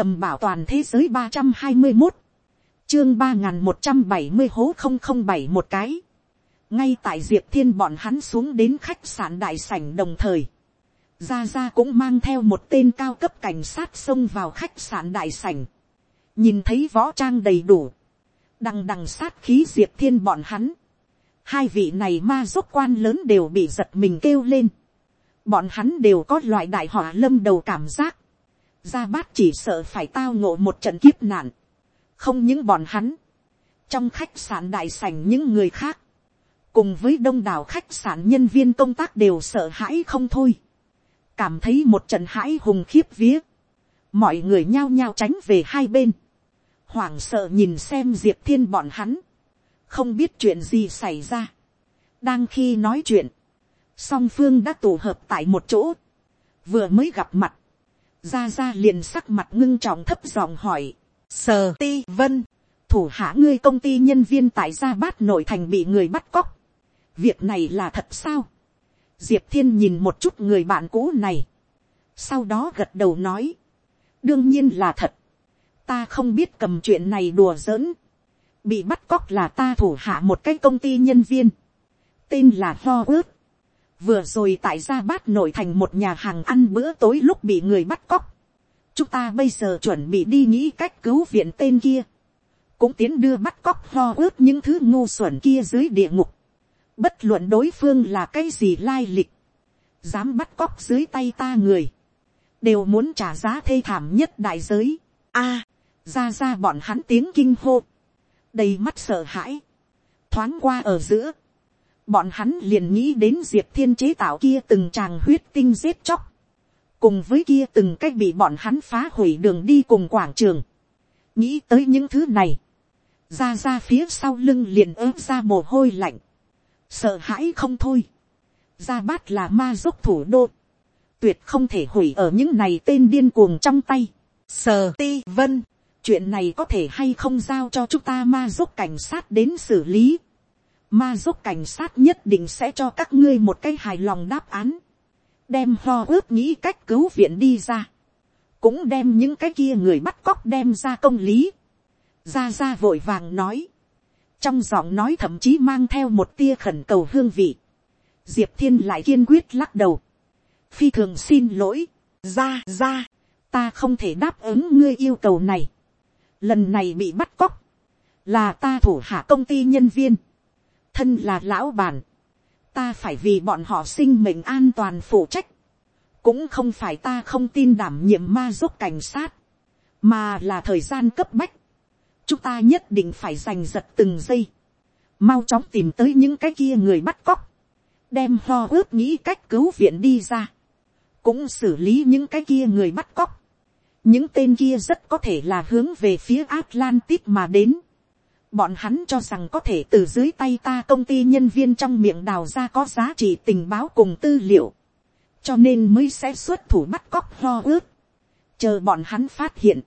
tầm bảo toàn thế giới ba trăm hai mươi một, chương ba n g h n một trăm bảy mươi hố không không bảy một cái, ngay tại diệp thiên bọn hắn xuống đến khách sạn đại sảnh đồng thời, ra ra cũng mang theo một tên cao cấp cảnh sát xông vào khách sạn đại sảnh, nhìn thấy võ trang đầy đủ, đằng đằng sát khí diệp thiên bọn hắn, hai vị này ma dốc quan lớn đều bị giật mình kêu lên, bọn hắn đều có loại đại họa lâm đầu cảm giác, gia bát chỉ sợ phải tao ngộ một trận kiếp nạn, không những bọn hắn, trong khách sạn đại sảnh những người khác, cùng với đông đảo khách sạn nhân viên công tác đều sợ hãi không thôi, cảm thấy một trận hãi hùng khiếp vía, mọi người nhao nhao tránh về hai bên, hoảng sợ nhìn xem diệp thiên bọn hắn, không biết chuyện gì xảy ra, đang khi nói chuyện, song phương đã tụ hợp tại một chỗ, vừa mới gặp mặt, ra ra liền sắc mặt ngưng trọng thấp giọng hỏi. Sờ ti vân. Thủ hạ ngươi công ty nhân viên tại gia bát nội thành bị người bắt cóc. Việc này là thật sao? Diệp thiên nhìn một chút người bạn cũ này. Sau đó gật đầu nói. Đương nhiên là thật. Ta không biết cầm chuyện này đùa giỡn. Bị bắt cóc là ta thủ hạ một cái công ty nhân viên. Tên là Ho ước vừa rồi tại gia bát nội thành một nhà hàng ăn bữa tối lúc bị người bắt cóc. chúng ta bây giờ chuẩn bị đi nghĩ cách cứu viện tên kia. cũng tiến đưa bắt cóc lo ướt những thứ ngu xuẩn kia dưới địa ngục. bất luận đối phương là cái gì lai lịch. dám bắt cóc dưới tay ta người. đều muốn trả giá thê thảm nhất đại giới. a, ra ra bọn hắn tiếng kinh hô. đầy mắt sợ hãi. thoáng qua ở giữa bọn hắn liền nghĩ đến diệp thiên chế tạo kia từng tràng huyết tinh giết chóc, cùng với kia từng cách bị bọn hắn phá hủy đường đi cùng quảng trường, nghĩ tới những thứ này, ra ra phía sau lưng liền ớt ra mồ hôi lạnh, sợ hãi không thôi, ra bát là ma giúp thủ đô, tuyệt không thể hủy ở những này tên điên cuồng trong tay, sờ ti vân, chuyện này có thể hay không giao cho chúng ta ma giúp cảnh sát đến xử lý, ma giúp cảnh sát nhất định sẽ cho các ngươi một cái hài lòng đáp án, đem ho ướp nghĩ cách cứu viện đi ra, cũng đem những cái kia người bắt cóc đem ra công lý, ra ra vội vàng nói, trong giọng nói thậm chí mang theo một tia khẩn cầu hương vị, diệp thiên lại kiên quyết lắc đầu, phi thường xin lỗi, ra ra, ta không thể đáp ứng ngươi yêu cầu này, lần này bị bắt cóc, là ta thủ hạ công ty nhân viên, thân là lão bản, ta phải vì bọn họ sinh mệnh an toàn phụ trách, cũng không phải ta không tin đảm nhiệm ma giúp cảnh sát, mà là thời gian cấp bách, chúng ta nhất định phải giành giật từng giây, mau chóng tìm tới những cái kia người bắt cóc, đem ho ước nghĩ cách cứu viện đi ra, cũng xử lý những cái kia người bắt cóc, những tên kia rất có thể là hướng về phía Atlantis mà đến. Bọn hắn cho rằng có thể từ dưới tay ta công ty nhân viên trong miệng đào ra có giá trị tình báo cùng tư liệu. Cho nên mới sẽ xuất thủ bắt cóc lo ước. Chờ bọn hắn phát hiện.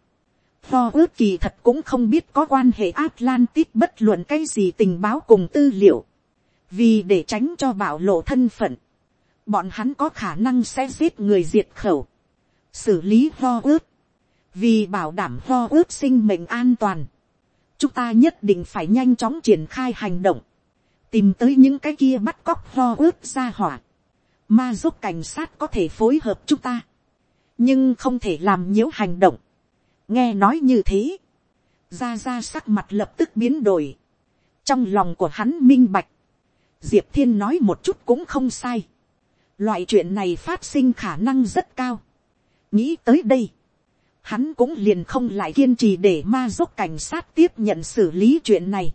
lo ước kỳ thật cũng không biết có quan hệ Atlantis bất luận cái gì tình báo cùng tư liệu. Vì để tránh cho bảo lộ thân phận. Bọn hắn có khả năng sẽ giết người diệt khẩu. Xử lý lo ước. Vì bảo đảm lo ước sinh mệnh an toàn chúng ta nhất định phải nhanh chóng triển khai hành động, tìm tới những cái kia bắt cóc ho ướt ra hỏa, ma giúp cảnh sát có thể phối hợp chúng ta, nhưng không thể làm nhiễu hành động. nghe nói như thế, ra ra sắc mặt lập tức biến đổi, trong lòng của hắn minh bạch, diệp thiên nói một chút cũng không sai, loại chuyện này phát sinh khả năng rất cao, nghĩ tới đây, hắn cũng liền không lại kiên trì để ma giúp cảnh sát tiếp nhận xử lý chuyện này.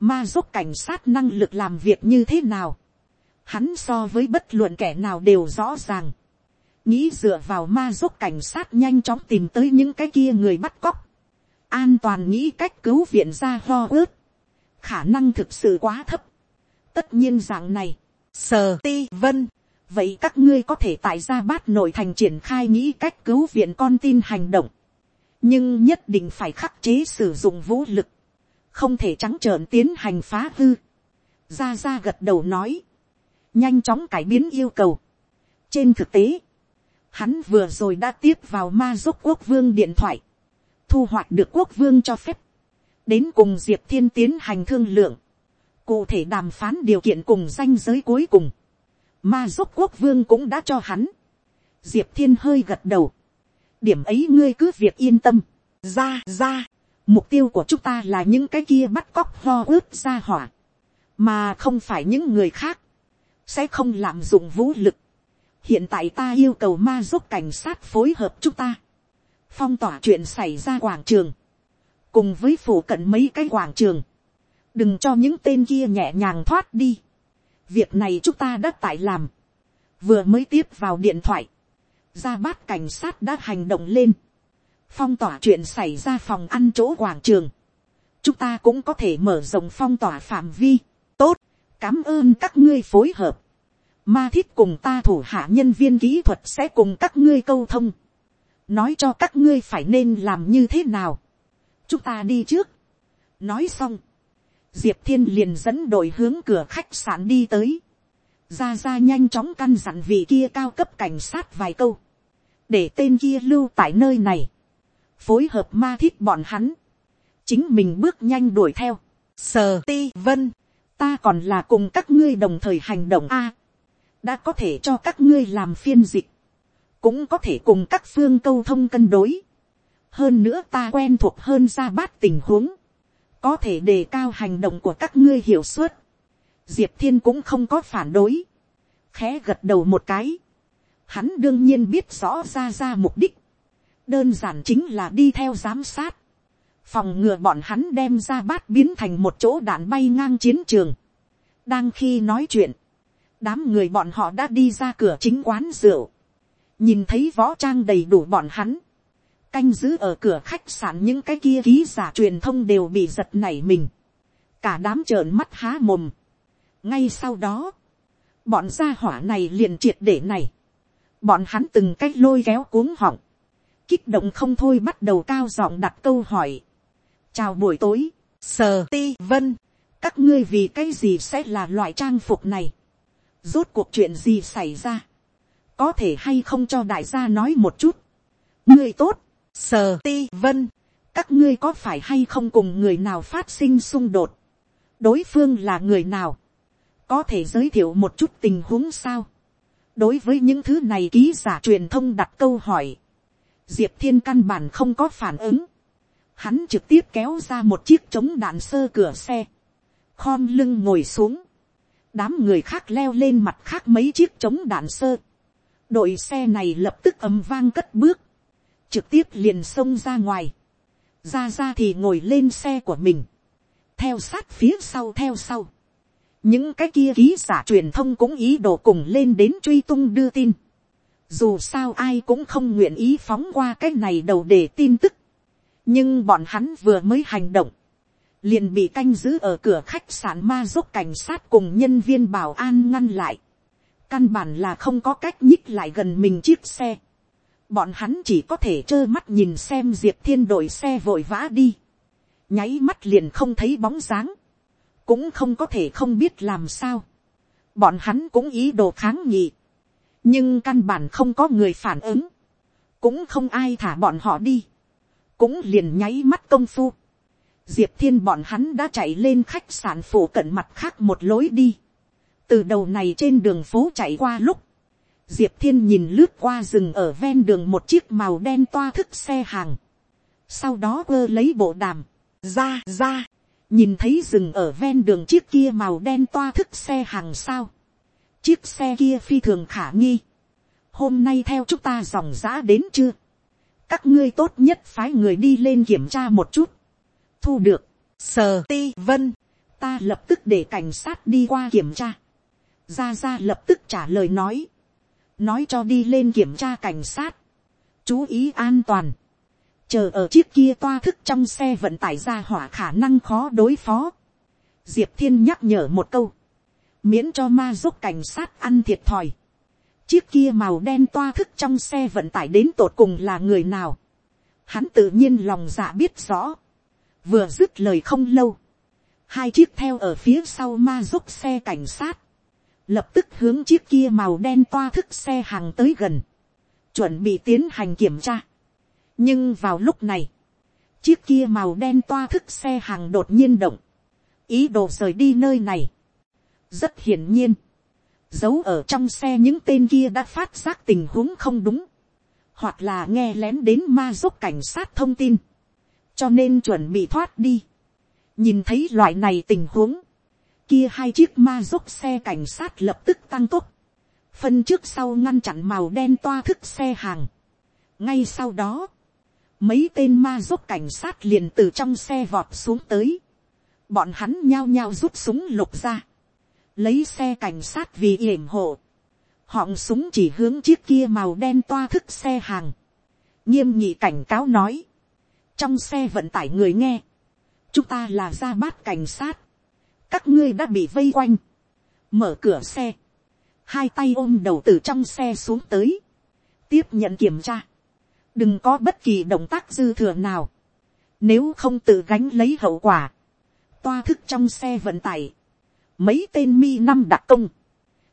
Ma giúp cảnh sát năng lực làm việc như thế nào. Hắn so với bất luận kẻ nào đều rõ ràng. Nghĩ dựa vào ma giúp cảnh sát nhanh chóng tìm tới những cái kia người bắt cóc. An toàn nghĩ cách cứu viện ra ho ướt. Khả năng thực sự quá thấp. Tất nhiên dạng này. Sờ ti vân vậy các ngươi có thể tại gia bát nội thành triển khai nghĩ cách cứu viện con tin hành động, nhưng nhất định phải khắc chế sử dụng vũ lực, không thể trắng trợn tiến hành phá hư. gia gia gật đầu nói, nhanh chóng cải biến yêu cầu. trên thực tế, hắn vừa rồi đã tiếp vào ma giúp quốc vương điện thoại, thu hoạch được quốc vương cho phép, đến cùng diệp thiên tiến hành thương lượng, cụ thể đàm phán điều kiện cùng danh giới cuối cùng, ma giúp quốc vương cũng đã cho hắn, diệp thiên hơi gật đầu, điểm ấy ngươi cứ việc yên tâm, ra ra, mục tiêu của chúng ta là những cái kia bắt cóc ho ướt ra hỏa, mà không phải những người khác, sẽ không lạm dụng vũ lực. hiện tại ta yêu cầu ma giúp cảnh sát phối hợp chúng ta, phong tỏa chuyện xảy ra quảng trường, cùng với phủ cận mấy cái quảng trường, đừng cho những tên kia nhẹ nhàng thoát đi việc này chúng ta đã tại làm, vừa mới tiếp vào điện thoại, ra bát cảnh sát đã hành động lên, phong tỏa chuyện xảy ra phòng ăn chỗ quảng trường, chúng ta cũng có thể mở rộng phong tỏa phạm vi, tốt, cảm ơn các ngươi phối hợp, ma thiết cùng ta thủ hạ nhân viên kỹ thuật sẽ cùng các ngươi câu thông, nói cho các ngươi phải nên làm như thế nào, chúng ta đi trước, nói xong, diệp thiên liền dẫn đội hướng cửa khách sạn đi tới, ra ra nhanh chóng căn dặn vị kia cao cấp cảnh sát vài câu, để tên kia lưu tại nơi này, phối hợp ma thiết bọn hắn, chính mình bước nhanh đuổi theo, sờ ti vân, ta còn là cùng các ngươi đồng thời hành động a, đã có thể cho các ngươi làm phiên dịch, cũng có thể cùng các phương câu thông cân đối, hơn nữa ta quen thuộc hơn ra bát tình huống, có thể đề cao hành động của các ngươi hiểu suốt, diệp thiên cũng không có phản đối, khẽ gật đầu một cái, hắn đương nhiên biết rõ ra ra mục đích, đơn giản chính là đi theo giám sát, phòng ngừa bọn hắn đem ra bát biến thành một chỗ đạn bay ngang chiến trường. đang khi nói chuyện, đám người bọn họ đã đi ra cửa chính quán rượu, nhìn thấy võ trang đầy đủ bọn hắn, canh giữ ở cửa khách sạn những cái kia ký giả truyền thông đều bị giật nảy mình, cả đám trợn mắt há mồm. ngay sau đó, bọn gia hỏa này liền triệt để này, bọn hắn từng cách lôi kéo cuống họng, kích động không thôi bắt đầu cao giọng đặt câu hỏi. chào buổi tối, sờ ti vân, các ngươi vì cái gì sẽ là loại trang phục này, rốt cuộc chuyện gì xảy ra, có thể hay không cho đại gia nói một chút, ngươi tốt, sờ ti vân, các ngươi có phải hay không cùng người nào phát sinh xung đột, đối phương là người nào, có thể giới thiệu một chút tình huống sao, đối với những thứ này ký giả truyền thông đặt câu hỏi, diệp thiên căn bản không có phản ứng, hắn trực tiếp kéo ra một chiếc chống đạn sơ cửa xe, khom lưng ngồi xuống, đám người khác leo lên mặt khác mấy chiếc chống đạn sơ, đội xe này lập tức ầm vang cất bước, trực tiếp liền xông ra ngoài, ra ra thì ngồi lên xe của mình, theo sát phía sau theo sau, những cái kia ký giả truyền thông cũng ý đồ cùng lên đến truy tung đưa tin, dù sao ai cũng không nguyện ý phóng qua cái này đầu để tin tức, nhưng bọn hắn vừa mới hành động, liền bị canh giữ ở cửa khách sạn ma giúp cảnh sát cùng nhân viên bảo an ngăn lại, căn bản là không có cách nhích lại gần mình chiếc xe, bọn hắn chỉ có thể trơ mắt nhìn xem diệp thiên đội xe vội vã đi, nháy mắt liền không thấy bóng dáng, cũng không có thể không biết làm sao, bọn hắn cũng ý đồ kháng nghị, nhưng căn bản không có người phản ứng, cũng không ai thả bọn họ đi, cũng liền nháy mắt công phu, diệp thiên bọn hắn đã chạy lên khách sạn phủ cận mặt khác một lối đi, từ đầu này trên đường phố chạy qua lúc, diệp thiên nhìn lướt qua rừng ở ven đường một chiếc màu đen toa thức xe hàng, sau đó ơ lấy bộ đàm, ra ra, nhìn thấy rừng ở ven đường chiếc kia màu đen toa thức xe hàng sao, chiếc xe kia phi thường khả nghi, hôm nay theo chúng ta dòng giã đến chưa, các ngươi tốt nhất phái người đi lên kiểm tra một chút, thu được, sờ ti vân, ta lập tức để cảnh sát đi qua kiểm tra, ra ra lập tức trả lời nói, nói cho đi lên kiểm tra cảnh sát, chú ý an toàn, chờ ở chiếc kia toa thức trong xe vận tải ra hỏa khả năng khó đối phó. Diệp thiên nhắc nhở một câu, miễn cho ma giúp cảnh sát ăn thiệt thòi. Chiếc kia màu đen toa thức trong xe vận tải đến tột cùng là người nào. Hắn tự nhiên lòng dạ biết rõ. Vừa dứt lời không lâu. Hai chiếc theo ở phía sau ma giúp xe cảnh sát. Lập tức hướng chiếc kia màu đen toa thức xe hàng tới gần. Chuẩn bị tiến hành kiểm tra nhưng vào lúc này, chiếc kia màu đen toa thức xe hàng đột nhiên động, ý đồ rời đi nơi này. rất hiển nhiên, giấu ở trong xe những tên kia đã phát giác tình huống không đúng, hoặc là nghe lén đến ma giúp cảnh sát thông tin, cho nên chuẩn bị thoát đi. nhìn thấy loại này tình huống, kia hai chiếc ma dốc xe cảnh sát lập tức tăng tốc, phân trước sau ngăn chặn màu đen toa thức xe hàng. ngay sau đó, mấy tên ma dốc cảnh sát liền từ trong xe vọt xuống tới, bọn hắn nhao nhao rút súng lục ra, lấy xe cảnh sát vì yểm hộ, họng súng chỉ hướng chiếc kia màu đen toa thức xe hàng, nghiêm nhị cảnh cáo nói, trong xe vận tải người nghe, chúng ta là ra bát cảnh sát, các ngươi đã bị vây quanh, mở cửa xe, hai tay ôm đầu từ trong xe xuống tới, tiếp nhận kiểm tra, đừng có bất kỳ động tác dư thừa nào, nếu không tự gánh lấy hậu quả, toa thức trong xe vận tải, mấy tên mi năm đặc công,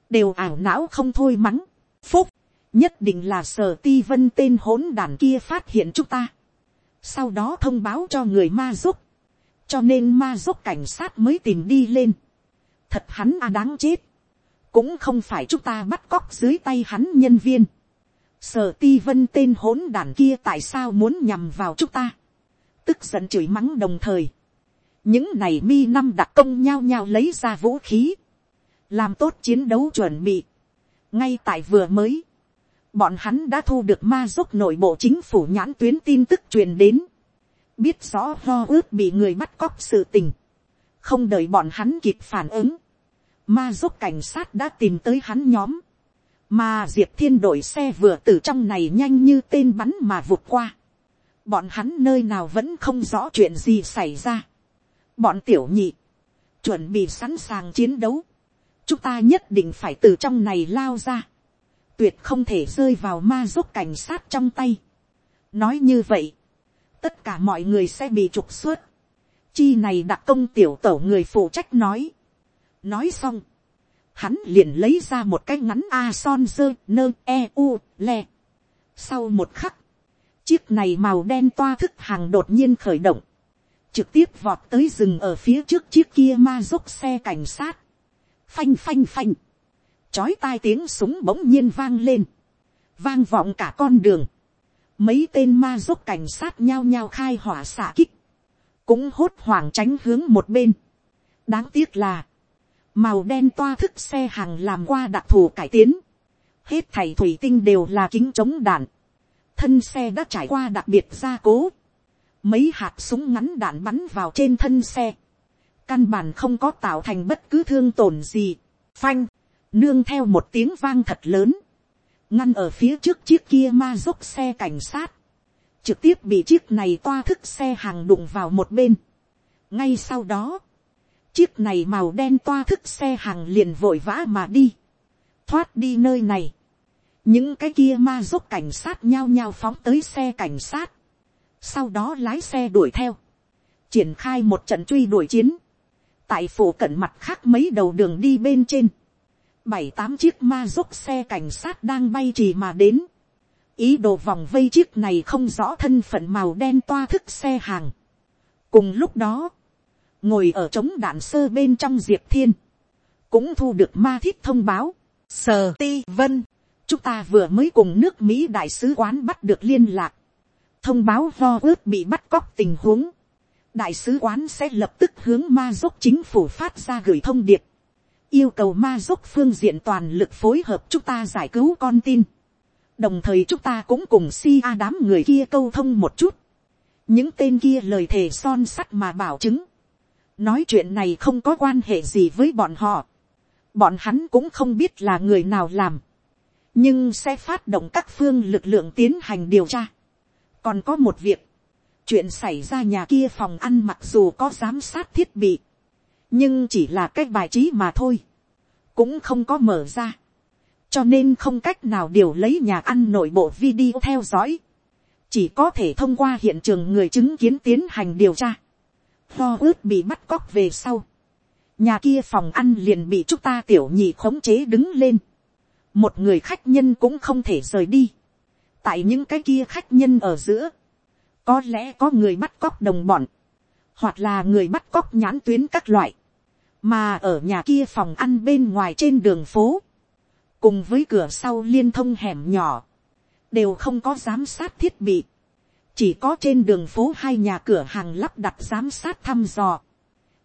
đều ảo não không thôi mắng, phúc, nhất định là sở ti vân tên hỗn đàn kia phát hiện chúng ta, sau đó thông báo cho người ma giúp, cho nên ma giúp cảnh sát mới tìm đi lên, thật hắn à đáng chết, cũng không phải chúng ta bắt cóc dưới tay hắn nhân viên, sở ti vân tên hỗn đàn kia tại sao muốn nhằm vào chúng ta, tức giận chửi mắng đồng thời, những này mi năm đặc công nhao nhao lấy ra vũ khí, làm tốt chiến đấu chuẩn bị. ngay tại vừa mới, bọn hắn đã thu được ma giúp nội bộ chính phủ nhãn tuyến tin tức truyền đến, biết rõ lo ước bị người bắt cóc sự tình, không đợi bọn hắn kịp phản ứng, ma giúp cảnh sát đã tìm tới hắn nhóm, mà diệp thiên đội xe vừa từ trong này nhanh như tên bắn mà vụt qua, bọn hắn nơi nào vẫn không rõ chuyện gì xảy ra, bọn tiểu nhị, chuẩn bị sẵn sàng chiến đấu, chúng ta nhất định phải từ trong này lao ra, tuyệt không thể rơi vào ma giúp cảnh sát trong tay. nói như vậy, tất cả mọi người sẽ bị trục xuất, chi này đặc công tiểu tổ người phụ trách nói. nói xong, hắn liền lấy ra một cái ngắn a son dơ nơ e u le. sau một khắc, chiếc này màu đen toa thức hàng đột nhiên khởi động, trực tiếp vọt tới rừng ở phía trước chiếc kia ma giúp xe cảnh sát, phanh phanh phanh, chói tai tiếng súng bỗng nhiên vang lên, vang vọng cả con đường, mấy tên ma giúp cảnh sát nhao nhao khai hỏa xả kích, cũng hốt hoảng tránh hướng một bên. đáng tiếc là, màu đen toa thức xe hàng làm qua đặc thù cải tiến, hết thảy thủy tinh đều là kính chống đạn, thân xe đã trải qua đặc biệt gia cố, mấy hạt súng ngắn đạn bắn vào trên thân xe, căn bản không có tạo thành bất cứ thương tổn gì, phanh, nương theo một tiếng vang thật lớn, ngăn ở phía trước chiếc kia ma dốc xe cảnh sát, trực tiếp bị chiếc này toa thức xe hàng đụng vào một bên. ngay sau đó, chiếc này màu đen toa thức xe hàng liền vội vã mà đi, thoát đi nơi này, những cái kia ma dốc cảnh sát nhao nhao phóng tới xe cảnh sát, sau đó lái xe đuổi theo, triển khai một trận truy đuổi chiến, tại phủ cận mặt khác mấy đầu đường đi bên trên, bảy tám chiếc ma giúp xe cảnh sát đang bay trì mà đến, ý đồ vòng vây chiếc này không rõ thân phận màu đen toa thức xe hàng. cùng lúc đó, ngồi ở trống đạn sơ bên trong diệp thiên, cũng thu được ma thiết thông báo, sờ ti vân, chúng ta vừa mới cùng nước mỹ đại sứ quán bắt được liên lạc, thông báo do ước bị bắt cóc tình huống, đại sứ quán sẽ lập tức hướng ma giúp chính phủ phát ra gửi thông điệp, yêu cầu ma dốc phương diện toàn lực phối hợp chúng ta giải cứu con tin, đồng thời chúng ta cũng cùng si a đám người kia câu thông một chút, những tên kia lời thề son sắt mà bảo chứng, nói chuyện này không có quan hệ gì với bọn họ, bọn hắn cũng không biết là người nào làm, nhưng sẽ phát động các phương lực lượng tiến hành điều tra. Còn có một việc, chuyện xảy ra nhà kia phòng ăn mặc dù có giám sát thiết bị, nhưng chỉ là cái bài trí mà thôi, cũng không có mở ra, cho nên không cách nào điều lấy nhà ăn nội bộ video theo dõi, chỉ có thể thông qua hiện trường người chứng kiến tiến hành điều tra, lo ướt bị bắt cóc về sau, nhà kia phòng ăn liền bị chúng ta tiểu nhị khống chế đứng lên, một người khách nhân cũng không thể rời đi, tại những cái kia khách nhân ở giữa, có lẽ có người bắt cóc đồng bọn, hoặc là người bắt cóc nhãn tuyến các loại, mà ở nhà kia phòng ăn bên ngoài trên đường phố, cùng với cửa sau liên thông hẻm nhỏ, đều không có giám sát thiết bị, chỉ có trên đường phố hai nhà cửa hàng lắp đặt giám sát thăm dò.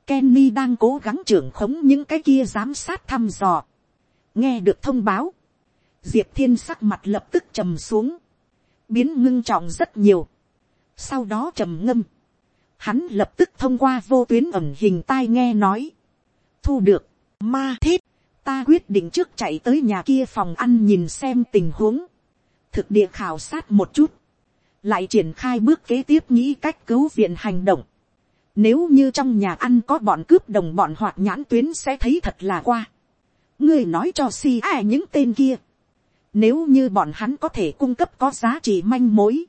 Kenny đang cố gắng trưởng khống những cái kia giám sát thăm dò. nghe được thông báo, diệp thiên sắc mặt lập tức trầm xuống, biến ngưng trọng rất nhiều. sau đó trầm ngâm, hắn lập tức thông qua vô tuyến ẩm hình tai nghe nói, thu được, ma thiết, ta quyết định trước chạy tới nhà kia phòng ăn nhìn xem tình huống, thực địa khảo sát một chút, lại triển khai bước kế tiếp nghĩ cách cứu viện hành động. Nếu như trong nhà ăn có bọn cướp đồng bọn hoặc nhãn tuyến sẽ thấy thật là qua. Ngươi nói cho si ai những tên kia. Nếu như bọn hắn có thể cung cấp có giá trị manh mối.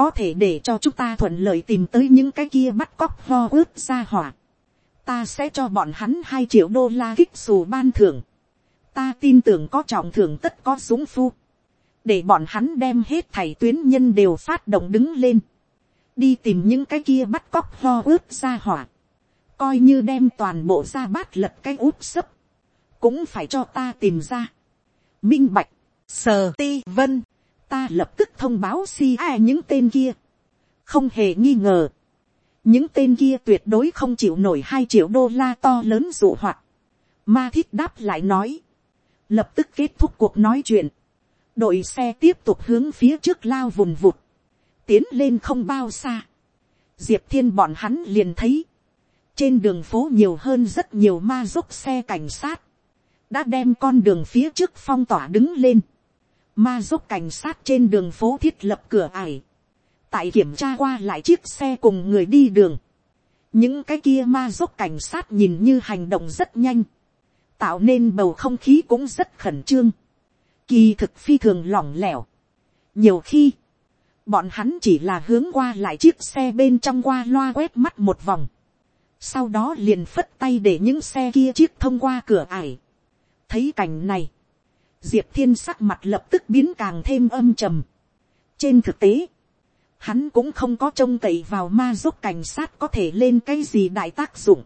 Có thể để cho chúng ta thuận lợi tìm tới những cái kia bắt cóc ho ướt ra hỏa. Ta sẽ cho bọn hắn hai triệu đô la kích xù ban thưởng. Ta tin tưởng có trọng thưởng tất có súng phu để bọn hắn đem hết thảy tuyến nhân đều phát động đứng lên, đi tìm những cái kia bắt cóc ho ướt ra hỏa, coi như đem toàn bộ ra bát lật cái úp sấp, cũng phải cho ta tìm ra. Minh bạch, sờ ti vân, ta lập tức thông báo si ai những tên kia, không hề nghi ngờ, những tên kia tuyệt đối không chịu nổi hai triệu đô la to lớn dụ hoạt. Ma thích đáp lại nói, lập tức kết thúc cuộc nói chuyện, đội xe tiếp tục hướng phía trước lao vùng vụt, tiến lên không bao xa, diệp thiên bọn hắn liền thấy, trên đường phố nhiều hơn rất nhiều ma dốc xe cảnh sát, đã đem con đường phía trước phong tỏa đứng lên, ma dốc cảnh sát trên đường phố thiết lập cửa ải, tại kiểm tra qua lại chiếc xe cùng người đi đường, những cái kia ma dốc cảnh sát nhìn như hành động rất nhanh, tạo nên bầu không khí cũng rất khẩn trương kỳ thực phi thường lỏng lẻo. nhiều khi, bọn hắn chỉ là hướng qua lại chiếc xe bên trong qua loa quét mắt một vòng. sau đó liền phất tay để những xe kia chiếc thông qua cửa ải. thấy cảnh này, diệp thiên sắc mặt lập tức biến càng thêm âm trầm. trên thực tế, hắn cũng không có trông cậy vào ma giúp cảnh sát có thể lên cái gì đại tác dụng.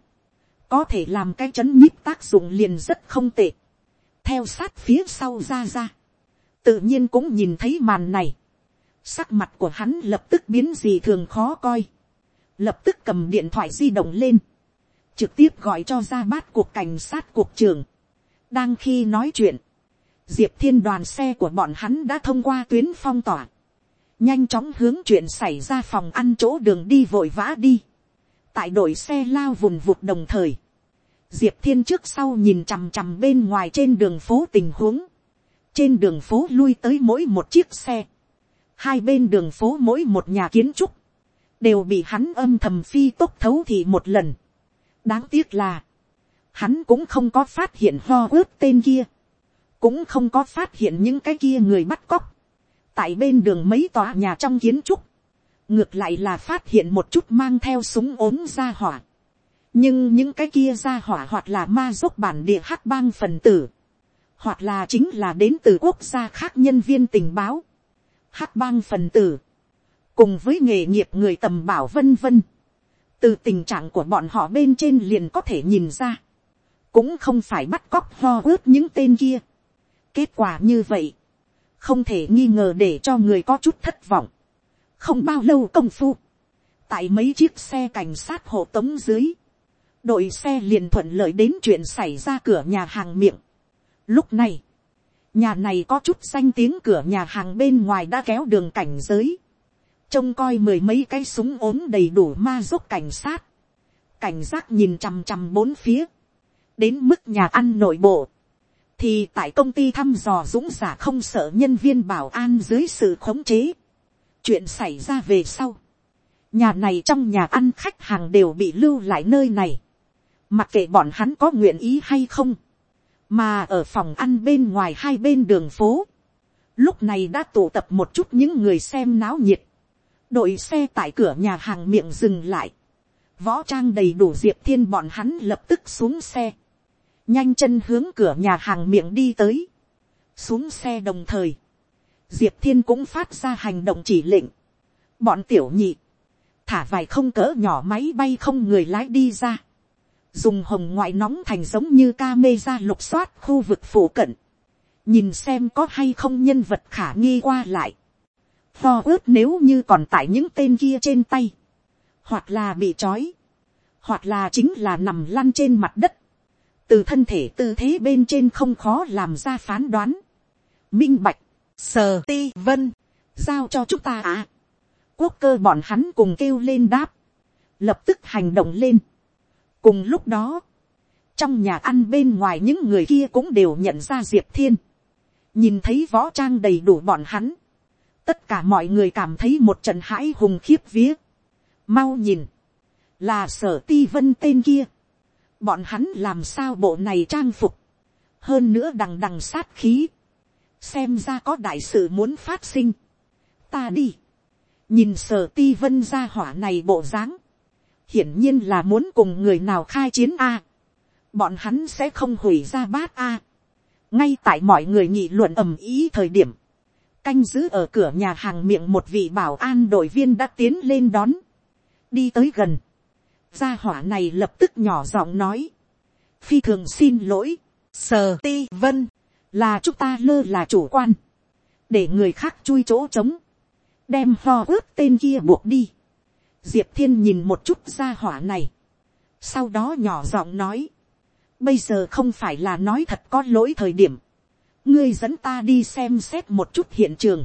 có thể làm cái chấn nhíp tác dụng liền rất không tệ. Theo sát phía sau ra ra, tự nhiên cũng nhìn thấy màn này, sắc mặt của hắn lập tức biến gì thường khó coi, lập tức cầm điện thoại di động lên, trực tiếp gọi cho ra bát cuộc cảnh sát cuộc trường, đang khi nói chuyện, diệp thiên đoàn xe của bọn hắn đã thông qua tuyến phong tỏa, nhanh chóng hướng chuyện xảy ra phòng ăn chỗ đường đi vội vã đi, tại đội xe lao vùn vụt đồng thời, diệp thiên trước sau nhìn chằm chằm bên ngoài trên đường phố tình huống, trên đường phố lui tới mỗi một chiếc xe, hai bên đường phố mỗi một nhà kiến trúc, đều bị hắn âm thầm phi tốc thấu thì một lần. đáng tiếc là, hắn cũng không có phát hiện ho ướt tên kia, cũng không có phát hiện những cái kia người bắt cóc, tại bên đường mấy tòa nhà trong kiến trúc, ngược lại là phát hiện một chút mang theo súng ốm ra hỏa, nhưng những cái kia ra hỏa hoặc là ma dốc bản địa hắc bang phần tử, hoặc là chính là đến từ quốc gia khác nhân viên tình báo, hắc bang phần tử, cùng với nghề nghiệp người tầm bảo vân vân, từ tình trạng của bọn họ bên trên liền có thể nhìn ra, cũng không phải bắt cóc ho ướt những tên kia kết quả như vậy, không thể nghi ngờ để cho người có chút thất vọng. không bao lâu công phu, tại mấy chiếc xe cảnh sát hộ tống dưới, đội xe liền thuận lợi đến chuyện xảy ra cửa nhà hàng miệng. Lúc này, nhà này có chút danh tiếng cửa nhà hàng bên ngoài đã kéo đường cảnh giới. Trông coi mười mấy cái súng ốm đầy đủ ma giúp cảnh sát. Cảnh giác nhìn chằm chằm bốn phía. Đến mức nhà ăn nội bộ. Thì tại công ty thăm dò dũng giả không sợ nhân viên bảo an dưới sự khống chế. Chuyện xảy ra về sau. Nhà này trong nhà ăn khách hàng đều bị lưu lại nơi này. Mặc kệ bọn hắn có nguyện ý hay không, mà ở phòng ăn bên ngoài hai bên đường phố, lúc này đã tụ tập một chút những người xem náo nhiệt, đội xe tại cửa nhà hàng miệng dừng lại, võ trang đầy đủ diệp thiên bọn hắn lập tức xuống xe, nhanh chân hướng cửa nhà hàng miệng đi tới, xuống xe đồng thời, diệp thiên cũng phát ra hành động chỉ lệnh, bọn tiểu nhị, thả vài không cỡ nhỏ máy bay không người lái đi ra, dùng hồng ngoại nóng thành giống như ca mê ra lục soát khu vực phụ cận, nhìn xem có hay không nhân vật khả nghi qua lại, pho ướt nếu như còn tại những tên kia trên tay, hoặc là bị trói, hoặc là chính là nằm lăn trên mặt đất, từ thân thể tư thế bên trên không khó làm ra phán đoán, minh bạch, sờ ti vân, giao cho chúng ta à. quốc cơ bọn hắn cùng kêu lên đáp, lập tức hành động lên. cùng lúc đó, trong nhà ăn bên ngoài những người kia cũng đều nhận ra diệp thiên, nhìn thấy võ trang đầy đủ bọn hắn, tất cả mọi người cảm thấy một trận hãi hùng khiếp vía. mau nhìn, là sở ti vân tên kia, bọn hắn làm sao bộ này trang phục, hơn nữa đằng đằng sát khí, xem ra có đại sự muốn phát sinh, ta đi, nhìn sở ti vân ra hỏa này bộ dáng, hiển nhiên là muốn cùng người nào khai chiến a, bọn hắn sẽ không hủy ra bát a, ngay tại mọi người nghị luận ầm ý thời điểm, canh giữ ở cửa nhà hàng miệng một vị bảo an đội viên đã tiến lên đón, đi tới gần, gia hỏa này lập tức nhỏ giọng nói, phi thường xin lỗi, sờ ti vân, là chúng ta lơ là chủ quan, để người khác chui chỗ trống, đem ho ướt tên kia buộc đi. diệp thiên nhìn một chút gia hỏa này, sau đó nhỏ giọng nói, bây giờ không phải là nói thật có lỗi thời điểm, ngươi dẫn ta đi xem xét một chút hiện trường,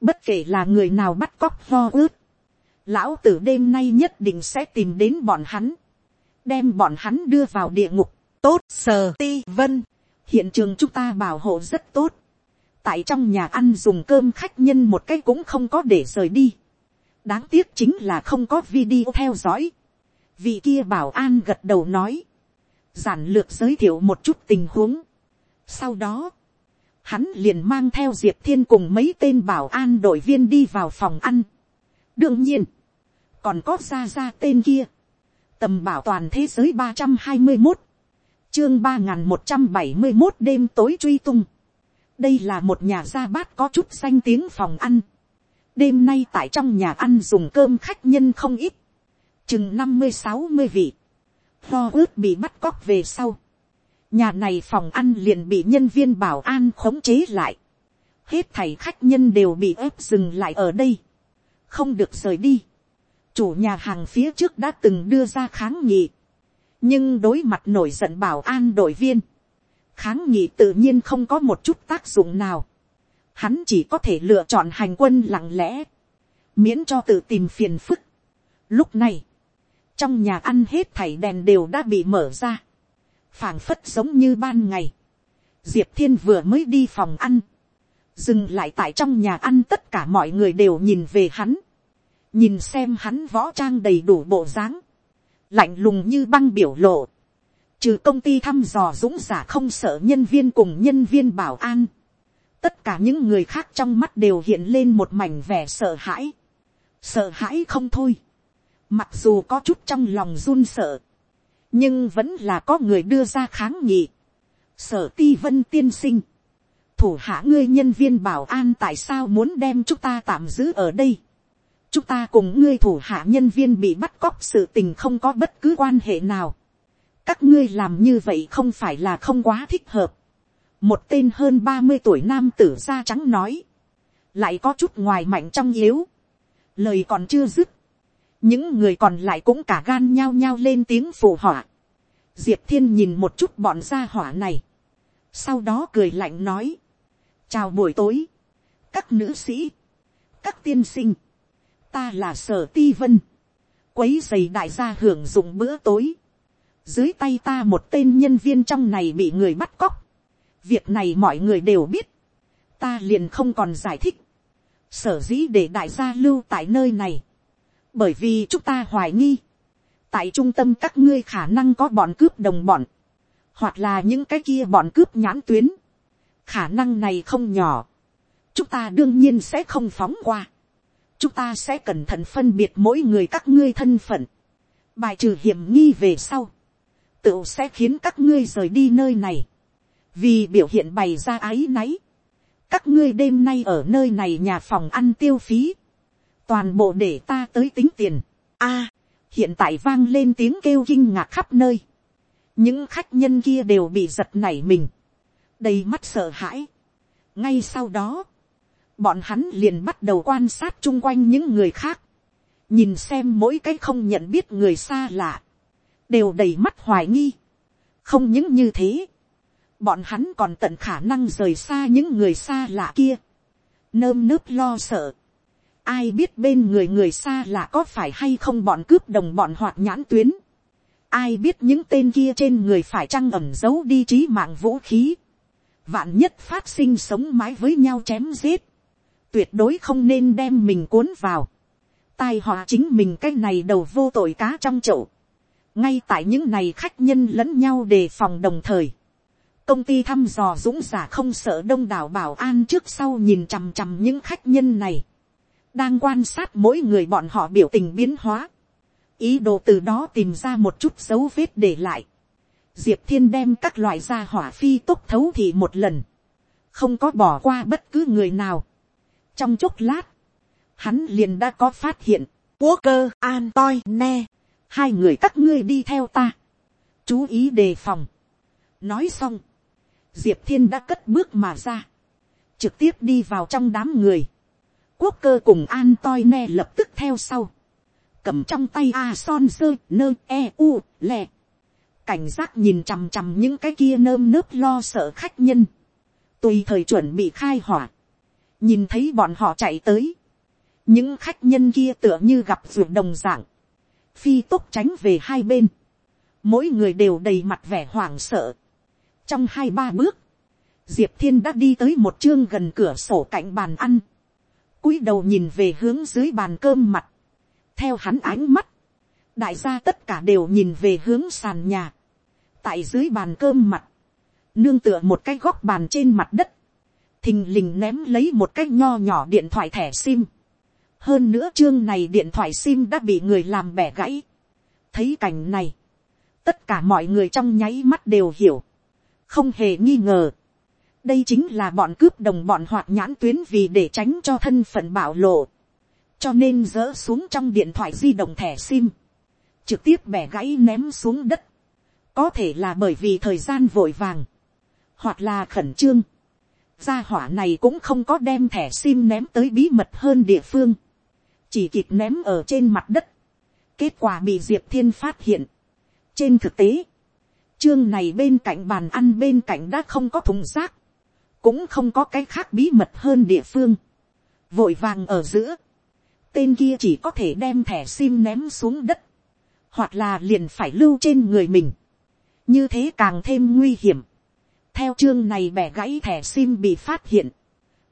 bất kể là người nào bắt cóc ho ướt, lão tử đêm nay nhất định sẽ tìm đến bọn hắn, đem bọn hắn đưa vào địa ngục, tốt sờ ti vân, hiện trường chúng ta bảo hộ rất tốt, tại trong nhà ăn dùng cơm khách nhân một cái cũng không có để rời đi, đáng tiếc chính là không có video theo dõi, vị kia bảo an gật đầu nói, giản lược giới thiệu một chút tình huống, sau đó, hắn liền mang theo diệp thiên cùng mấy tên bảo an đội viên đi vào phòng ăn. đương nhiên, còn có ra ra tên kia, tầm bảo toàn thế giới ba trăm hai mươi một, chương ba n g h n một trăm bảy mươi một đêm tối truy tung, đây là một nhà gia bát có chút danh tiếng phòng ăn, đêm nay tại trong nhà ăn dùng cơm khách nhân không ít, chừng năm mươi sáu mươi vị, lo ướt bị bắt cóc về sau, nhà này phòng ăn liền bị nhân viên bảo an khống chế lại, hết thảy khách nhân đều bị ép dừng lại ở đây, không được rời đi, chủ nhà hàng phía trước đã từng đưa ra kháng nghị, nhưng đối mặt nổi giận bảo an đội viên, kháng nghị tự nhiên không có một chút tác dụng nào, hắn chỉ có thể lựa chọn hành quân lặng lẽ, miễn cho tự tìm phiền phức. Lúc này, trong nhà ăn hết thảy đèn đều đã bị mở ra, phảng phất giống như ban ngày, diệp thiên vừa mới đi phòng ăn, dừng lại tại trong nhà ăn tất cả mọi người đều nhìn về hắn, nhìn xem hắn võ trang đầy đủ bộ dáng, lạnh lùng như băng biểu lộ, trừ công ty thăm dò dũng giả không sợ nhân viên cùng nhân viên bảo an, tất cả những người khác trong mắt đều hiện lên một mảnh vẻ sợ hãi, sợ hãi không thôi, mặc dù có chút trong lòng run sợ, nhưng vẫn là có người đưa ra kháng nghị, sở ti vân tiên sinh, thủ hạ ngươi nhân viên bảo an tại sao muốn đem chúng ta tạm giữ ở đây, chúng ta cùng ngươi thủ hạ nhân viên bị bắt cóc sự tình không có bất cứ quan hệ nào. các ngươi làm như vậy không phải là không quá thích hợp. một tên hơn ba mươi tuổi nam tử da trắng nói, lại có chút ngoài mạnh trong yếu. lời còn chưa dứt, những người còn lại cũng cả gan nhao nhao lên tiếng phù họa. diệp thiên nhìn một chút bọn gia hỏa này, sau đó cười lạnh nói, chào buổi tối, các nữ sĩ, các tiên sinh, ta là sở ti vân, quấy giày đại gia hưởng dụng bữa tối, dưới tay ta một tên nhân viên trong này bị người bắt cóc, việc này mọi người đều biết, ta liền không còn giải thích, sở dĩ để đại gia lưu tại nơi này, bởi vì chúng ta hoài nghi, tại trung tâm các ngươi khả năng có bọn cướp đồng bọn, hoặc là những cái kia bọn cướp nhãn tuyến, khả năng này không nhỏ, chúng ta đương nhiên sẽ không phóng qua chúng ta sẽ cẩn thận phân biệt mỗi người các ngươi thân phận, bài trừ hiểm nghi về sau, tự sẽ khiến các ngươi rời đi nơi này, vì biểu hiện bày ra ái náy, các ngươi đêm nay ở nơi này nhà phòng ăn tiêu phí, toàn bộ để ta tới tính tiền, a, hiện tại vang lên tiếng kêu kinh ngạc khắp nơi, những khách nhân kia đều bị giật nảy mình, đầy mắt sợ hãi. ngay sau đó, bọn hắn liền bắt đầu quan sát chung quanh những người khác, nhìn xem mỗi cái không nhận biết người xa lạ, đều đầy mắt hoài nghi. không những như thế, bọn hắn còn tận khả năng rời xa những người xa lạ kia, nơm nớp lo sợ. ai biết bên người người xa lạ có phải hay không bọn cướp đồng bọn hoạt nhãn tuyến. ai biết những tên kia trên người phải trăng ẩm giấu đi trí mạng vũ khí. vạn nhất phát sinh sống mái với nhau chém giết tuyệt đối không nên đem mình cuốn vào. tai họa chính mình cái này đầu vô tội cá trong chậu. ngay tại những này khách nhân lẫn nhau đề phòng đồng thời công ty thăm dò dũng giả không sợ đông đảo bảo an trước sau nhìn chằm chằm những khách nhân này, đang quan sát mỗi người bọn họ biểu tình biến hóa, ý đồ từ đó tìm ra một chút dấu vết để lại, diệp thiên đem các loại gia hỏa phi tốc thấu thì một lần, không có bỏ qua bất cứ người nào trong chốc lát, hắn liền đã có phát hiện, quốc cơ an toi ne, hai người các ngươi đi theo ta, chú ý đề phòng. nói xong, diệp thiên đã cất bước mà ra, trực tiếp đi vào trong đám người, quốc cơ cùng an toi ne lập tức theo sau, cầm trong tay a son sơ nơ e u lè, cảnh giác nhìn chằm chằm những cái kia nơm nớp lo sợ khách nhân, tùy thời chuẩn bị khai hỏa, nhìn thấy bọn họ chạy tới, những khách nhân kia tựa như gặp ruộng đồng dạng, phi tốc tránh về hai bên, mỗi người đều đầy mặt vẻ hoảng sợ, trong hai ba bước, diệp thiên đã đi tới một chương gần cửa sổ cạnh bàn ăn, cúi đầu nhìn về hướng dưới bàn cơm mặt, theo hắn ánh mắt, đại gia tất cả đều nhìn về hướng sàn nhà, tại dưới bàn cơm mặt, nương tựa một cái góc bàn trên mặt đất, thình lình ném lấy một cái nho nhỏ điện thoại thẻ sim. hơn nữa chương này điện thoại sim đã bị người làm bẻ gãy. thấy cảnh này, tất cả mọi người trong nháy mắt đều hiểu, không hề nghi ngờ. đây chính là bọn cướp đồng bọn hoạt nhãn tuyến vì để tránh cho thân phận bảo lộ. cho nên dỡ xuống trong điện thoại di động thẻ sim. trực tiếp bẻ gãy ném xuống đất. có thể là bởi vì thời gian vội vàng. hoặc là khẩn trương gia hỏa này cũng không có đem thẻ sim ném tới bí mật hơn địa phương. chỉ kịp ném ở trên mặt đất. kết quả bị diệp thiên phát hiện. trên thực tế, Chương này bên cạnh bàn ăn bên cạnh đã không có thùng rác. Cũng không có cái khác bí mật hơn địa phương. Vội vàng ở giữa. Tên kia chỉ có thể đem thẻ sim ném xuống đất. Hoặc là liền phải lưu trên người mình. Như thế càng thêm nguy hiểm. Theo chương này bẻ gãy thẻ sim bị phát hiện.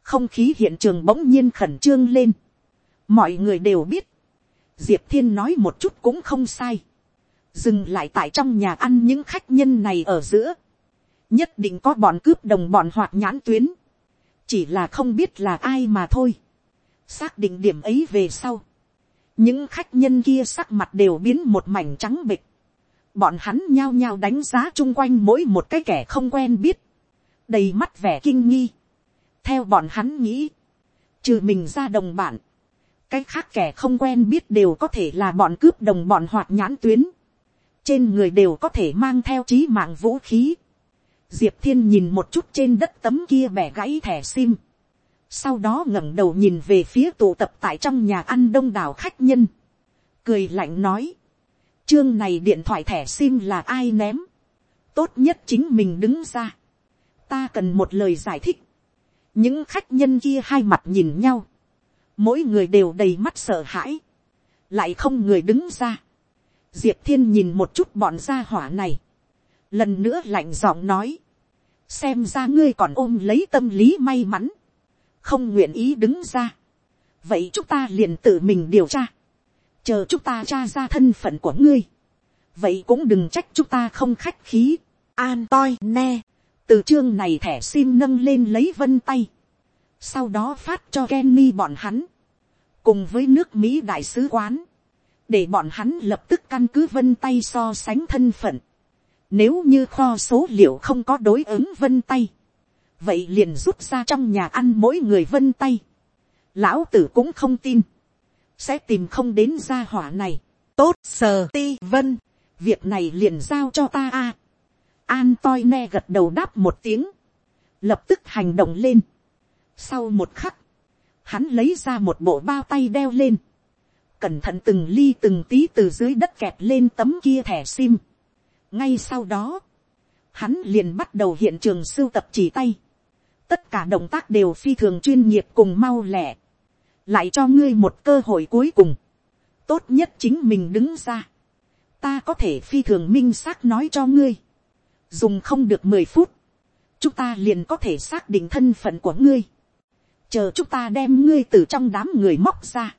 Không khí hiện trường bỗng nhiên khẩn trương lên. Mọi người đều biết. Diệp Thiên nói một chút cũng không sai dừng lại tại trong nhà ăn những khách nhân này ở giữa, nhất định có bọn cướp đồng bọn hoạt nhãn tuyến, chỉ là không biết là ai mà thôi. xác định điểm ấy về sau, những khách nhân kia sắc mặt đều biến một mảnh trắng bịch, bọn hắn nhao nhao đánh giá chung quanh mỗi một cái kẻ không quen biết, đầy mắt vẻ kinh nghi. theo bọn hắn nghĩ, trừ mình ra đồng bạn cái khác kẻ không quen biết đều có thể là bọn cướp đồng bọn hoạt nhãn tuyến trên người đều có thể mang theo trí mạng vũ khí. diệp thiên nhìn một chút trên đất tấm kia bẻ gãy thẻ sim. sau đó ngẩng đầu nhìn về phía tụ tập tại trong nhà ăn đông đảo khách nhân. cười lạnh nói chương này điện thoại thẻ sim là ai ném. tốt nhất chính mình đứng ra. ta cần một lời giải thích. những khách nhân kia hai mặt nhìn nhau. mỗi người đều đầy mắt sợ hãi. lại không người đứng ra diệp thiên nhìn một chút bọn gia hỏa này, lần nữa lạnh giọng nói, xem ra ngươi còn ôm lấy tâm lý may mắn, không nguyện ý đứng ra, vậy chúng ta liền tự mình điều tra, chờ chúng ta tra ra thân phận của ngươi, vậy cũng đừng trách chúng ta không khách khí, an toi ne, từ chương này thẻ sim nâng lên lấy vân tay, sau đó phát cho Kenny bọn hắn, cùng với nước Mỹ đại sứ quán, để bọn hắn lập tức căn cứ vân tay so sánh thân phận. Nếu như kho số liệu không có đối ứng vân tay, vậy liền rút ra trong nhà ăn mỗi người vân tay. Lão tử cũng không tin, sẽ tìm không đến gia hỏa này. tốt sờ ti vân, việc này liền giao cho ta a. an toi ne gật đầu đáp một tiếng, lập tức hành động lên. sau một khắc, hắn lấy ra một bộ bao tay đeo lên, cẩn thận từng ly từng tí từ dưới đất kẹt lên tấm kia thẻ sim. ngay sau đó, hắn liền bắt đầu hiện trường sưu tập chỉ tay. tất cả động tác đều phi thường chuyên nghiệp cùng mau lẹ lại cho ngươi một cơ hội cuối cùng. tốt nhất chính mình đứng ra. ta có thể phi thường minh xác nói cho ngươi. dùng không được mười phút. chúng ta liền có thể xác định thân phận của ngươi. chờ chúng ta đem ngươi từ trong đám người móc ra.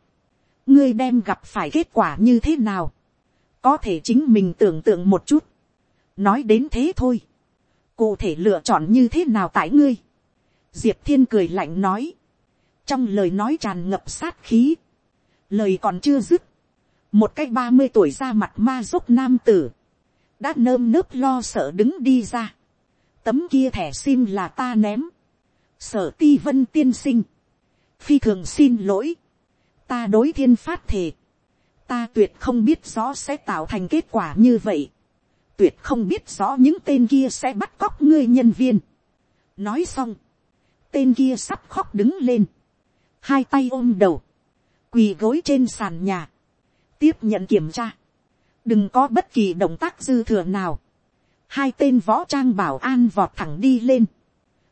ngươi đem gặp phải kết quả như thế nào. có thể chính mình tưởng tượng một chút nói đến thế thôi, cụ thể lựa chọn như thế nào tại ngươi, diệp thiên cười lạnh nói, trong lời nói tràn ngập sát khí, lời còn chưa dứt, một cái ba mươi tuổi ra mặt ma dốc nam tử, đã nơm nớp lo sợ đứng đi ra, tấm kia thẻ sim là ta ném, sở ti vân tiên sinh, phi thường xin lỗi, ta đối thiên phát thề, ta tuyệt không biết rõ sẽ tạo thành kết quả như vậy, tuyệt không biết rõ những tên kia sẽ bắt cóc ngươi nhân viên. nói xong, tên kia sắp khóc đứng lên, hai tay ôm đầu, quỳ gối trên sàn nhà, tiếp nhận kiểm tra, đừng có bất kỳ động tác dư thừa nào, hai tên võ trang bảo an vọt thẳng đi lên,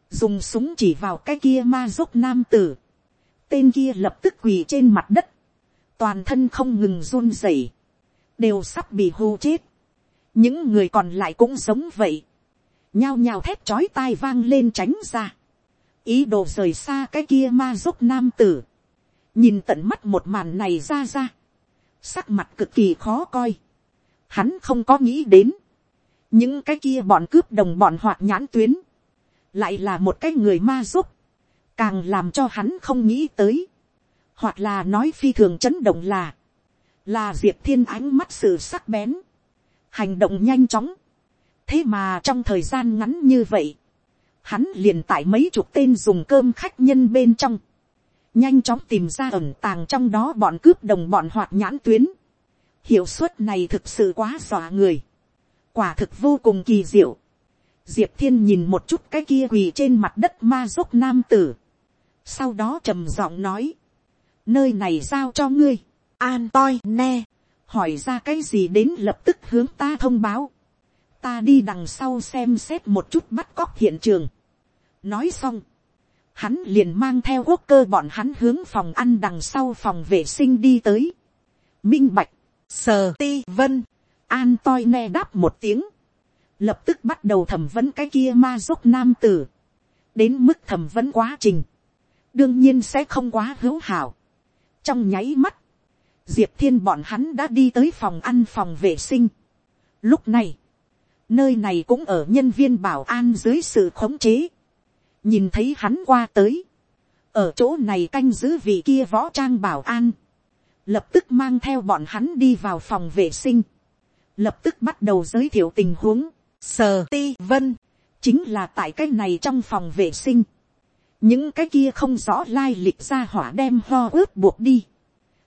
dùng súng chỉ vào cái kia ma dốc nam tử, tên kia lập tức quỳ trên mặt đất, toàn thân không ngừng run rẩy, đều sắp bị hô chết, những người còn lại cũng giống vậy, nhao nhao thét chói tai vang lên tránh ra, ý đồ rời xa cái kia ma dốc nam tử, nhìn tận mắt một màn này ra ra, sắc mặt cực kỳ khó coi, hắn không có nghĩ đến, những cái kia bọn cướp đồng bọn hoạt nhãn tuyến, lại là một cái người ma dốc, càng làm cho hắn không nghĩ tới, hoặc là nói phi thường chấn động là, là diệp thiên ánh mắt sự sắc bén, hành động nhanh chóng. thế mà trong thời gian ngắn như vậy, hắn liền tại mấy chục tên dùng cơm khách nhân bên trong, nhanh chóng tìm ra ẩn tàng trong đó bọn cướp đồng bọn hoạt nhãn tuyến. hiệu suất này thực sự quá dọa người, quả thực vô cùng kỳ diệu. diệp thiên nhìn một chút cái kia quỳ trên mặt đất ma dốc nam tử, sau đó trầm giọng nói, nơi này giao cho ngươi, an toi ne, hỏi ra cái gì đến lập tức hướng ta thông báo. ta đi đằng sau xem xét một chút bắt cóc hiện trường nói xong, hắn liền mang theo quốc cơ bọn hắn hướng phòng ăn đằng sau phòng vệ sinh đi tới. minh bạch, sờ ti vân, an toi ne đáp một tiếng, lập tức bắt đầu thẩm vấn cái kia ma dốc nam tử, đến mức thẩm vấn quá trình, đương nhiên sẽ không quá hữu hảo. trong nháy mắt, diệp thiên bọn hắn đã đi tới phòng ăn phòng vệ sinh. lúc này, nơi này cũng ở nhân viên bảo an dưới sự khống chế nhìn thấy hắn qua tới, ở chỗ này canh giữ vị kia võ trang bảo an, lập tức mang theo bọn hắn đi vào phòng vệ sinh, lập tức bắt đầu giới thiệu tình huống, sờ ti vân, chính là tại cái này trong phòng vệ sinh, những cái kia không rõ lai lịch ra hỏa đem ho ướp buộc đi,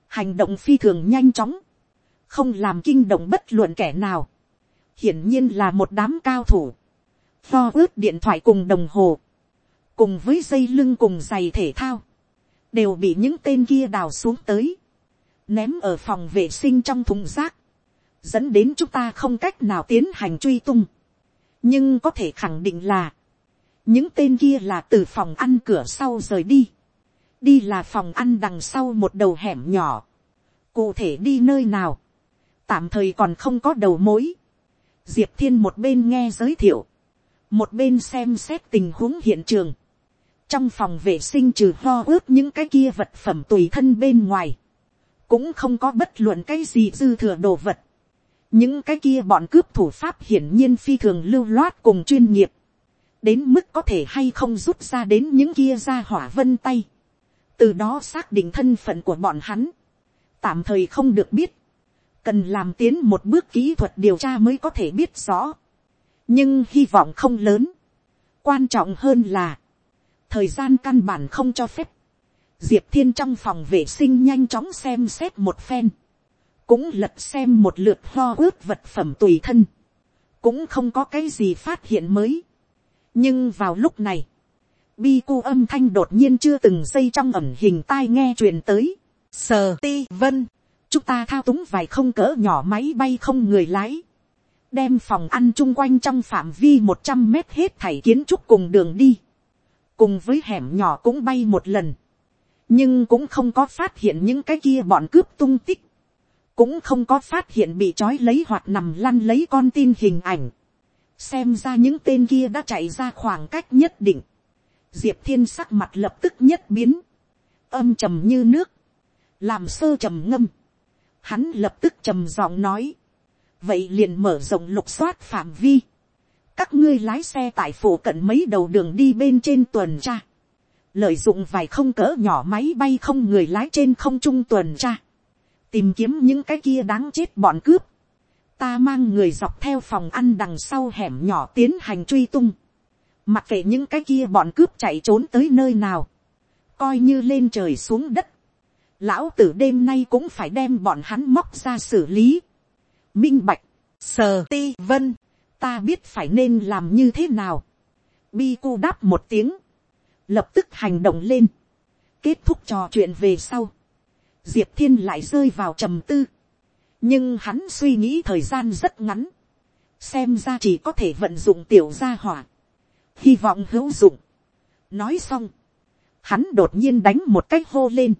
hành động phi thường nhanh chóng, không làm kinh động bất luận kẻ nào, hiển nhiên là một đám cao thủ, ho ướt điện thoại cùng đồng hồ, cùng với dây lưng cùng giày thể thao, đều bị những tên kia đào xuống tới, ném ở phòng vệ sinh trong thùng rác, dẫn đến chúng ta không cách nào tiến hành truy tung. nhưng có thể khẳng định là, những tên kia là từ phòng ăn cửa sau rời đi. Đi là phòng ăn đằng sau một đầu hẻm nhỏ, cụ thể đi nơi nào, tạm thời còn không có đầu mối, diệp thiên một bên nghe giới thiệu, một bên xem xét tình huống hiện trường, trong phòng vệ sinh trừ ho ướt những cái kia vật phẩm tùy thân bên ngoài, cũng không có bất luận cái gì dư thừa đồ vật. những cái kia bọn cướp thủ pháp hiển nhiên phi thường lưu loát cùng chuyên nghiệp, đến mức có thể hay không rút ra đến những kia ra hỏa vân tay. Từ đó xác định thân phận của bọn hắn, tạm thời không được biết, cần làm tiến một bước kỹ thuật điều tra mới có thể biết rõ, nhưng hy vọng không lớn, quan trọng hơn là, thời gian căn bản không cho phép, diệp thiên trong phòng vệ sinh nhanh chóng xem xét một phen, cũng lật xem một lượt ho ướt vật phẩm tùy thân, cũng không có cái gì phát hiện mới. nhưng vào lúc này, bi cu âm thanh đột nhiên chưa từng xây trong ẩm hình tai nghe truyền tới. sờ ti vân, chúng ta thao túng vài không cỡ nhỏ máy bay không người lái, đem phòng ăn chung quanh trong phạm vi một trăm mét hết thảy kiến trúc cùng đường đi, cùng với hẻm nhỏ cũng bay một lần, nhưng cũng không có phát hiện những cái kia bọn cướp tung tích, cũng không có phát hiện bị trói lấy hoặc nằm lăn lấy con tin hình ảnh, xem ra những tên kia đã chạy ra khoảng cách nhất định, diệp thiên sắc mặt lập tức nhất biến, âm trầm như nước, làm sơ trầm ngâm, hắn lập tức trầm giọng nói, vậy liền mở rộng lục soát phạm vi, các ngươi lái xe tại phủ cận mấy đầu đường đi bên trên tuần tra, lợi dụng vài không cỡ nhỏ máy bay không người lái trên không trung tuần tra, tìm kiếm những cái kia đáng chết bọn cướp, ta mang người dọc theo phòng ăn đằng sau hẻm nhỏ tiến hành truy tung, mặc kệ những cái kia bọn cướp chạy trốn tới nơi nào, coi như lên trời xuống đất, lão tử đêm nay cũng phải đem bọn hắn móc ra xử lý, minh bạch, sờ ti vân, ta biết phải nên làm như thế nào, bi cu đáp một tiếng, lập tức hành động lên, kết thúc trò chuyện về sau, diệp thiên lại rơi vào trầm tư, nhưng hắn suy nghĩ thời gian rất ngắn, xem ra chỉ có thể vận dụng tiểu gia hỏa, hy vọng hữu dụng. nói xong, hắn đột nhiên đánh một cái hô lên.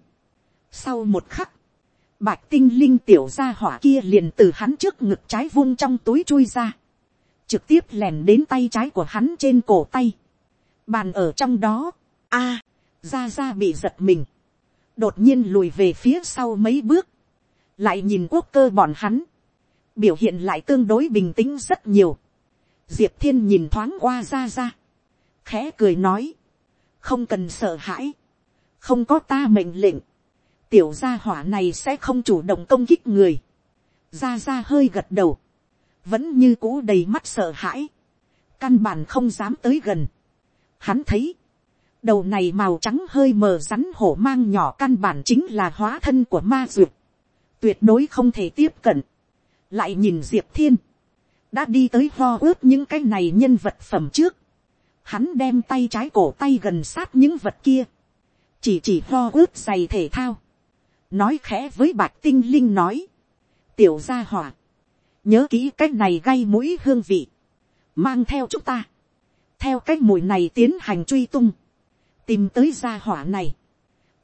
sau một khắc, bạch tinh linh tiểu gia hỏa kia liền từ hắn trước ngực trái vung trong túi chui ra, trực tiếp lèn đến tay trái của hắn trên cổ tay, bàn ở trong đó, a, ra ra bị giật mình, đột nhiên lùi về phía sau mấy bước, lại nhìn quốc cơ bọn hắn, biểu hiện lại tương đối bình tĩnh rất nhiều. Diệp thiên nhìn thoáng qua ra ra, khẽ cười nói, không cần sợ hãi, không có ta mệnh lệnh, tiểu gia hỏa này sẽ không chủ động công kích người. ra ra hơi gật đầu, vẫn như cũ đầy mắt sợ hãi, căn bản không dám tới gần. Hắn thấy, đầu này màu trắng hơi mờ rắn hổ mang nhỏ căn bản chính là hóa thân của ma duyệt, tuyệt đối không thể tiếp cận, lại nhìn diệp thiên, đã đi tới ho ướt những cái này nhân vật phẩm trước, hắn đem tay trái cổ tay gần sát những vật kia, chỉ chỉ ho ướt giày thể thao, nói khẽ với bạch tinh linh nói, tiểu gia hỏa, nhớ kỹ cái này gây mũi hương vị, mang theo chúng ta, theo cái mùi này tiến hành truy tung, tìm tới gia hỏa này,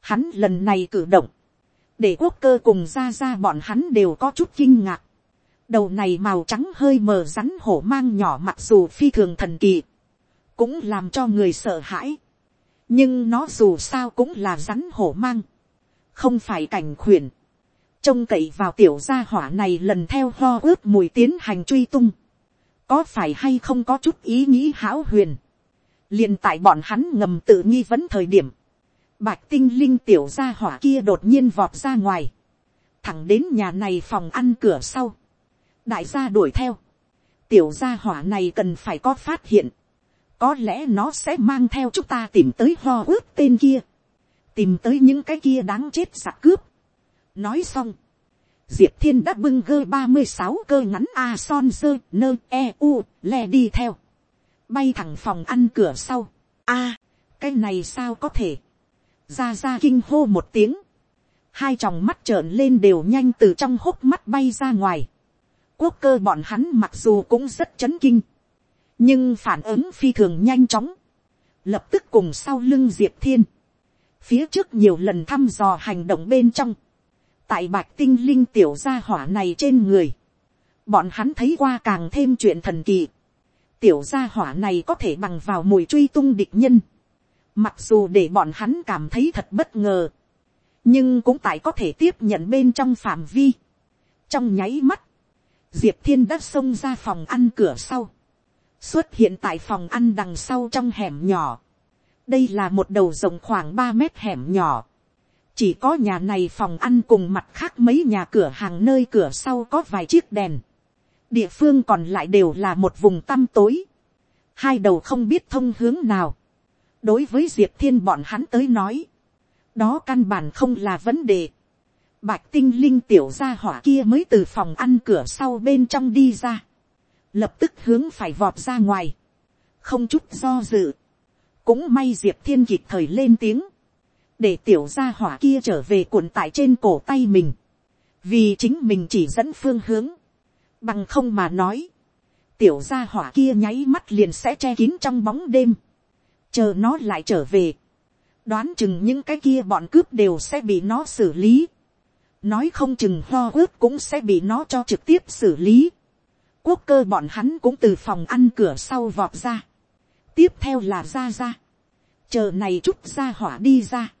hắn lần này cử động, để quốc cơ cùng ra ra bọn hắn đều có chút kinh ngạc, đầu này màu trắng hơi mờ rắn hổ mang nhỏ mặc dù phi thường thần kỳ, cũng làm cho người sợ hãi, nhưng nó dù sao cũng là rắn hổ mang, không phải cảnh khuyển, trông cậy vào tiểu gia hỏa này lần theo ho ướt mùi tiến hành truy tung, có phải hay không có chút ý nghĩ hão huyền, liền tại bọn hắn ngầm tự nghi vấn thời điểm, bạch tinh linh tiểu gia hỏa kia đột nhiên vọt ra ngoài, thẳng đến nhà này phòng ăn cửa sau, đại gia đuổi theo, tiểu gia hỏa này cần phải có phát hiện, có lẽ nó sẽ mang theo chúng ta tìm tới ho ướt tên kia, tìm tới những cái kia đáng chết giặc cướp nói xong, diệp thiên đã bưng gơ ba mươi sáu cơ ngắn a son sơ nơ e u le đi theo, bay thẳng phòng ăn cửa sau, a, cái này sao có thể, ra ra kinh hô một tiếng, hai tròng mắt trợn lên đều nhanh từ trong hốc mắt bay ra ngoài, quốc cơ bọn hắn mặc dù cũng rất chấn kinh, nhưng phản ứng phi thường nhanh chóng, lập tức cùng sau lưng diệp thiên, phía trước nhiều lần thăm dò hành động bên trong, tại bạch tinh linh tiểu gia hỏa này trên người, bọn hắn thấy qua càng thêm chuyện thần kỳ, tiểu gia hỏa này có thể bằng vào mùi truy tung địch nhân, mặc dù để bọn hắn cảm thấy thật bất ngờ, nhưng cũng tại có thể tiếp nhận bên trong phạm vi. trong nháy mắt, diệp thiên đã xông ra phòng ăn cửa sau, xuất hiện tại phòng ăn đằng sau trong hẻm nhỏ. đây là một đầu rộng khoảng ba mét hẻm nhỏ chỉ có nhà này phòng ăn cùng mặt khác mấy nhà cửa hàng nơi cửa sau có vài chiếc đèn. địa phương còn lại đều là một vùng tăm tối. hai đầu không biết thông hướng nào. đối với diệp thiên bọn hắn tới nói, đó căn bản không là vấn đề. bạch tinh linh tiểu gia hỏa kia mới từ phòng ăn cửa sau bên trong đi ra, lập tức hướng phải vọt ra ngoài, không chút do dự, cũng may diệp thiên kịp thời lên tiếng, để tiểu gia hỏa kia trở về cuộn tại trên cổ tay mình, vì chính mình chỉ dẫn phương hướng, bằng không mà nói, tiểu gia hỏa kia nháy mắt liền sẽ che kín trong bóng đêm, chờ nó lại trở về, đoán chừng những cái kia bọn cướp đều sẽ bị nó xử lý, nói không chừng ho ướp cũng sẽ bị nó cho trực tiếp xử lý, quốc cơ bọn hắn cũng từ phòng ăn cửa sau vọt ra, tiếp theo là ra ra, chờ này chút ra hỏa đi ra,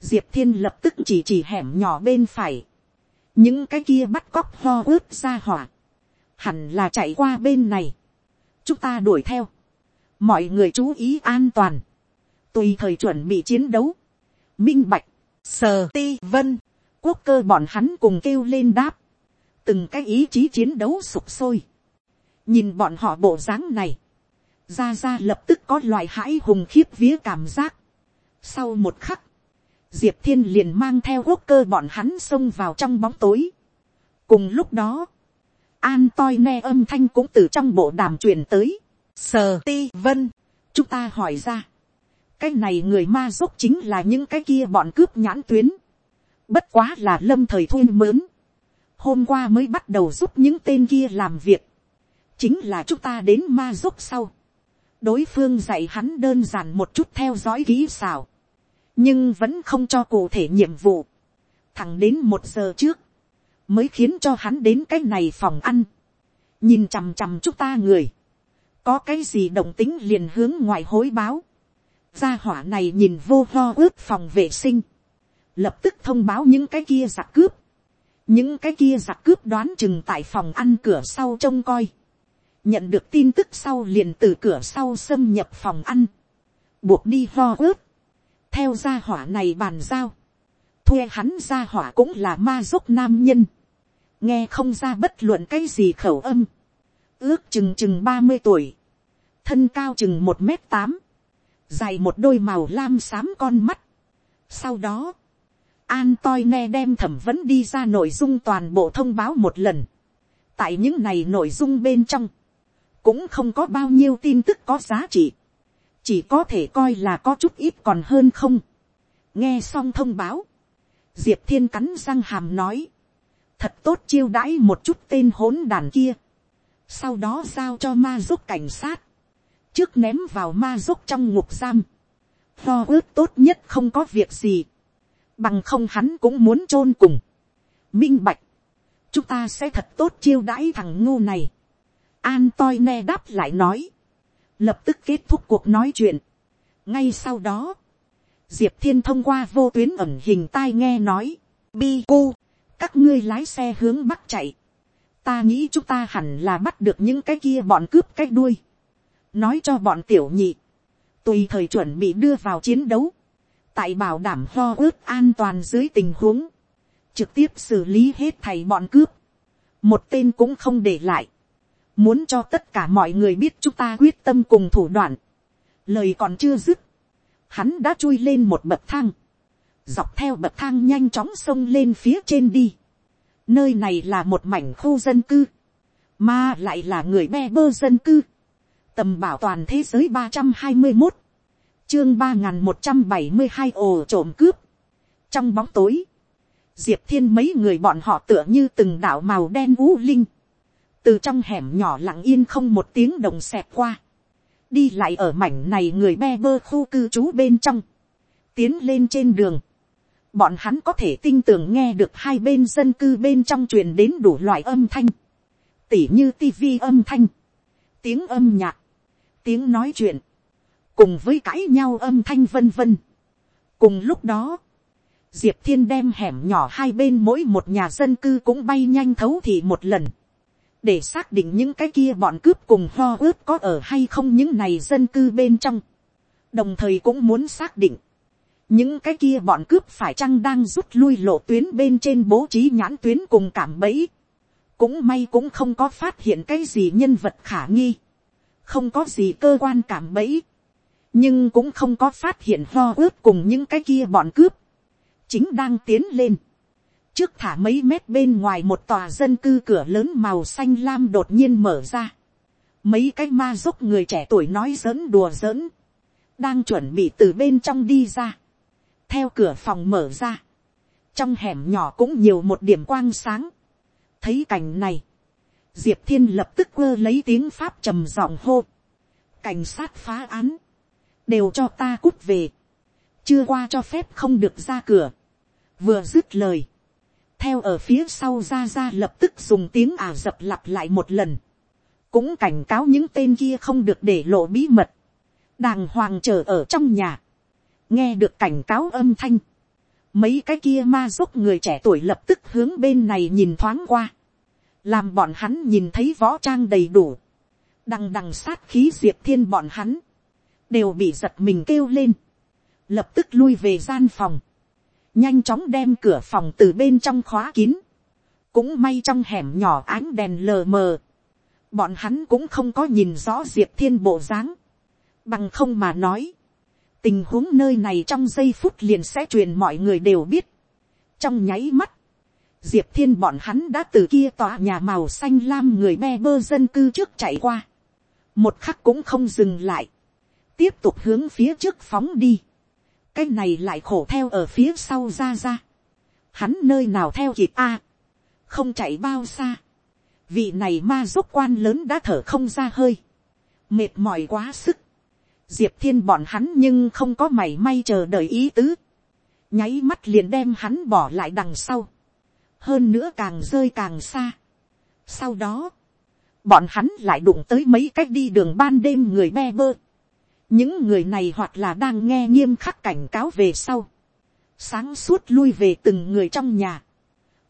diệp thiên lập tức chỉ chỉ hẻm nhỏ bên phải, những cái kia bắt cóc ho ướt ra hỏa, hẳn là chạy qua bên này, chúng ta đuổi theo, mọi người chú ý an toàn, tùy thời chuẩn bị chiến đấu, minh bạch, sờ ti vân, quốc cơ bọn hắn cùng kêu lên đáp, từng cái ý chí chiến đấu sụp sôi, nhìn bọn họ bộ dáng này, ra ra lập tức có loại hãi hùng khiếp vía cảm giác. Sau một khắc, diệp thiên liền mang theo quốc cơ bọn hắn xông vào trong bóng tối. cùng lúc đó, an toi nghe âm thanh cũng từ trong bộ đàm truyền tới. sờ ti vân, chúng ta hỏi ra, cái này người ma dốc chính là những cái kia bọn cướp nhãn tuyến. bất quá là lâm thời thuê mớn. hôm qua mới bắt đầu giúp những tên kia làm việc. chính là chúng ta đến ma dốc sau. đối phương dạy hắn đơn giản một chút theo dõi kỹ xảo nhưng vẫn không cho cụ thể nhiệm vụ, thẳng đến một giờ trước, mới khiến cho hắn đến cái này phòng ăn, nhìn chằm chằm chúng ta người, có cái gì động tính liền hướng ngoài hối báo, gia hỏa này nhìn vô lo ướp phòng vệ sinh, lập tức thông báo những cái kia giặc cướp, những cái kia giặc cướp đoán chừng tại phòng ăn cửa sau trông coi, nhận được tin tức sau liền từ cửa sau xâm nhập phòng ăn, buộc đi lo ướp, theo gia hỏa này bàn giao, thuê hắn gia hỏa cũng là ma dốc nam nhân, nghe không ra bất luận cái gì khẩu âm, ước chừng chừng ba mươi tuổi, thân cao chừng một m tám, dài một đôi màu lam xám con mắt. Sau đó, an toi nghe đem thẩm vấn đi ra nội dung toàn bộ thông báo một lần. tại những này nội dung bên trong, cũng không có bao nhiêu tin tức có giá trị chỉ có thể coi là có chút ít còn hơn không. nghe xong thông báo, diệp thiên cắn răng hàm nói, thật tốt chiêu đãi một chút tên hỗn đàn kia, sau đó giao cho ma giúp cảnh sát, trước ném vào ma giúp trong ngục giam, lo ước tốt nhất không có việc gì, bằng không hắn cũng muốn t r ô n cùng, minh bạch, chúng ta sẽ thật tốt chiêu đãi thằng ngu này, an toi ne đáp lại nói, lập tức kết thúc cuộc nói chuyện. ngay sau đó, diệp thiên thông qua vô tuyến ẩn hình tai nghe nói, bi cu, các ngươi lái xe hướng bắc chạy, ta nghĩ chúng ta hẳn là bắt được những cái kia bọn cướp cái đuôi, nói cho bọn tiểu nhị, tùy thời chuẩn bị đưa vào chiến đấu, tại bảo đảm lo ướt an toàn dưới tình huống, trực tiếp xử lý hết thầy bọn cướp, một tên cũng không để lại, muốn cho tất cả mọi người biết chúng ta quyết tâm cùng thủ đoạn. lời còn chưa dứt, hắn đã chui lên một bậc thang, dọc theo bậc thang nhanh chóng xông lên phía trên đi. nơi này là một mảnh khu dân cư, mà lại là người be bơ dân cư. tầm bảo toàn thế giới ba trăm hai mươi một, chương ba n g h n một trăm bảy mươi hai ồ trộm cướp. trong bóng tối, diệp thiên mấy người bọn họ tựa như từng đạo màu đen vũ linh từ trong hẻm nhỏ lặng yên không một tiếng đồng xẹt qua, đi lại ở mảnh này người be bơ khu cư trú bên trong, tiến lên trên đường, bọn hắn có thể tinh tường nghe được hai bên dân cư bên trong truyền đến đủ loại âm thanh, tỉ như tivi âm thanh, tiếng âm nhạc, tiếng nói chuyện, cùng với cãi nhau âm thanh vân vân. cùng lúc đó, diệp thiên đem hẻm nhỏ hai bên mỗi một nhà dân cư cũng bay nhanh thấu thị một lần, để xác định những cái kia bọn cướp cùng ho ướp có ở hay không những này dân cư bên trong. đồng thời cũng muốn xác định, những cái kia bọn cướp phải chăng đang rút lui lộ tuyến bên trên bố trí nhãn tuyến cùng cảm bẫy. cũng may cũng không có phát hiện cái gì nhân vật khả nghi, không có gì cơ quan cảm bẫy, nhưng cũng không có phát hiện ho ướp cùng những cái kia bọn cướp, chính đang tiến lên trước thả mấy mét bên ngoài một tòa dân cư cửa lớn màu xanh lam đột nhiên mở ra. mấy cái ma giúp người trẻ tuổi nói giỡn đùa giỡn, đang chuẩn bị từ bên trong đi ra, theo cửa phòng mở ra, trong hẻm nhỏ cũng nhiều một điểm quang sáng, thấy cảnh này, diệp thiên lập tức quơ lấy tiếng pháp trầm giọng hô, cảnh sát phá án, đều cho ta cút về, chưa qua cho phép không được ra cửa, vừa dứt lời, theo ở phía sau ra ra lập tức dùng tiếng ả dập lặp lại một lần, cũng cảnh cáo những tên kia không được để lộ bí mật, đàng hoàng chờ ở trong nhà, nghe được cảnh cáo âm thanh, mấy cái kia ma giúp người trẻ tuổi lập tức hướng bên này nhìn thoáng qua, làm bọn hắn nhìn thấy võ trang đầy đủ, đằng đằng sát khí diệp thiên bọn hắn, đều bị giật mình kêu lên, lập tức lui về gian phòng, nhanh chóng đem cửa phòng từ bên trong khóa kín, cũng may trong hẻm nhỏ ánh đèn lờ mờ, bọn hắn cũng không có nhìn rõ diệp thiên bộ dáng, bằng không mà nói, tình huống nơi này trong giây phút liền sẽ truyền mọi người đều biết, trong nháy mắt, diệp thiên bọn hắn đã từ kia tòa nhà màu xanh lam người me bơ dân cư trước chạy qua, một khắc cũng không dừng lại, tiếp tục hướng phía trước phóng đi, cái này lại khổ theo ở phía sau ra ra, hắn nơi nào theo kịp a, không chạy bao xa, vị này ma giúp quan lớn đã thở không ra hơi, mệt mỏi quá sức, diệp thiên bọn hắn nhưng không có mảy may chờ đợi ý tứ, nháy mắt liền đem hắn bỏ lại đằng sau, hơn nữa càng rơi càng xa. sau đó, bọn hắn lại đụng tới mấy cách đi đường ban đêm người be bơ những người này hoặc là đang nghe nghiêm khắc cảnh cáo về sau, sáng suốt lui về từng người trong nhà,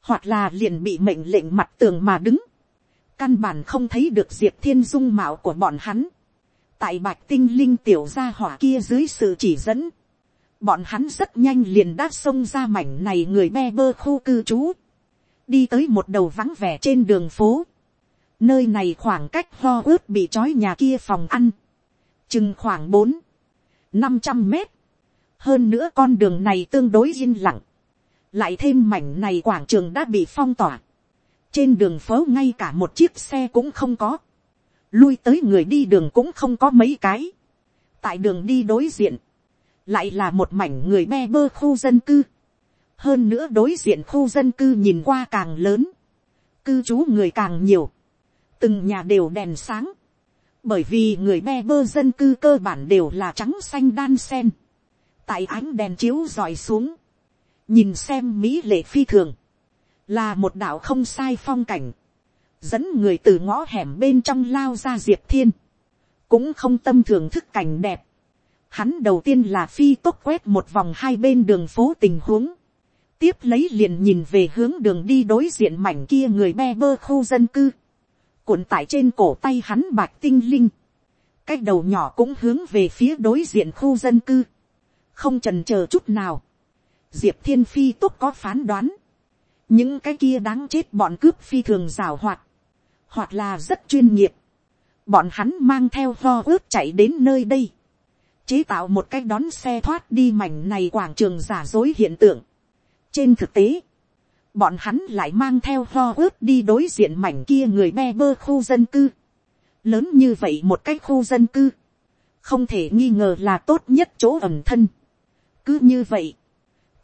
hoặc là liền bị mệnh lệnh mặt tường mà đứng, căn bản không thấy được diệp thiên dung mạo của bọn hắn, tại bạch tinh linh tiểu gia hỏa kia dưới sự chỉ dẫn, bọn hắn rất nhanh liền đã xông ra mảnh này người be bơ khu cư trú, đi tới một đầu vắng vẻ trên đường phố, nơi này khoảng cách ho ướt bị trói nhà kia phòng ăn, chừng khoảng bốn, năm trăm mét, hơn nữa con đường này tương đối yên lặng, lại thêm mảnh này quảng trường đã bị phong tỏa, trên đường phố ngay cả một chiếc xe cũng không có, lui tới người đi đường cũng không có mấy cái, tại đường đi đối diện, lại là một mảnh người me bơ khu dân cư, hơn nữa đối diện khu dân cư nhìn qua càng lớn, cư trú người càng nhiều, từng nhà đều đèn sáng, bởi vì người be bơ dân cư cơ bản đều là trắng xanh đan sen, tại ánh đèn chiếu dọi xuống, nhìn xem mỹ lệ phi thường, là một đạo không sai phong cảnh, dẫn người từ ngõ hẻm bên trong lao ra diệp thiên, cũng không tâm thưởng thức cảnh đẹp. Hắn đầu tiên là phi tốc quét một vòng hai bên đường phố tình huống, tiếp lấy liền nhìn về hướng đường đi đối diện mảnh kia người be bơ khu dân cư, cuộn tại trên cổ tay hắn bạch tinh linh, cái đầu nhỏ cũng hướng về phía đối diện khu dân cư, không trần c h ờ chút nào, diệp thiên phi tốt có phán đoán, những cái kia đáng chết bọn cướp phi thường rào hoạt, hoặc là rất chuyên nghiệp, bọn hắn mang theo ho ướp chạy đến nơi đây, chế tạo một cái đón xe thoát đi mảnh này quảng trường giả dối hiện tượng. trên thực tế, bọn hắn lại mang theo lo ướt đi đối diện mảnh kia người be bơ khu dân cư. lớn như vậy một cái khu dân cư, không thể nghi ngờ là tốt nhất chỗ ẩm thân. cứ như vậy,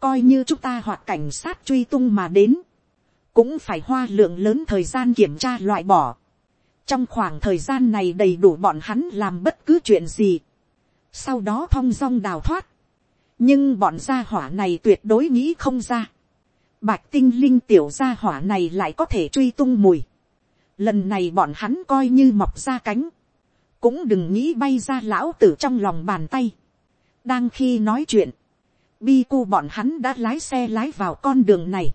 coi như chúng ta hoặc cảnh sát truy tung mà đến, cũng phải hoa lượng lớn thời gian kiểm tra loại bỏ. trong khoảng thời gian này đầy đủ bọn hắn làm bất cứ chuyện gì. sau đó thong dong đào thoát. nhưng bọn gia hỏa này tuyệt đối nghĩ không ra bạch tinh linh tiểu gia hỏa này lại có thể truy tung mùi. lần này bọn hắn coi như mọc ra cánh. cũng đừng nghĩ bay ra lão tử trong lòng bàn tay. đang khi nói chuyện, bi cu bọn hắn đã lái xe lái vào con đường này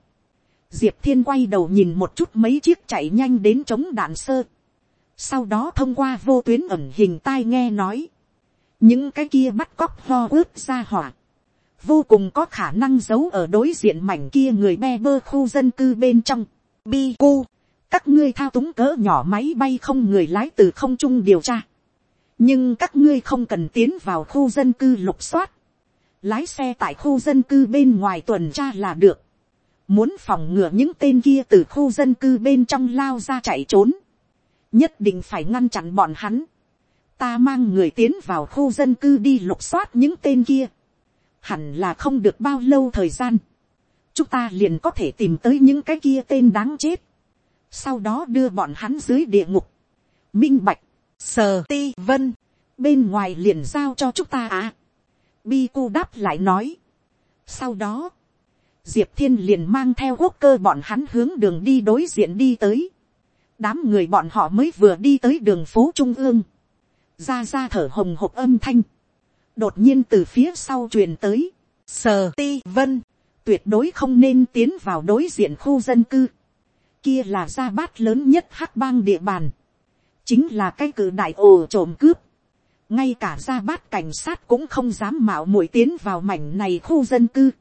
diệp thiên quay đầu nhìn một chút mấy chiếc chạy nhanh đến chống đạn sơ. sau đó thông qua vô tuyến ẩn hình tai nghe nói, những cái kia bắt cóc ho ướt ra hỏa, vô cùng có khả năng giấu ở đối diện mảnh kia người be bơ khu dân cư bên trong. Bi cu, các ngươi thao túng cỡ nhỏ máy bay không người lái từ không trung điều tra. nhưng các ngươi không cần tiến vào khu dân cư lục soát. lái xe tại khu dân cư bên ngoài tuần tra là được muốn phòng ngừa những tên kia từ khu dân cư bên trong lao ra chạy trốn, nhất định phải ngăn chặn bọn hắn, ta mang người tiến vào khu dân cư đi lục soát những tên kia, hẳn là không được bao lâu thời gian, chúng ta liền có thể tìm tới những cái kia tên đáng chết, sau đó đưa bọn hắn dưới địa ngục, minh bạch, sờ ti vân, bên ngoài liền giao cho chúng ta à. bi cu đáp lại nói, sau đó, diệp thiên liền mang theo quốc cơ bọn hắn hướng đường đi đối diện đi tới, đám người bọn họ mới vừa đi tới đường phố trung ương, ra ra thở hồng hộc âm thanh, đột nhiên từ phía sau truyền tới, sờ ti vân, tuyệt đối không nên tiến vào đối diện khu dân cư, kia là gia bát lớn nhất hắc bang địa bàn, chính là cái cử đại ồ trộm cướp, ngay cả gia bát cảnh sát cũng không dám mạo muội tiến vào mảnh này khu dân cư.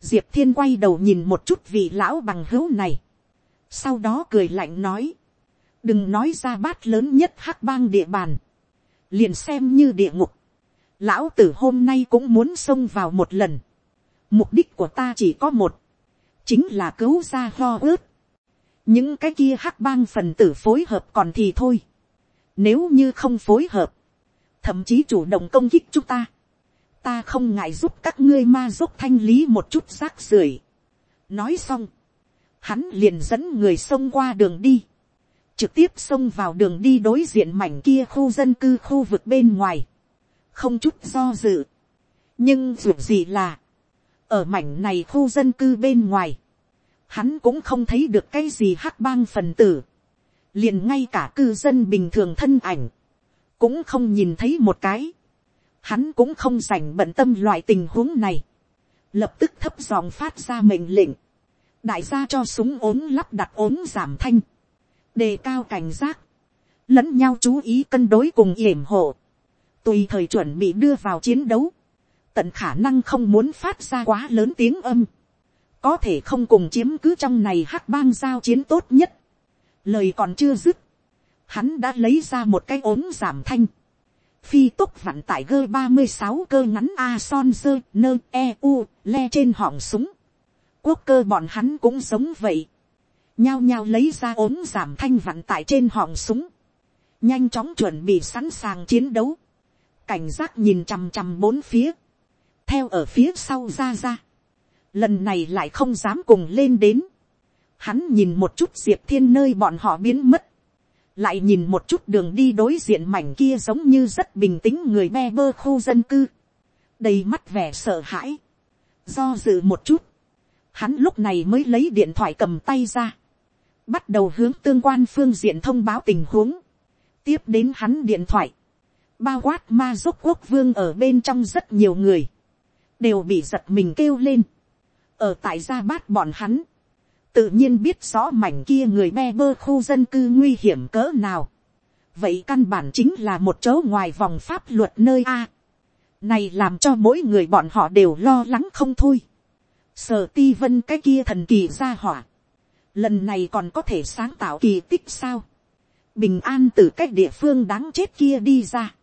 diệp thiên quay đầu nhìn một chút vị lão bằng hữu này, sau đó cười lạnh nói, đừng nói ra bát lớn nhất hắc bang địa bàn, liền xem như địa ngục, lão tử hôm nay cũng muốn xông vào một lần, mục đích của ta chỉ có một, chính là cứu ra ho ướt, những cái kia hắc bang phần tử phối hợp còn thì thôi, nếu như không phối hợp, thậm chí chủ động công kích chúng ta, ta không ngại giúp các ngươi ma giúp thanh lý một chút rác rưởi. nói xong, hắn liền dẫn người xông qua đường đi, trực tiếp xông vào đường đi đối diện mảnh kia khu dân cư khu vực bên ngoài, không chút do dự. nhưng dù gì là, ở mảnh này khu dân cư bên ngoài, hắn cũng không thấy được cái gì hắc bang phần tử, liền ngay cả cư dân bình thường thân ảnh, cũng không nhìn thấy một cái, hắn cũng không dành bận tâm loại tình huống này, lập tức thấp giọng phát ra mệnh lệnh, đại gia cho súng ốm lắp đặt ốm giảm thanh, đề cao cảnh giác, lẫn nhau chú ý cân đối cùng yểm hộ, tùy thời chuẩn bị đưa vào chiến đấu, tận khả năng không muốn phát ra quá lớn tiếng âm, có thể không cùng chiếm cứ trong này hắc bang giao chiến tốt nhất, lời còn chưa dứt, hắn đã lấy ra một cái ốm giảm thanh, phi tốc vặn tại gơ ba mươi sáu cơ ngắn a son dơ nơ e u le trên họng súng, quốc cơ bọn hắn cũng giống vậy, nhao nhao lấy ra ốm giảm thanh vặn tại trên họng súng, nhanh chóng chuẩn bị sẵn sàng chiến đấu, cảnh giác nhìn chằm chằm bốn phía, theo ở phía sau ra ra, lần này lại không dám cùng lên đến, hắn nhìn một chút diệp thiên nơi bọn họ biến mất, lại nhìn một chút đường đi đối diện mảnh kia giống như rất bình tĩnh người me bơ khu dân cư, đầy mắt vẻ sợ hãi, do dự một chút, hắn lúc này mới lấy điện thoại cầm tay ra, bắt đầu hướng tương quan phương diện thông báo tình huống, tiếp đến hắn điện thoại, bao quát ma giúp quốc vương ở bên trong rất nhiều người, đều bị giật mình kêu lên, ở tại gia bát bọn hắn, tự nhiên biết rõ mảnh kia người me bơ khu dân cư nguy hiểm cỡ nào. vậy căn bản chính là một chỗ ngoài vòng pháp luật nơi a. này làm cho mỗi người bọn họ đều lo lắng không thôi. sở ti vân cái kia thần kỳ ra hỏa. lần này còn có thể sáng tạo kỳ tích sao. bình an từ cách địa phương đáng chết kia đi ra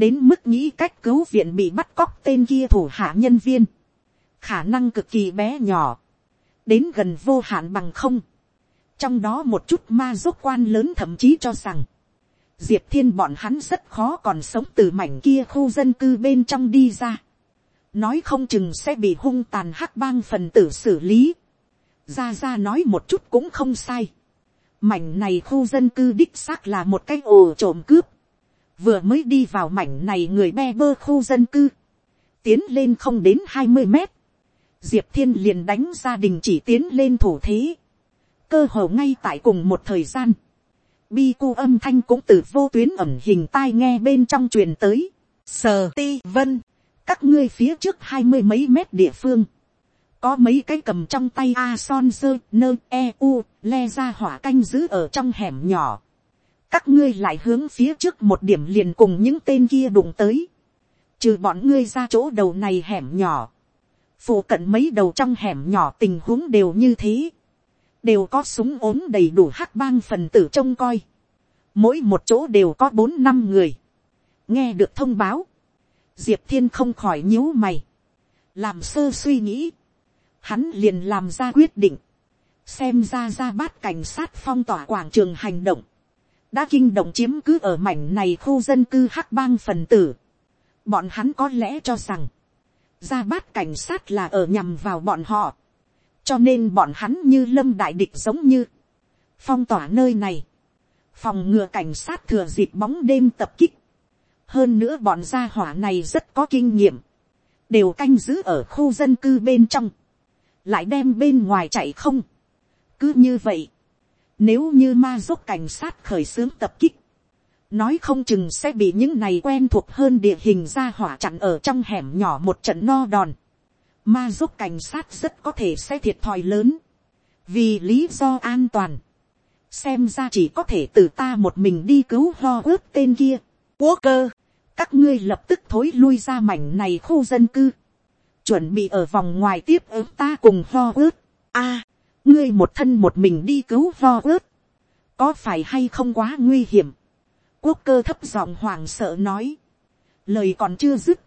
đến mức nghĩ cách cứu viện bị bắt cóc tên kia thủ hạ nhân viên. khả năng cực kỳ bé nhỏ đến gần vô hạn bằng không. trong đó một chút ma giúp quan lớn thậm chí cho rằng, diệp thiên bọn hắn rất khó còn sống từ mảnh kia khu dân cư bên trong đi ra. nói không chừng sẽ bị hung tàn hắc bang phần tử xử lý. ra ra nói một chút cũng không sai. mảnh này khu dân cư đích xác là một cái ồ trộm cướp vừa mới đi vào mảnh này người be bơ khu dân cư. tiến lên không đến hai mươi mét diệp thiên liền đánh gia đình chỉ tiến lên thủ thế, cơ hồ ngay tại cùng một thời gian, bi cu âm thanh cũng từ vô tuyến ẩm hình tai nghe bên trong truyền tới, sờ ti vân, các ngươi phía trước hai mươi mấy mét địa phương, có mấy cái cầm trong tay a son sơ nơ e u le ra hỏa canh giữ ở trong hẻm nhỏ, các ngươi lại hướng phía trước một điểm liền cùng những tên kia đụng tới, trừ bọn ngươi ra chỗ đầu này hẻm nhỏ, phụ cận mấy đầu trong hẻm nhỏ tình huống đều như thế, đều có súng ốm đầy đủ hắc bang phần tử trông coi, mỗi một chỗ đều có bốn năm người, nghe được thông báo, diệp thiên không khỏi nhíu mày, làm sơ suy nghĩ, hắn liền làm ra quyết định, xem ra ra bát cảnh sát phong tỏa quảng trường hành động, đã kinh động chiếm cứ ở mảnh này khu dân cư hắc bang phần tử. Bọn hắn có lẽ cho rằng, ra bát cảnh sát là ở nhằm vào bọn họ, cho nên bọn hắn như lâm đại địch giống như, phong tỏa nơi này, phòng ngừa cảnh sát thừa dịp bóng đêm tập kích, hơn nữa bọn gia hỏa này rất có kinh nghiệm, đều canh giữ ở khu dân cư bên trong, lại đem bên ngoài chạy không. cứ như vậy, nếu như ma giúp cảnh sát khởi xướng tập kích, nói không chừng sẽ bị những này quen thuộc hơn địa hình ra hỏa chặn ở trong hẻm nhỏ một trận no đòn. Ma giúp cảnh sát rất có thể sẽ thiệt thòi lớn, vì lý do an toàn. xem ra chỉ có thể từ ta một mình đi cứu ho ướp tên kia. Quốc cơ, các ngươi lập tức thối lui ra mảnh này khu dân cư, chuẩn bị ở vòng ngoài tiếp ứng ta cùng ho ướt. a, ngươi một thân một mình đi cứu vo ướt, có phải hay không quá nguy hiểm. quốc cơ thấp giọng hoàng sợ nói, lời còn chưa dứt,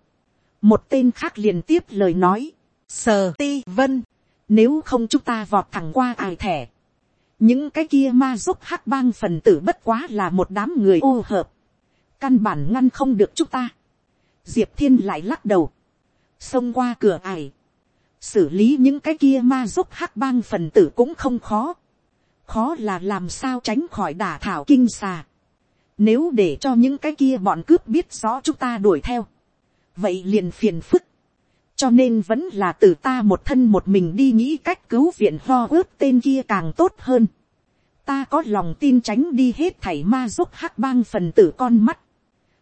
một tên khác liền tiếp lời nói, sờ ti vân, nếu không chúng ta vọt thẳng qua ải thẻ, những cái kia ma giúp hắc bang phần tử bất quá là một đám người ô hợp, căn bản ngăn không được chúng ta. diệp thiên lại lắc đầu, xông qua cửa ải, xử lý những cái kia ma giúp hắc bang phần tử cũng không khó, khó là làm sao tránh khỏi đả thảo kinh xà. Nếu để cho những cái kia bọn cướp biết rõ chúng ta đuổi theo, vậy liền phiền phức. cho nên vẫn là từ ta một thân một mình đi nghĩ cách cứu viện ho ướp tên kia càng tốt hơn. ta có lòng tin tránh đi hết thảy ma giúp hắc bang phần tử con mắt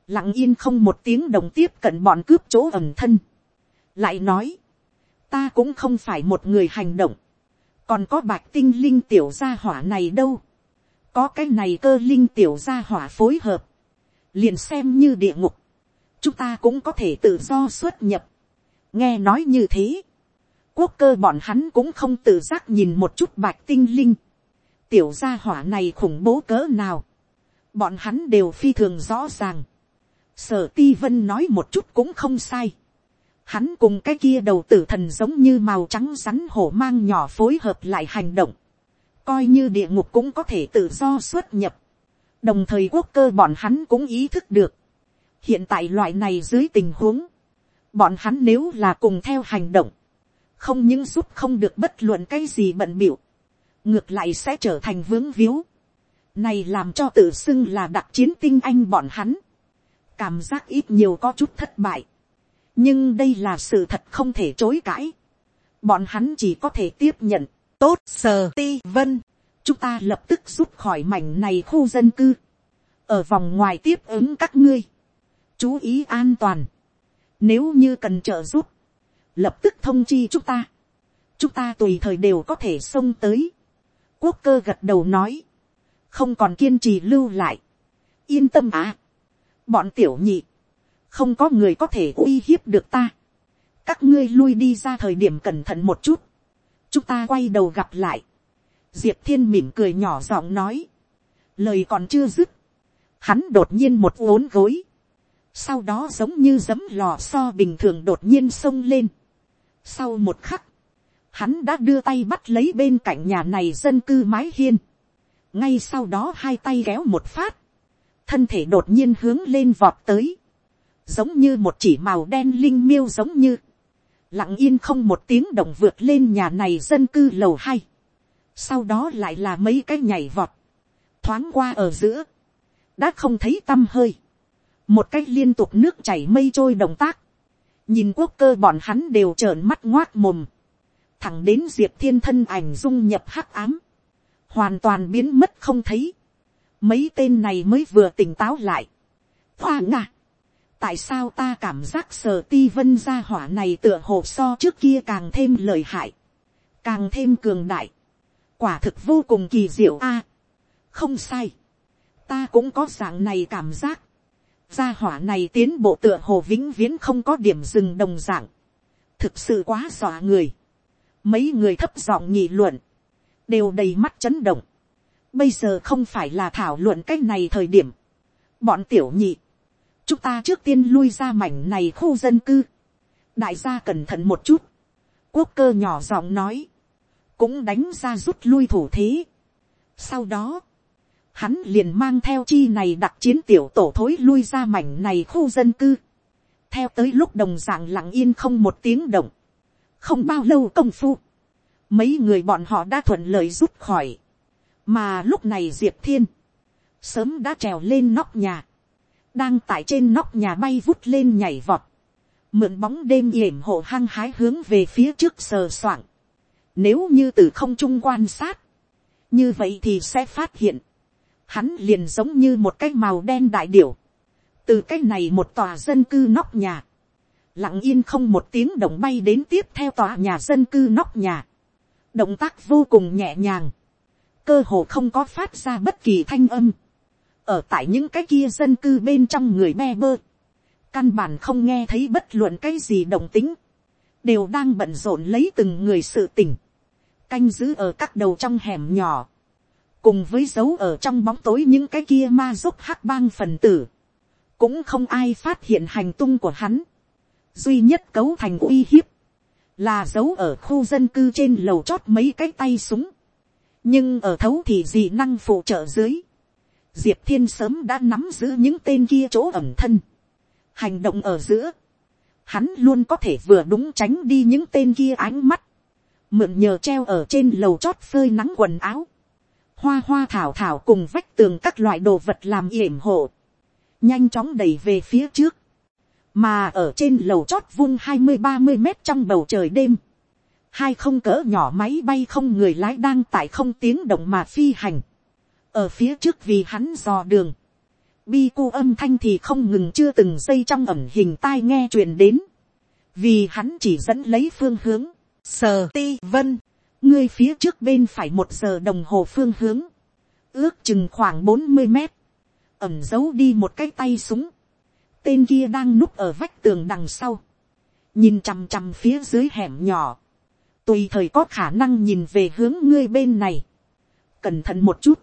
lặng yên không một tiếng đồng tiếp cận bọn cướp chỗ ẩm thân. lại nói, ta cũng không phải một người hành động, còn có bạch tinh linh tiểu gia hỏa này đâu, có cái này cơ linh tiểu gia hỏa phối hợp, liền xem như địa ngục, chúng ta cũng có thể tự do xuất nhập, nghe nói như thế, quốc cơ bọn hắn cũng không tự giác nhìn một chút bạch tinh linh, tiểu gia hỏa này khủng bố cỡ nào, bọn hắn đều phi thường rõ ràng, sở ti vân nói một chút cũng không sai. Hắn cùng cái kia đầu tử thần giống như màu trắng rắn hổ mang nhỏ phối hợp lại hành động. Coi như địa ngục cũng có thể tự do xuất nhập. Đồng thời quốc cơ bọn hắn cũng ý thức được. Hiện tại loại này dưới tình huống. Bọn hắn nếu là cùng theo hành động. Không những giúp không được bất luận cái gì bận biểu. Ngược lại sẽ trở thành vướng víu. Này làm cho tự xưng là đặc chiến tinh anh bọn hắn cảm giác ít nhiều có chút thất bại nhưng đây là sự thật không thể chối cãi. bọn hắn chỉ có thể tiếp nhận. tốt sờ ti vân. chúng ta lập tức rút khỏi mảnh này khu dân cư. ở vòng ngoài tiếp ứng các ngươi. chú ý an toàn. nếu như cần trợ giúp, lập tức thông chi chúng ta. chúng ta tùy thời đều có thể xông tới. quốc cơ gật đầu nói. không còn kiên trì lưu lại. yên tâm à bọn tiểu nhị, không có người có thể uy hiếp được ta. các ngươi lui đi ra thời điểm cẩn thận một chút. chúng ta quay đầu gặp lại. diệp thiên mỉm cười nhỏ giọng nói. lời còn chưa dứt. hắn đột nhiên một vốn gối. sau đó giống như giấm lò so bình thường đột nhiên xông lên. sau một khắc, hắn đã đưa tay bắt lấy bên cạnh nhà này dân cư mái hiên. ngay sau đó hai tay kéo một phát thân thể đột nhiên hướng lên vọt tới, giống như một chỉ màu đen linh miêu giống như, lặng yên không một tiếng động vượt lên nhà này dân cư lầu hai, sau đó lại là mấy cái nhảy vọt, thoáng qua ở giữa, đã không thấy t â m hơi, một cách liên tục nước chảy mây trôi động tác, nhìn quốc cơ bọn hắn đều trợn mắt ngoác mồm, thẳng đến diệp thiên thân ảnh dung nhập hắc ám, hoàn toàn biến mất không thấy, mấy tên này mới vừa tỉnh táo lại. Hoa nga tại sao ta cảm giác sở ti vân gia hỏa này tựa hồ so trước kia càng thêm lời hại, càng thêm cường đại, quả thực vô cùng kỳ diệu a. không sai, ta cũng có dạng này cảm giác, gia hỏa này tiến bộ tựa hồ vĩnh viễn không có điểm dừng đồng dạng, thực sự quá dọa người, mấy người thấp giọng nhị luận, đều đầy mắt chấn động, Bây giờ không phải là thảo luận cái này thời điểm. Bọn tiểu nhị. Chúng ta trước tiên lui ra mảnh này khu dân cư. Đại gia cẩn thận một chút. quốc cơ nhỏ giọng nói, cũng đánh ra rút lui thủ thế. sau đó, hắn liền mang theo chi này đặc chiến tiểu tổ thối lui ra mảnh này khu dân cư. theo tới lúc đồng d ạ n g lặng yên không một tiếng động, không bao lâu công phu, mấy người bọn họ đã thuận lợi rút khỏi, mà lúc này diệp thiên, sớm đã trèo lên nóc nhà, đang tại trên nóc nhà bay vút lên nhảy vọt, mượn bóng đêm yểm hộ hăng hái hướng về phía trước sờ soạng, nếu như từ không trung quan sát, như vậy thì sẽ phát hiện, hắn liền giống như một cái màu đen đại điểu, từ cái này một tòa dân cư nóc nhà, lặng yên không một tiếng động bay đến tiếp theo tòa nhà dân cư nóc nhà, động tác vô cùng nhẹ nhàng, cơ hồ không có phát ra bất kỳ thanh âm, ở tại những cái kia dân cư bên trong người me bơ, căn bản không nghe thấy bất luận cái gì động tính, đều đang bận rộn lấy từng người sự tình, canh giữ ở các đầu trong hẻm nhỏ, cùng với dấu ở trong bóng tối những cái kia ma giúp hắc bang phần tử, cũng không ai phát hiện hành tung của hắn, duy nhất cấu thành uy hiếp, là dấu ở khu dân cư trên lầu chót mấy cái tay súng, nhưng ở thấu thì gì năng phụ trợ dưới, diệp thiên sớm đã nắm giữ những tên kia chỗ ẩm thân, hành động ở giữa, hắn luôn có thể vừa đúng tránh đi những tên kia ánh mắt, mượn nhờ treo ở trên lầu chót phơi nắng quần áo, hoa hoa thảo thảo cùng vách tường các loại đồ vật làm yểm hộ, nhanh chóng đẩy về phía trước, mà ở trên lầu chót vung hai mươi ba mươi mét trong bầu trời đêm, hai không cỡ nhỏ máy bay không người lái đang tại không tiếng động mà phi hành, ở phía trước vì hắn dò đường, bi cu âm thanh thì không ngừng chưa từng giây trong ẩm hình tai nghe truyền đến, vì hắn chỉ dẫn lấy phương hướng, sờ ti vân, ngươi phía trước bên phải một giờ đồng hồ phương hướng, ước chừng khoảng bốn mươi mét, ẩm giấu đi một cái tay súng, tên kia đang núp ở vách tường đằng sau, nhìn chằm chằm phía dưới hẻm nhỏ, tùy thời có khả năng nhìn về hướng ngươi bên này, cẩn thận một chút,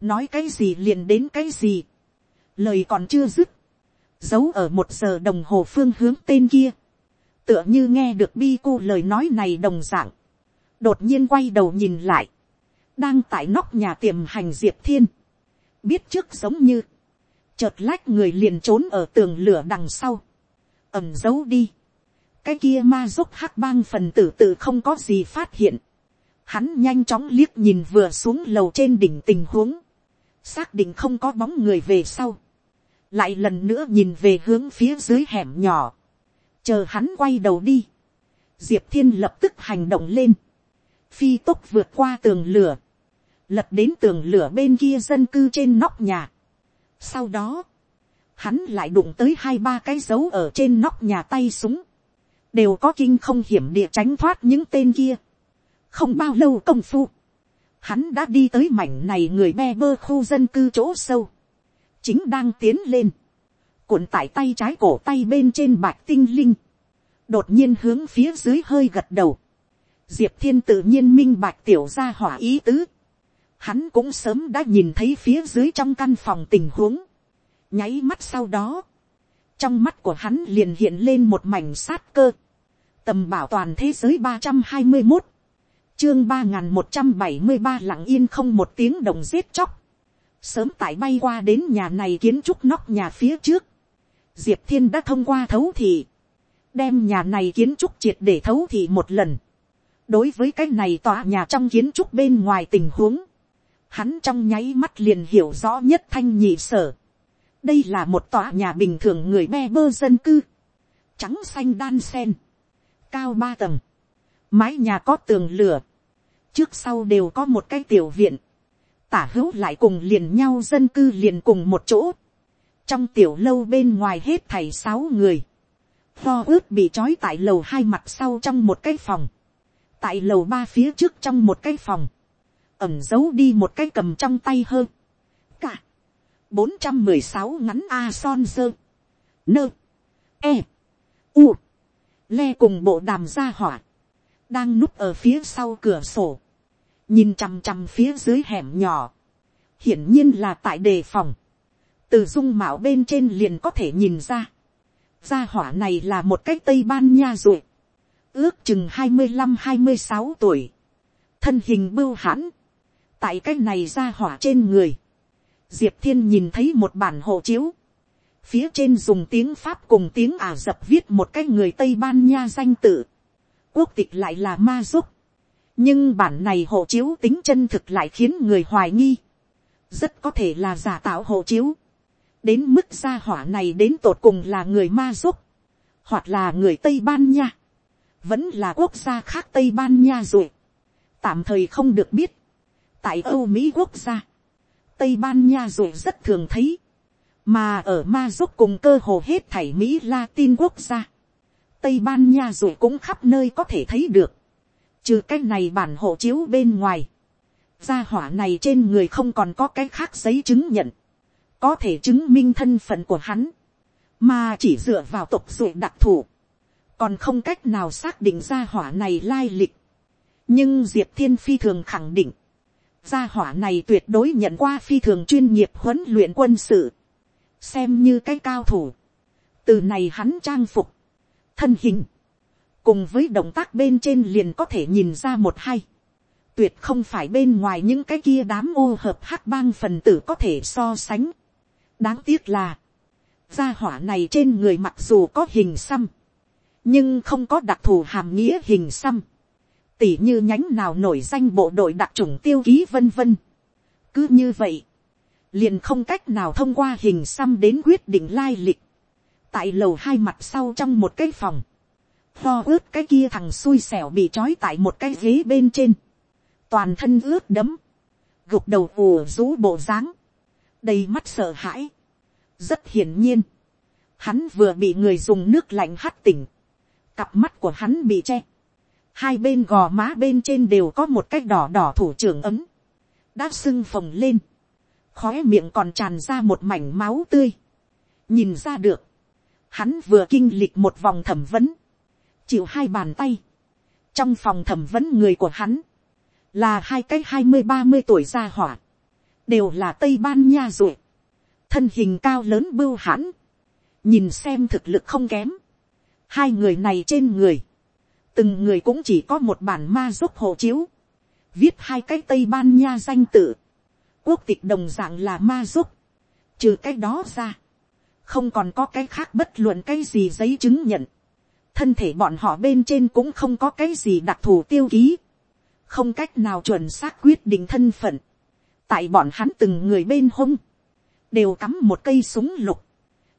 nói cái gì liền đến cái gì, lời còn chưa dứt, giấu ở một giờ đồng hồ phương hướng tên kia, tựa như nghe được bi cô lời nói này đồng d ạ n g đột nhiên quay đầu nhìn lại, đang tại nóc nhà tiềm hành diệp thiên, biết trước giống như, chợt lách người liền trốn ở tường lửa đằng sau, ẩm giấu đi, cái kia ma giúp hắc bang phần tử tự không có gì phát hiện, hắn nhanh chóng liếc nhìn vừa xuống lầu trên đỉnh tình huống, xác định không có bóng người về sau, lại lần nữa nhìn về hướng phía dưới hẻm nhỏ, chờ hắn quay đầu đi, diệp thiên lập tức hành động lên, phi tốc vượt qua tường lửa, lật đến tường lửa bên kia dân cư trên nóc nhà. Sau đó, hắn lại đụng tới hai ba cái dấu ở trên nóc nhà tay súng, đều có kinh không hiểm địa tránh thoát những tên kia. không bao lâu công phu, hắn đã đi tới mảnh này người be bơ khu dân cư chỗ sâu, chính đang tiến lên, cuộn tại tay trái cổ tay bên trên bạch tinh linh, đột nhiên hướng phía dưới hơi gật đầu, diệp thiên tự nhiên minh bạch tiểu ra hỏa ý tứ. Hắn cũng sớm đã nhìn thấy phía dưới trong căn phòng tình huống. nháy mắt sau đó, trong mắt của hắn liền hiện lên một mảnh sát cơ. tầm bảo toàn thế giới ba trăm hai mươi một, chương ba n g h n một trăm bảy mươi ba lặng yên không một tiếng đồng giết chóc. sớm tại bay qua đến nhà này kiến trúc nóc nhà phía trước. diệp thiên đã thông qua thấu thị, đem nhà này kiến trúc triệt để thấu thị một lần. Đối với cái này tòa nhà trong kiến trúc bên ngoài tình huống, hắn trong nháy mắt liền hiểu rõ nhất thanh nhị sở. đây là một tòa nhà bình thường người me bơ dân cư, trắng xanh đan sen, cao ba tầng, mái nhà có tường lửa, trước sau đều có một cái tiểu viện, tả hữu lại cùng liền nhau dân cư liền cùng một chỗ, trong tiểu lâu bên ngoài hết thảy sáu người, pho ướt bị trói tại lầu hai mặt sau trong một cái phòng, tại lầu ba phía trước trong một cái phòng, ẩm giấu đi một cái cầm trong tay hơn, cả, bốn trăm mười sáu ngắn a son sơ, nơ, e, u, le cùng bộ đàm ra hỏa, đang núp ở phía sau cửa sổ, nhìn chằm chằm phía dưới hẻm nhỏ, hiển nhiên là tại đề phòng, từ dung mạo bên trên liền có thể nhìn ra, gia hỏa này là một cái tây ban nha ruột, ước chừng hai mươi năm hai mươi sáu tuổi, thân hình bưu hãn, tại cái này ra hỏa trên người, diệp thiên nhìn thấy một bản hộ chiếu, phía trên dùng tiếng pháp cùng tiếng ả rập viết một cái người tây ban nha danh tự, quốc tịch lại là ma giúp, nhưng bản này hộ chiếu tính chân thực lại khiến người hoài nghi, rất có thể là giả tạo hộ chiếu, đến mức gia hỏa này đến tột cùng là người ma giúp, hoặc là người tây ban nha, vẫn là quốc gia khác tây ban nha rồi, tạm thời không được biết, tại âu mỹ quốc gia, tây ban nha rồi rất thường thấy, mà ở ma giúp cùng cơ hồ hết thảy mỹ latin quốc gia, tây ban nha rồi cũng khắp nơi có thể thấy được, trừ cái này bản hộ chiếu bên ngoài, gia hỏa này trên người không còn có cái khác giấy chứng nhận, có thể chứng minh thân phận của hắn, mà chỉ dựa vào tục ruột đặc thù, còn không cách nào xác định gia hỏa này lai lịch. nhưng diệp thiên phi thường khẳng định, gia hỏa này tuyệt đối nhận qua phi thường chuyên nghiệp huấn luyện quân sự, xem như cái cao thủ. từ này hắn trang phục, thân hình, cùng với động tác bên trên liền có thể nhìn ra một hay. tuyệt không phải bên ngoài những cái kia đám ô hợp hắc bang phần tử có thể so sánh. đáng tiếc là, gia hỏa này trên người mặc dù có hình xăm, nhưng không có đặc thù hàm nghĩa hình xăm, tỉ như nhánh nào nổi danh bộ đội đặc trùng tiêu ký vân vân. cứ như vậy, liền không cách nào thông qua hình xăm đến quyết định lai lịch, tại lầu hai mặt sau trong một cái phòng, lo ướt cái kia thằng xui xẻo bị trói tại một cái ghế bên trên, toàn thân ướt đấm, gục đầu ùa rú bộ dáng, đầy mắt sợ hãi, rất hiển nhiên, hắn vừa bị người dùng nước lạnh hắt tỉnh, cặp mắt của hắn bị che, hai bên gò má bên trên đều có một cái đỏ đỏ thủ trưởng ấm, đã sưng phồng lên, khói miệng còn tràn ra một mảnh máu tươi, nhìn ra được, hắn vừa kinh lịch một vòng thẩm vấn, chịu hai bàn tay, trong phòng thẩm vấn người của hắn, là hai cái hai mươi ba mươi tuổi gia hỏa, đều là tây ban nha ruột, thân hình cao lớn bưu hãn, nhìn xem thực lực không kém, hai người này trên người, từng người cũng chỉ có một bản ma giúp hộ chiếu, viết hai cái tây ban nha danh tự, quốc tịch đồng dạng là ma giúp, trừ cái đó ra, không còn có cái khác bất luận cái gì giấy chứng nhận, thân thể bọn họ bên trên cũng không có cái gì đặc thù tiêu ký, không cách nào chuẩn xác quyết định thân phận, tại bọn hắn từng người bên hông, đều cắm một cây súng lục,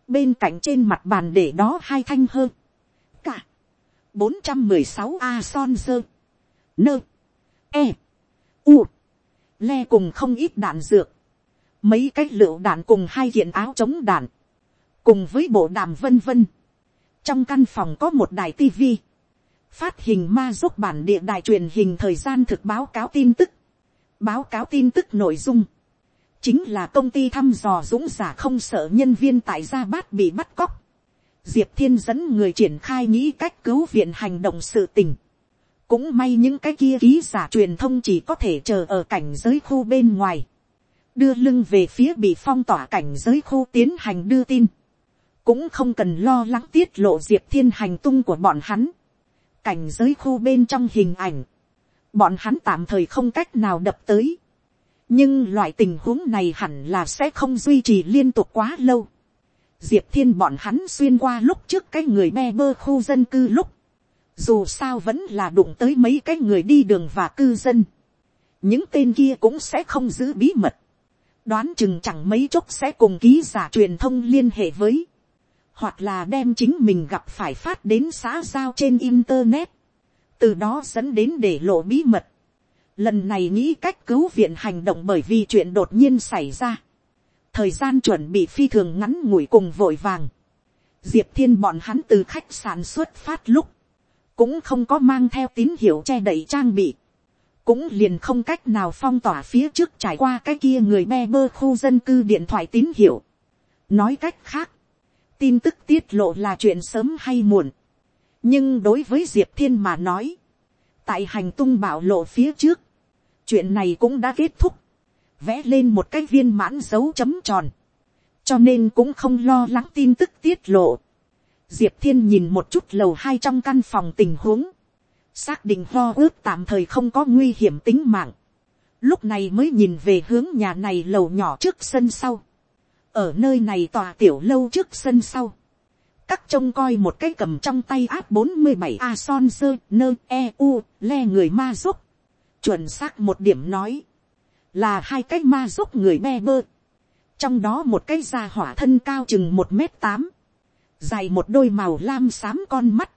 bên cạnh trên mặt bàn để đó hai thanh hơn, cả, bốn trăm mười sáu a son dơ. nơ, e, u, le cùng không ít đạn dược, mấy cái lựu đạn cùng hai kiện áo chống đạn, cùng với bộ đàm vân vân. trong căn phòng có một đài tivi, phát hình ma giúp bản địa đài truyền hình thời gian thực báo cáo tin tức, báo cáo tin tức nội dung, chính là công ty thăm dò dũng giả không sợ nhân viên tại gia bát bị bắt cóc. Diệp thiên dẫn người triển khai nghĩ cách cứu viện hành động sự tình. cũng may những cái kia ký giả truyền thông chỉ có thể chờ ở cảnh giới khu bên ngoài. đưa lưng về phía bị phong tỏa cảnh giới khu tiến hành đưa tin cũng không cần lo lắng tiết lộ diệp thiên hành tung của bọn hắn. cảnh giới khu bên trong hình ảnh. bọn hắn tạm thời không cách nào đập tới nhưng loại tình huống này hẳn là sẽ không duy trì liên tục quá lâu. diệp thiên bọn hắn xuyên qua lúc trước cái người me bơ khu dân cư lúc, dù sao vẫn là đụng tới mấy cái người đi đường và cư dân. những tên kia cũng sẽ không giữ bí mật. đoán chừng chẳng mấy chốc sẽ cùng ký giả truyền thông liên hệ với, hoặc là đem chính mình gặp phải phát đến xã giao trên internet, từ đó dẫn đến để lộ bí mật lần này nghĩ cách cứu viện hành động bởi vì chuyện đột nhiên xảy ra. thời gian chuẩn bị phi thường ngắn ngủi cùng vội vàng. diệp thiên bọn hắn từ khách sạn xuất phát lúc, cũng không có mang theo tín hiệu che đậy trang bị, cũng liền không cách nào phong tỏa phía trước trải qua cái kia người be bơ khu dân cư điện thoại tín hiệu. nói cách khác, tin tức tiết lộ là chuyện sớm hay muộn. nhưng đối với diệp thiên mà nói, tại hành tung bảo lộ phía trước, chuyện này cũng đã kết thúc, vẽ lên một cái viên mãn dấu chấm tròn, cho nên cũng không lo lắng tin tức tiết lộ. Diệp thiên nhìn một chút lầu hai trong căn phòng tình huống, xác định ho ước tạm thời không có nguy hiểm tính mạng, lúc này mới nhìn về hướng nhà này lầu nhỏ trước sân sau, ở nơi này tòa tiểu lâu trước sân sau, các trông coi một cái cầm trong tay áp bốn mươi bảy a son sơ nơ e u le người ma giúp. Chuẩn xác một điểm nói. Là hai cái ma giúp người me bơ. Trong đó một cái da hỏa thân cao chừng một m tám. Dài một đôi màu lam xám con mắt.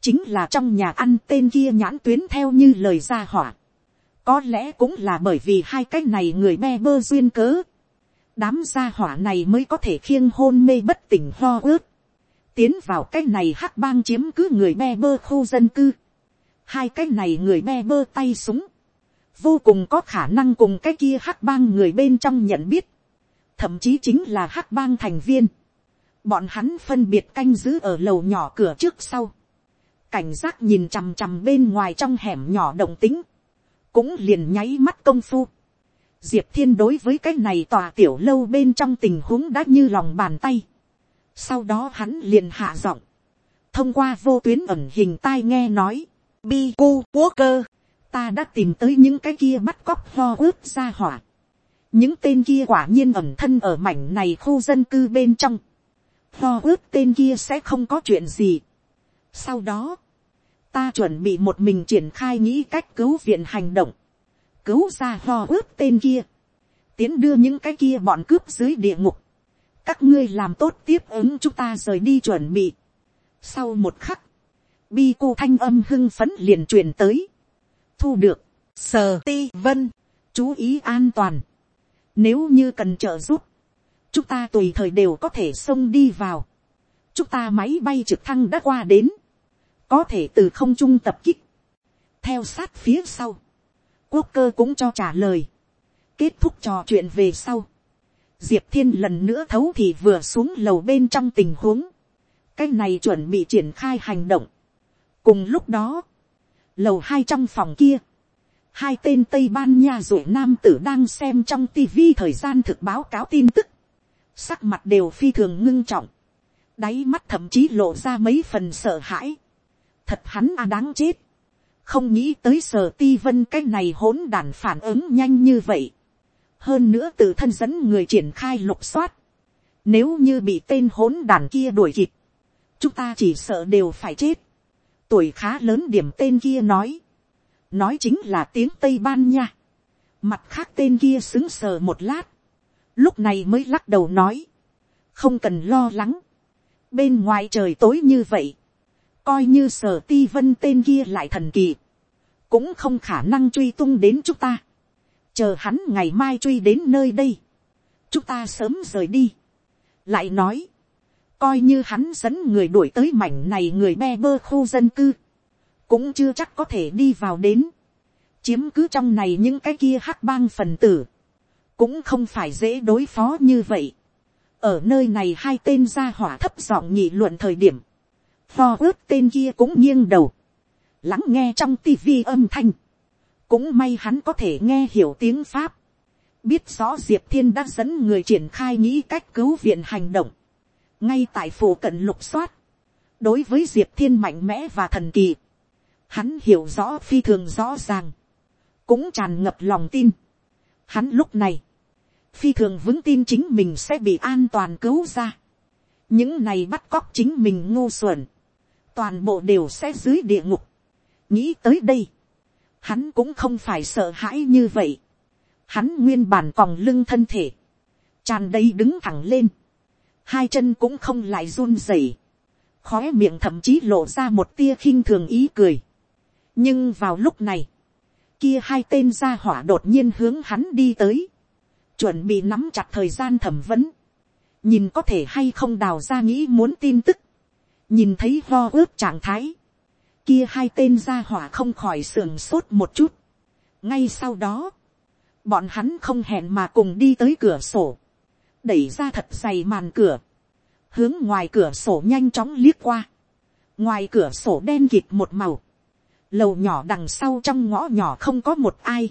Chính là trong nhà ăn tên kia nhãn tuyến theo như lời ra hỏa. có lẽ cũng là bởi vì hai cái này người me bơ duyên cớ đám gia hỏa này mới có thể khiêng hôn mê bất tỉnh ho ướt. tiến vào cái này hắc bang chiếm cứ người me bơ khu dân cư. hai cái này người me bơ tay súng. vô cùng có khả năng cùng cái kia hắc bang người bên trong nhận biết. thậm chí chính là hắc bang thành viên. bọn hắn phân biệt canh giữ ở lầu nhỏ cửa trước sau cảnh giác nhìn chằm chằm bên ngoài trong hẻm nhỏ động tính, cũng liền nháy mắt công phu. Diệp thiên đối với cái này tòa tiểu lâu bên trong tình huống đã như lòng bàn tay. sau đó hắn liền hạ giọng, thông qua vô tuyến ẩn hình tai nghe nói, bi cu quốc cơ, ta đã tìm tới những cái kia bắt cóc ho ướp ra hỏa. những tên kia quả nhiên ẩn thân ở mảnh này khu dân cư bên trong. ho ướp tên kia sẽ không có chuyện gì sau đó, ta chuẩn bị một mình triển khai nghĩ cách cứu viện hành động, cứu ra ho ướp tên kia, tiến đưa những cái kia bọn cướp dưới địa ngục, các ngươi làm tốt tiếp ứng chúng ta rời đi chuẩn bị. Sau một khắc, bi cô thanh âm hưng phấn liền truyền tới, thu được, sờ ti vân, chú ý an toàn, nếu như cần trợ giúp, chúng ta tùy thời đều có thể xông đi vào, chúng ta máy bay trực thăng đã qua đến, có thể từ không trung tập kích, theo sát phía sau, quốc cơ cũng cho trả lời, kết thúc trò chuyện về sau, diệp thiên lần nữa thấu thì vừa xuống lầu bên trong tình huống, cái này chuẩn bị triển khai hành động. cùng lúc đó, lầu hai trong phòng kia, hai tên tây ban nha ruột nam tử đang xem trong tivi thời gian thực báo cáo tin tức, sắc mặt đều phi thường ngưng trọng, đáy mắt thậm chí lộ ra mấy phần sợ hãi, thật hắn a đáng chết không nghĩ tới sở ti vân cái này hỗn đản phản ứng nhanh như vậy. hơn nữa tự thân dẫn người triển khai lục soát. nếu như bị tên hỗn đản kia đuổi kịp, chúng ta chỉ sợ đều phải chết. tuổi khá lớn điểm tên kia nói. nói chính là tiếng tây ban nha. mặt khác tên kia xứng sờ một lát. lúc này mới lắc đầu nói. không cần lo lắng. bên ngoài trời tối như vậy coi như sở ti vân tên kia lại thần kỳ, cũng không khả năng truy tung đến chúng ta, chờ hắn ngày mai truy đến nơi đây, chúng ta sớm rời đi, lại nói, coi như hắn dẫn người đuổi tới mảnh này người me bơ khu dân cư, cũng chưa chắc có thể đi vào đến, chiếm cứ trong này những cái kia hắc bang phần tử, cũng không phải dễ đối phó như vậy. ở nơi này hai tên gia hỏa thấp giọng nhị luận thời điểm, Pho ướt tên kia cũng nghiêng đầu. Lắng nghe trong tivi âm thanh. Cũng may hắn có thể nghe hiểu tiếng Pháp. Biết rõ Diệp Thiên đã dẫn người triển khai nghĩ cách cứu viện hành động. Ngay tại phủ cận lục soát. Đối với Diệp Thiên mạnh mẽ và thần kỳ. Hắn hiểu rõ phi thường rõ ràng. Cũng tràn ngập lòng tin. Hắn lúc này. Phi thường vững tin chính mình sẽ bị an toàn cứu ra những này bắt cóc chính mình ngu xuẩn, toàn bộ đều sẽ dưới địa ngục nghĩ tới đây, hắn cũng không phải sợ hãi như vậy. hắn nguyên bản còng lưng thân thể, tràn đầy đứng thẳng lên, hai chân cũng không lại run rẩy, khóe miệng thậm chí lộ ra một tia khinh thường ý cười. nhưng vào lúc này, kia hai tên gia hỏa đột nhiên hướng hắn đi tới, chuẩn bị nắm chặt thời gian thẩm vấn, nhìn có thể hay không đào ra nghĩ muốn tin tức, nhìn thấy lo ướp trạng thái, kia hai tên ra hỏa không khỏi sườn sốt một chút. ngay sau đó, bọn hắn không hẹn mà cùng đi tới cửa sổ, đẩy ra thật dày màn cửa, hướng ngoài cửa sổ nhanh chóng liếc qua, ngoài cửa sổ đen kịt một màu, lầu nhỏ đằng sau trong ngõ nhỏ không có một ai,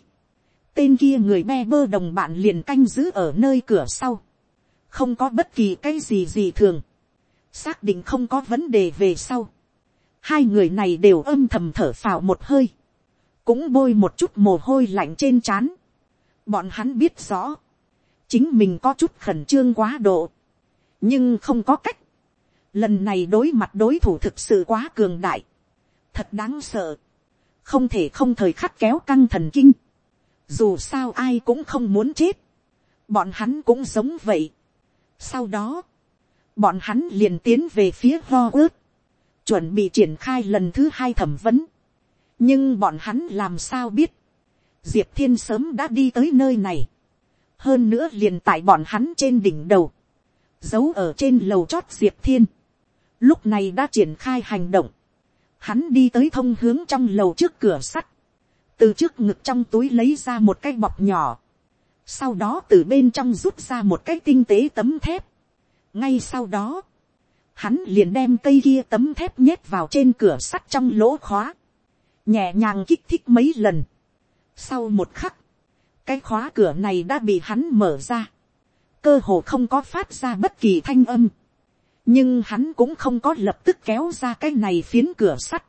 tên kia người me bơ đồng bạn liền canh giữ ở nơi cửa sau, không có bất kỳ cái gì gì thường, xác định không có vấn đề về sau, hai người này đều âm thầm thở phào một hơi, cũng bôi một chút mồ hôi lạnh trên trán. bọn hắn biết rõ, chính mình có chút khẩn trương quá độ, nhưng không có cách. lần này đối mặt đối thủ thực sự quá cường đại, thật đáng sợ, không thể không thời khắc kéo căng thần kinh, dù sao ai cũng không muốn chết, bọn hắn cũng giống vậy. sau đó, bọn hắn liền tiến về phía ho ướt, chuẩn bị triển khai lần thứ hai thẩm vấn. nhưng bọn hắn làm sao biết, diệp thiên sớm đã đi tới nơi này, hơn nữa liền tại bọn hắn trên đỉnh đầu, giấu ở trên lầu chót diệp thiên, lúc này đã triển khai hành động, hắn đi tới thông hướng trong lầu trước cửa sắt, từ trước ngực trong túi lấy ra một cái bọc nhỏ, sau đó từ bên trong rút ra một cái tinh tế tấm thép, ngay sau đó, hắn liền đem cây kia tấm thép nhét vào trên cửa sắt trong lỗ khóa, nhẹ nhàng kích thích mấy lần. Sau một khắc, cái khóa cửa này đã bị hắn mở ra, cơ hồ không có phát ra bất kỳ thanh âm, nhưng hắn cũng không có lập tức kéo ra cái này phiến cửa sắt,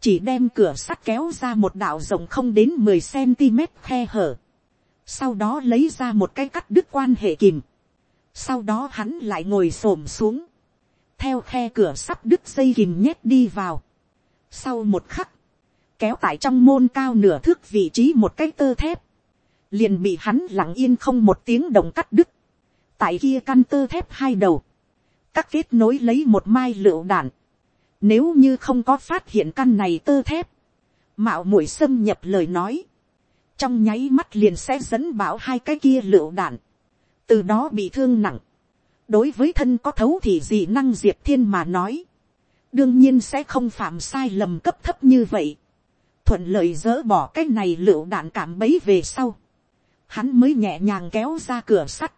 chỉ đem cửa sắt kéo ra một đạo rộng không đến mười cm khe hở, sau đó lấy ra một cái cắt đứt quan hệ kìm, sau đó hắn lại ngồi s ổ m xuống, theo khe cửa sắp đứt dây kìm nhét đi vào. Sau một khắc, kéo tại trong môn cao nửa thước vị trí một cái tơ thép, liền bị hắn lặng yên không một tiếng động cắt đứt. tại kia căn tơ thép hai đầu, các kết nối lấy một mai lựu đạn. Nếu như không có phát hiện căn này tơ thép, mạo muội xâm nhập lời nói, trong nháy mắt liền sẽ dẫn bảo hai cái kia lựu đạn, từ đó bị thương nặng đối với thân có thấu thì dị năng diệp thiên mà nói, đương nhiên sẽ không phạm sai lầm cấp thấp như vậy, thuận lợi dỡ bỏ cái này lựu đạn cảm bấy về sau, hắn mới nhẹ nhàng kéo ra cửa sắt,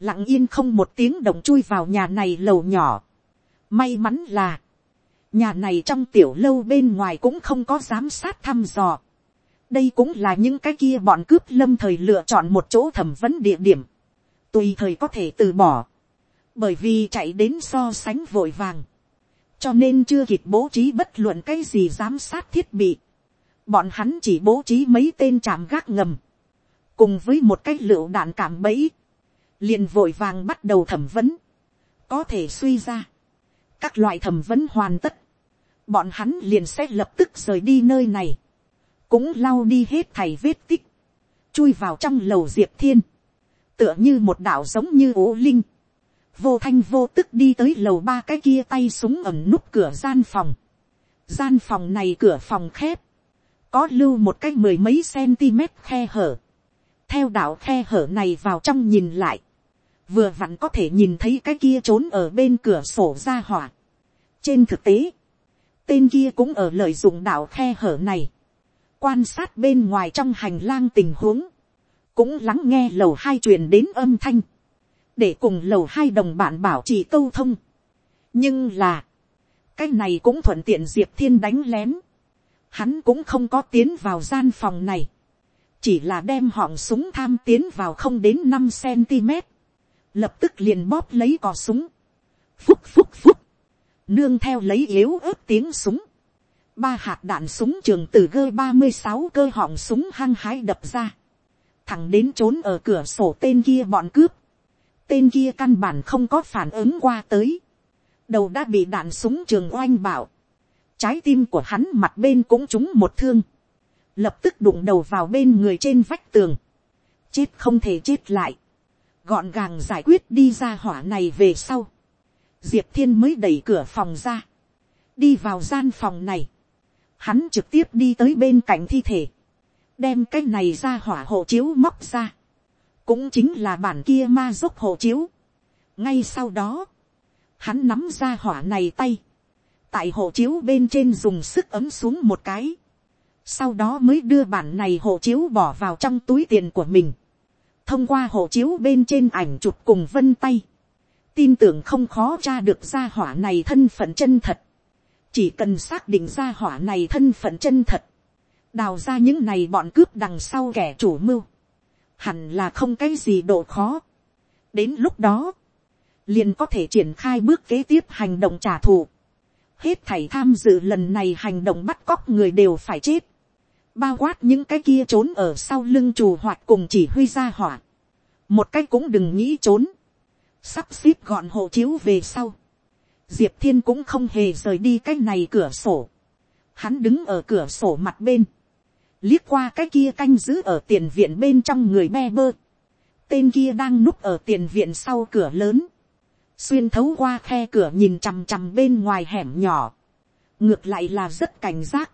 lặng yên không một tiếng động chui vào nhà này lầu nhỏ. May mắn là, nhà này trong tiểu lâu bên ngoài cũng không có giám sát thăm dò. đây cũng là những cái kia bọn cướp lâm thời lựa chọn một chỗ thẩm vấn địa điểm, tùy thời có thể từ bỏ bởi vì chạy đến so sánh vội vàng, cho nên chưa kịp bố trí bất luận cái gì giám sát thiết bị, bọn hắn chỉ bố trí mấy tên chạm gác ngầm, cùng với một cái lựu đạn cảm bẫy, liền vội vàng bắt đầu thẩm vấn, có thể suy ra, các loại thẩm vấn hoàn tất, bọn hắn liền sẽ lập tức rời đi nơi này, cũng lau đi hết thầy vết tích, chui vào trong lầu diệp thiên, tựa như một đảo giống như ố linh, vô thanh vô tức đi tới lầu ba cái kia tay súng ẩm nút cửa gian phòng. Gian phòng này cửa phòng khép, có lưu một cái mười mấy cm khe hở. Theo đạo khe hở này vào trong nhìn lại, vừa vặn có thể nhìn thấy cái kia trốn ở bên cửa sổ ra hỏa. Trên thực tế, tên kia cũng ở lợi dụng đạo khe hở này, quan sát bên ngoài trong hành lang tình huống, cũng lắng nghe lầu hai truyền đến âm thanh để cùng lầu hai đồng bạn bảo trì câu thông. nhưng là, cái này cũng thuận tiện diệp thiên đánh lén. hắn cũng không có tiến vào gian phòng này, chỉ là đem họng súng tham tiến vào không đến năm cm, lập tức liền bóp lấy cò súng, phúc phúc phúc, nương theo lấy yếu ớt tiếng súng, ba hạt đạn súng trường từ gơ ba mươi sáu cơ họng súng hăng hái đập ra, thẳng đến trốn ở cửa sổ tên kia bọn cướp, tên kia căn bản không có phản ứng qua tới. đầu đã bị đạn súng trường oanh bảo. trái tim của hắn mặt bên cũng trúng một thương. lập tức đụng đầu vào bên người trên vách tường. chết không thể chết lại. gọn gàng giải quyết đi ra hỏa này về sau. diệp thiên mới đẩy cửa phòng ra. đi vào gian phòng này. hắn trực tiếp đi tới bên cạnh thi thể. đem cái này ra hỏa hộ chiếu móc ra cũng chính là bản kia ma dốc hộ chiếu. ngay sau đó, hắn nắm ra hỏa này tay, tại hộ chiếu bên trên dùng sức ấm xuống một cái, sau đó mới đưa bản này hộ chiếu bỏ vào trong túi tiền của mình, thông qua hộ chiếu bên trên ảnh chụp cùng vân tay, tin tưởng không khó tra được ra hỏa này thân phận chân thật, chỉ cần xác định ra hỏa này thân phận chân thật, đào ra những này bọn cướp đằng sau kẻ chủ mưu, hẳn là không cái gì độ khó. đến lúc đó, liền có thể triển khai bước kế tiếp hành động trả thù. hết thảy tham dự lần này hành động bắt cóc người đều phải chết, bao quát những cái kia trốn ở sau lưng trù hoạt cùng chỉ huy ra hỏa, một cái cũng đừng nghĩ trốn, sắp xếp gọn hộ chiếu về sau, diệp thiên cũng không hề rời đi cái này cửa sổ, hắn đứng ở cửa sổ mặt bên, liếc qua cái kia canh giữ ở tiền viện bên trong người be bơ, tên kia đang núp ở tiền viện sau cửa lớn, xuyên thấu qua khe cửa nhìn chằm chằm bên ngoài hẻm nhỏ, ngược lại là rất cảnh giác,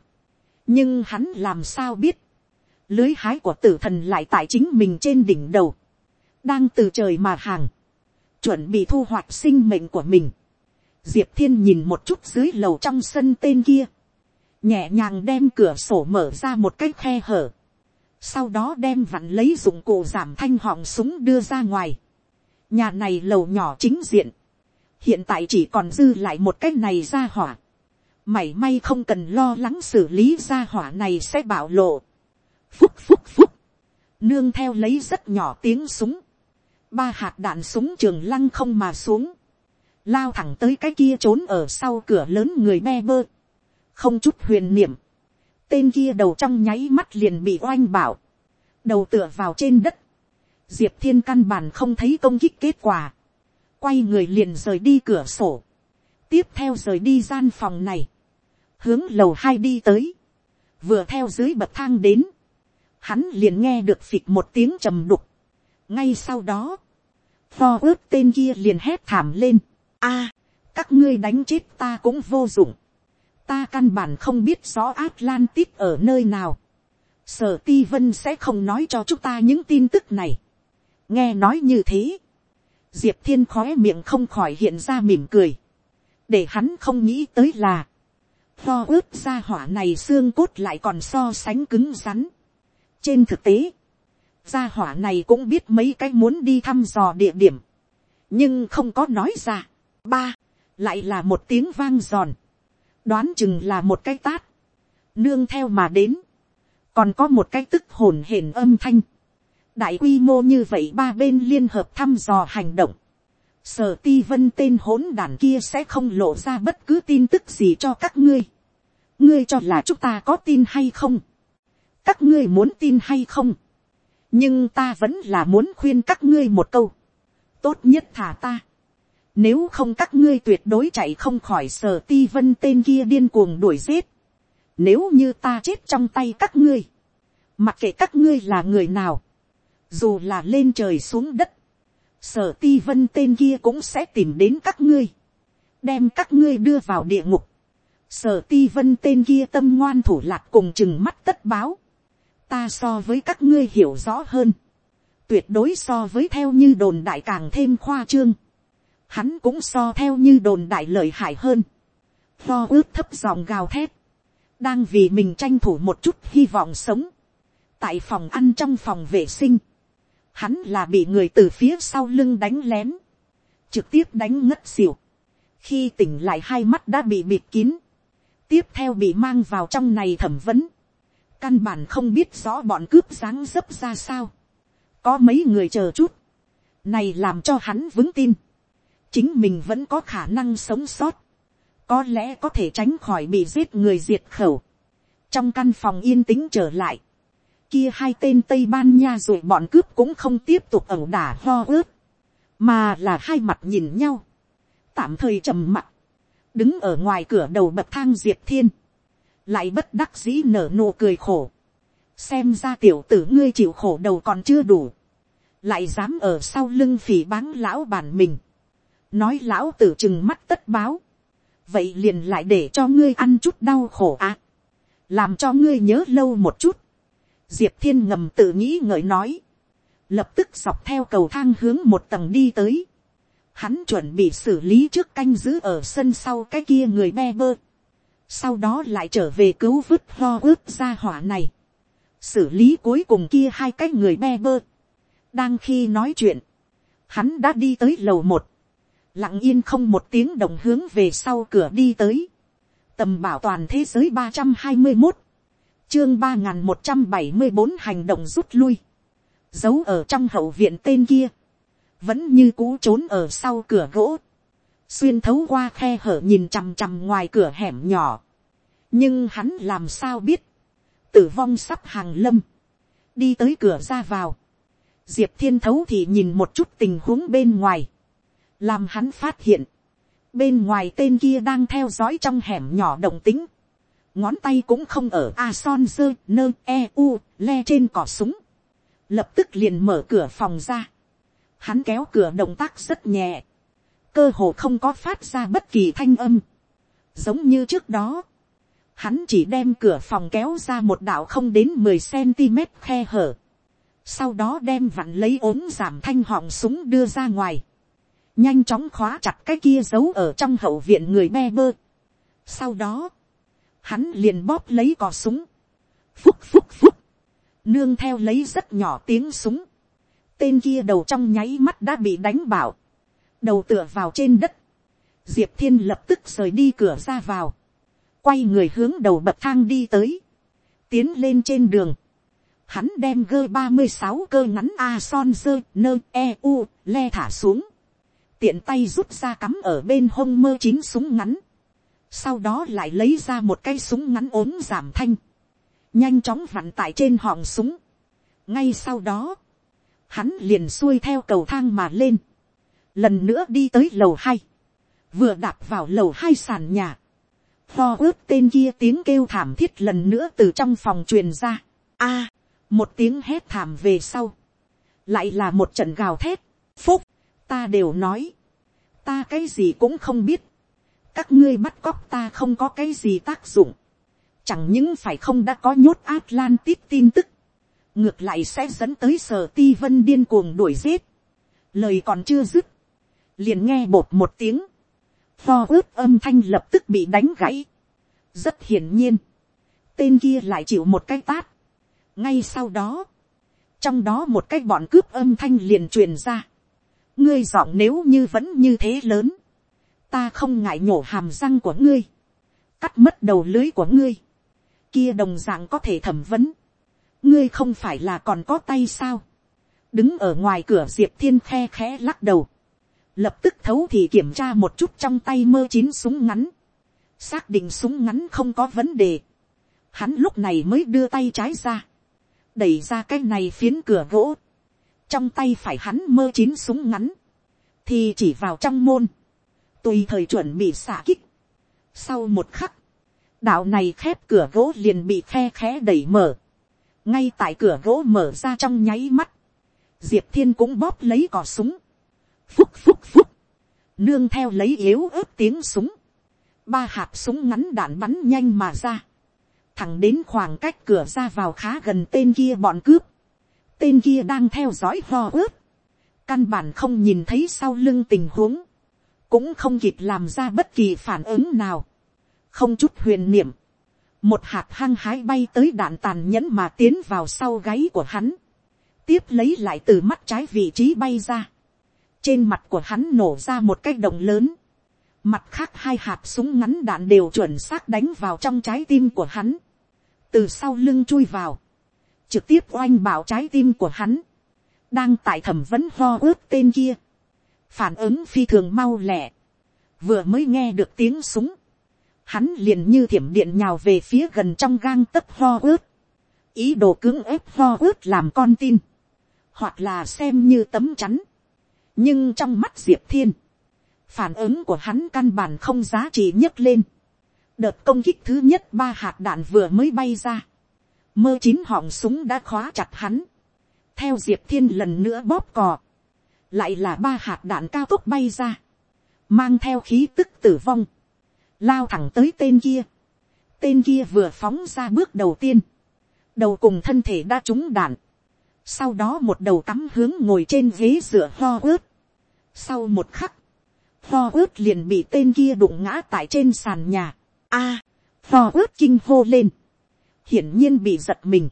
nhưng hắn làm sao biết, lưới hái của tử thần lại tại chính mình trên đỉnh đầu, đang từ trời mà hàng, chuẩn bị thu hoạch sinh mệnh của mình. Diệp thiên nhìn một chút dưới lầu trong sân tên kia, nhẹ nhàng đem cửa sổ mở ra một cái khe hở, sau đó đem vặn lấy dụng cụ giảm thanh họng súng đưa ra ngoài. nhà này lầu nhỏ chính diện, hiện tại chỉ còn dư lại một cái này ra hỏa. mảy may không cần lo lắng xử lý ra hỏa này sẽ bạo lộ. phúc phúc phúc, nương theo lấy rất nhỏ tiếng súng, ba hạt đạn súng trường lăng không mà xuống, lao thẳng tới cái kia trốn ở sau cửa lớn người me bơ, không chút huyền niệm, tên kia đầu trong nháy mắt liền bị oanh bảo, đầu tựa vào trên đất, diệp thiên căn bản không thấy công kích kết quả, quay người liền rời đi cửa sổ, tiếp theo rời đi gian phòng này, hướng lầu hai đi tới, vừa theo dưới bậc thang đến, hắn liền nghe được phịch một tiếng trầm đục, ngay sau đó, pho ướt tên kia liền hét thảm lên, a, các ngươi đánh chết ta cũng vô dụng, ta căn bản không biết rõ Atlantis ở nơi nào. Sở ti vân sẽ không nói cho chúng ta những tin tức này. nghe nói như thế. diệp thiên khói miệng không khỏi hiện ra mỉm cười. để hắn không nghĩ tới là, do ướp ra hỏa này xương cốt lại còn so sánh cứng rắn. trên thực tế, gia hỏa này cũng biết mấy cái muốn đi thăm dò địa điểm, nhưng không có nói ra. ba, lại là một tiếng vang giòn đoán chừng là một cái tát, nương theo mà đến, còn có một cái tức hồn hển âm thanh, đại quy mô như vậy ba bên liên hợp thăm dò hành động, sở ti vân tên hỗn đàn kia sẽ không lộ ra bất cứ tin tức gì cho các ngươi, ngươi cho là chúng ta có tin hay không, các ngươi muốn tin hay không, nhưng ta vẫn là muốn khuyên các ngươi một câu, tốt nhất thả ta, nếu không các ngươi tuyệt đối chạy không khỏi sở ti vân tên kia điên cuồng đuổi giết. Nếu như ta chết trong tay các ngươi. Mặc kệ các ngươi là người nào. Dù là lên trời xuống đất. Sở ti vân tên kia cũng sẽ tìm đến các ngươi. Đem các ngươi đưa vào địa ngục. Sở ti vân tên kia tâm ngoan thủ lạc cùng chừng mắt tất báo. Ta so với các ngươi hiểu rõ hơn. Tuyệt đối so với theo như đồn đại càng thêm khoa trương hắn cũng so theo như đồn đại lợi hại hơn, Tho ướt thấp dòng gào thét, đang vì mình tranh thủ một chút hy vọng sống, tại phòng ăn trong phòng vệ sinh, hắn là bị người từ phía sau lưng đánh lén, trực tiếp đánh ngất xỉu, khi tỉnh lại hai mắt đã bị bịt kín, tiếp theo bị mang vào trong này thẩm vấn, căn bản không biết rõ bọn cướp dáng dấp ra sao, có mấy người chờ chút, này làm cho hắn vững tin, chính mình vẫn có khả năng sống sót, có lẽ có thể tránh khỏi bị giết người diệt khẩu. trong căn phòng yên tĩnh trở lại, kia hai tên tây ban nha rồi bọn cướp cũng không tiếp tục ẩu đả lo ướt, mà là hai mặt nhìn nhau, tạm thời trầm mặt, đứng ở ngoài cửa đầu bậc thang diệp thiên, lại bất đắc dĩ nở nụ cười khổ, xem ra tiểu tử ngươi chịu khổ đầu còn chưa đủ, lại dám ở sau lưng phỉ báng lão bản mình, nói lão tử chừng mắt tất báo, vậy liền lại để cho ngươi ăn chút đau khổ à, làm cho ngươi nhớ lâu một chút, diệp thiên ngầm tự nghĩ ngợi nói, lập tức dọc theo cầu thang hướng một tầng đi tới, hắn chuẩn bị xử lý trước canh giữ ở sân sau cái kia người me bơ, sau đó lại trở về cứu vứt lo ướp ra hỏa này, xử lý cuối cùng kia hai cái người me bơ, đang khi nói chuyện, hắn đã đi tới lầu một, lặng yên không một tiếng đồng hướng về sau cửa đi tới, tầm bảo toàn thế giới ba trăm hai mươi một, chương ba n g h n một trăm bảy mươi bốn hành động rút lui, giấu ở trong hậu viện tên kia, vẫn như cũ trốn ở sau cửa gỗ, xuyên thấu qua khe hở nhìn chằm chằm ngoài cửa hẻm nhỏ, nhưng hắn làm sao biết, tử vong sắp hàng lâm, đi tới cửa ra vào, diệp thiên thấu thì nhìn một chút tình huống bên ngoài, làm hắn phát hiện, bên ngoài tên kia đang theo dõi trong hẻm nhỏ động tính, ngón tay cũng không ở a son dơ nơ e u le trên cỏ súng, lập tức liền mở cửa phòng ra, hắn kéo cửa động tác rất nhẹ, cơ hồ không có phát ra bất kỳ thanh âm, giống như trước đó, hắn chỉ đem cửa phòng kéo ra một đạo không đến mười cm khe hở, sau đó đem vặn lấy ốm giảm thanh họng súng đưa ra ngoài, nhanh chóng khóa chặt cái kia giấu ở trong hậu viện người be bơ. Sau đó, hắn liền bóp lấy cò súng, phúc phúc phúc, nương theo lấy rất nhỏ tiếng súng, tên kia đầu trong nháy mắt đã bị đánh bảo, đầu tựa vào trên đất, diệp thiên lập tức rời đi cửa ra vào, quay người hướng đầu bậc thang đi tới, tiến lên trên đường, hắn đem gơ ba mươi sáu cơ ngắn a son dơ nơ e u le thả xuống, tiện tay rút ra cắm ở bên hông mơ chín súng ngắn, sau đó lại lấy ra một cây súng ngắn ốm giảm thanh, nhanh chóng vặn tại trên họng súng. ngay sau đó, hắn liền xuôi theo cầu thang mà lên, lần nữa đi tới lầu hai, vừa đạp vào lầu hai sàn nhà, pho ướp tên kia tiếng kêu thảm thiết lần nữa từ trong phòng truyền ra. a, một tiếng hét thảm về sau, lại là một trận gào thét, phúc, ta đều nói, ta cái gì cũng không biết, các ngươi bắt cóc ta không có cái gì tác dụng, chẳng những phải không đã có nhốt Atlantis tin tức, ngược lại sẽ dẫn tới sở ti vân điên cuồng đuổi giết, lời còn chưa dứt, liền nghe bột một tiếng, pho ướp âm thanh lập tức bị đánh gãy, rất hiển nhiên, tên kia lại chịu một cái tát, ngay sau đó, trong đó một cái bọn cướp âm thanh liền truyền ra, ngươi giọng nếu như vẫn như thế lớn, ta không ngại nhổ hàm răng của ngươi, cắt mất đầu lưới của ngươi, kia đồng d ạ n g có thể thẩm vấn, ngươi không phải là còn có tay sao, đứng ở ngoài cửa diệp thiên khe khẽ lắc đầu, lập tức thấu thì kiểm tra một chút trong tay mơ chín súng ngắn, xác định súng ngắn không có vấn đề, hắn lúc này mới đưa tay trái ra, đẩy ra cái này phiến cửa gỗ, trong tay phải hắn mơ chín súng ngắn, thì chỉ vào trong môn, tùy thời chuẩn bị xả kích. Sau một khắc, đạo này khép cửa gỗ liền bị khe khẽ đẩy mở, ngay tại cửa gỗ mở ra trong nháy mắt, diệp thiên cũng bóp lấy cò súng, phúc phúc phúc, nương theo lấy yếu ớt tiếng súng, ba hạt súng ngắn đạn bắn nhanh mà ra, thẳng đến khoảng cách cửa ra vào khá gần tên kia bọn cướp, tên kia đang theo dõi ho ướp, căn bản không nhìn thấy sau lưng tình huống, cũng không kịp làm ra bất kỳ phản ứng nào, không chút huyền niệm, một hạt hăng hái bay tới đạn tàn nhẫn mà tiến vào sau gáy của hắn, tiếp lấy lại từ mắt trái vị trí bay ra, trên mặt của hắn nổ ra một cái động lớn, mặt khác hai hạt súng ngắn đạn đều chuẩn xác đánh vào trong trái tim của hắn, từ sau lưng chui vào, trực tiếp oanh bảo trái tim của hắn, đang tại thẩm vấn ho ướt tên kia, phản ứng phi thường mau lẹ, vừa mới nghe được tiếng súng, hắn liền như thiểm điện nhào về phía gần trong gang tấc ho ướt, ý đồ cưỡng ép ho ướt làm con tin, hoặc là xem như tấm chắn, nhưng trong mắt diệp thiên, phản ứng của hắn căn bản không giá trị nhấc lên, đợt công kích thứ nhất ba hạt đạn vừa mới bay ra, mơ chín họng súng đã khóa chặt hắn, theo diệp thiên lần nữa bóp cò, lại là ba hạt đạn cao tốc bay ra, mang theo khí tức tử vong, lao thẳng tới tên kia, tên kia vừa phóng ra bước đầu tiên, đầu cùng thân thể đã trúng đạn, sau đó một đầu cắm hướng ngồi trên ghế dựa ho ướt, sau một khắc, ho ướt liền bị tên kia đụng ngã tại trên sàn nhà, a, à, ho ướt kinh hô lên, hiển nhiên bị giật mình.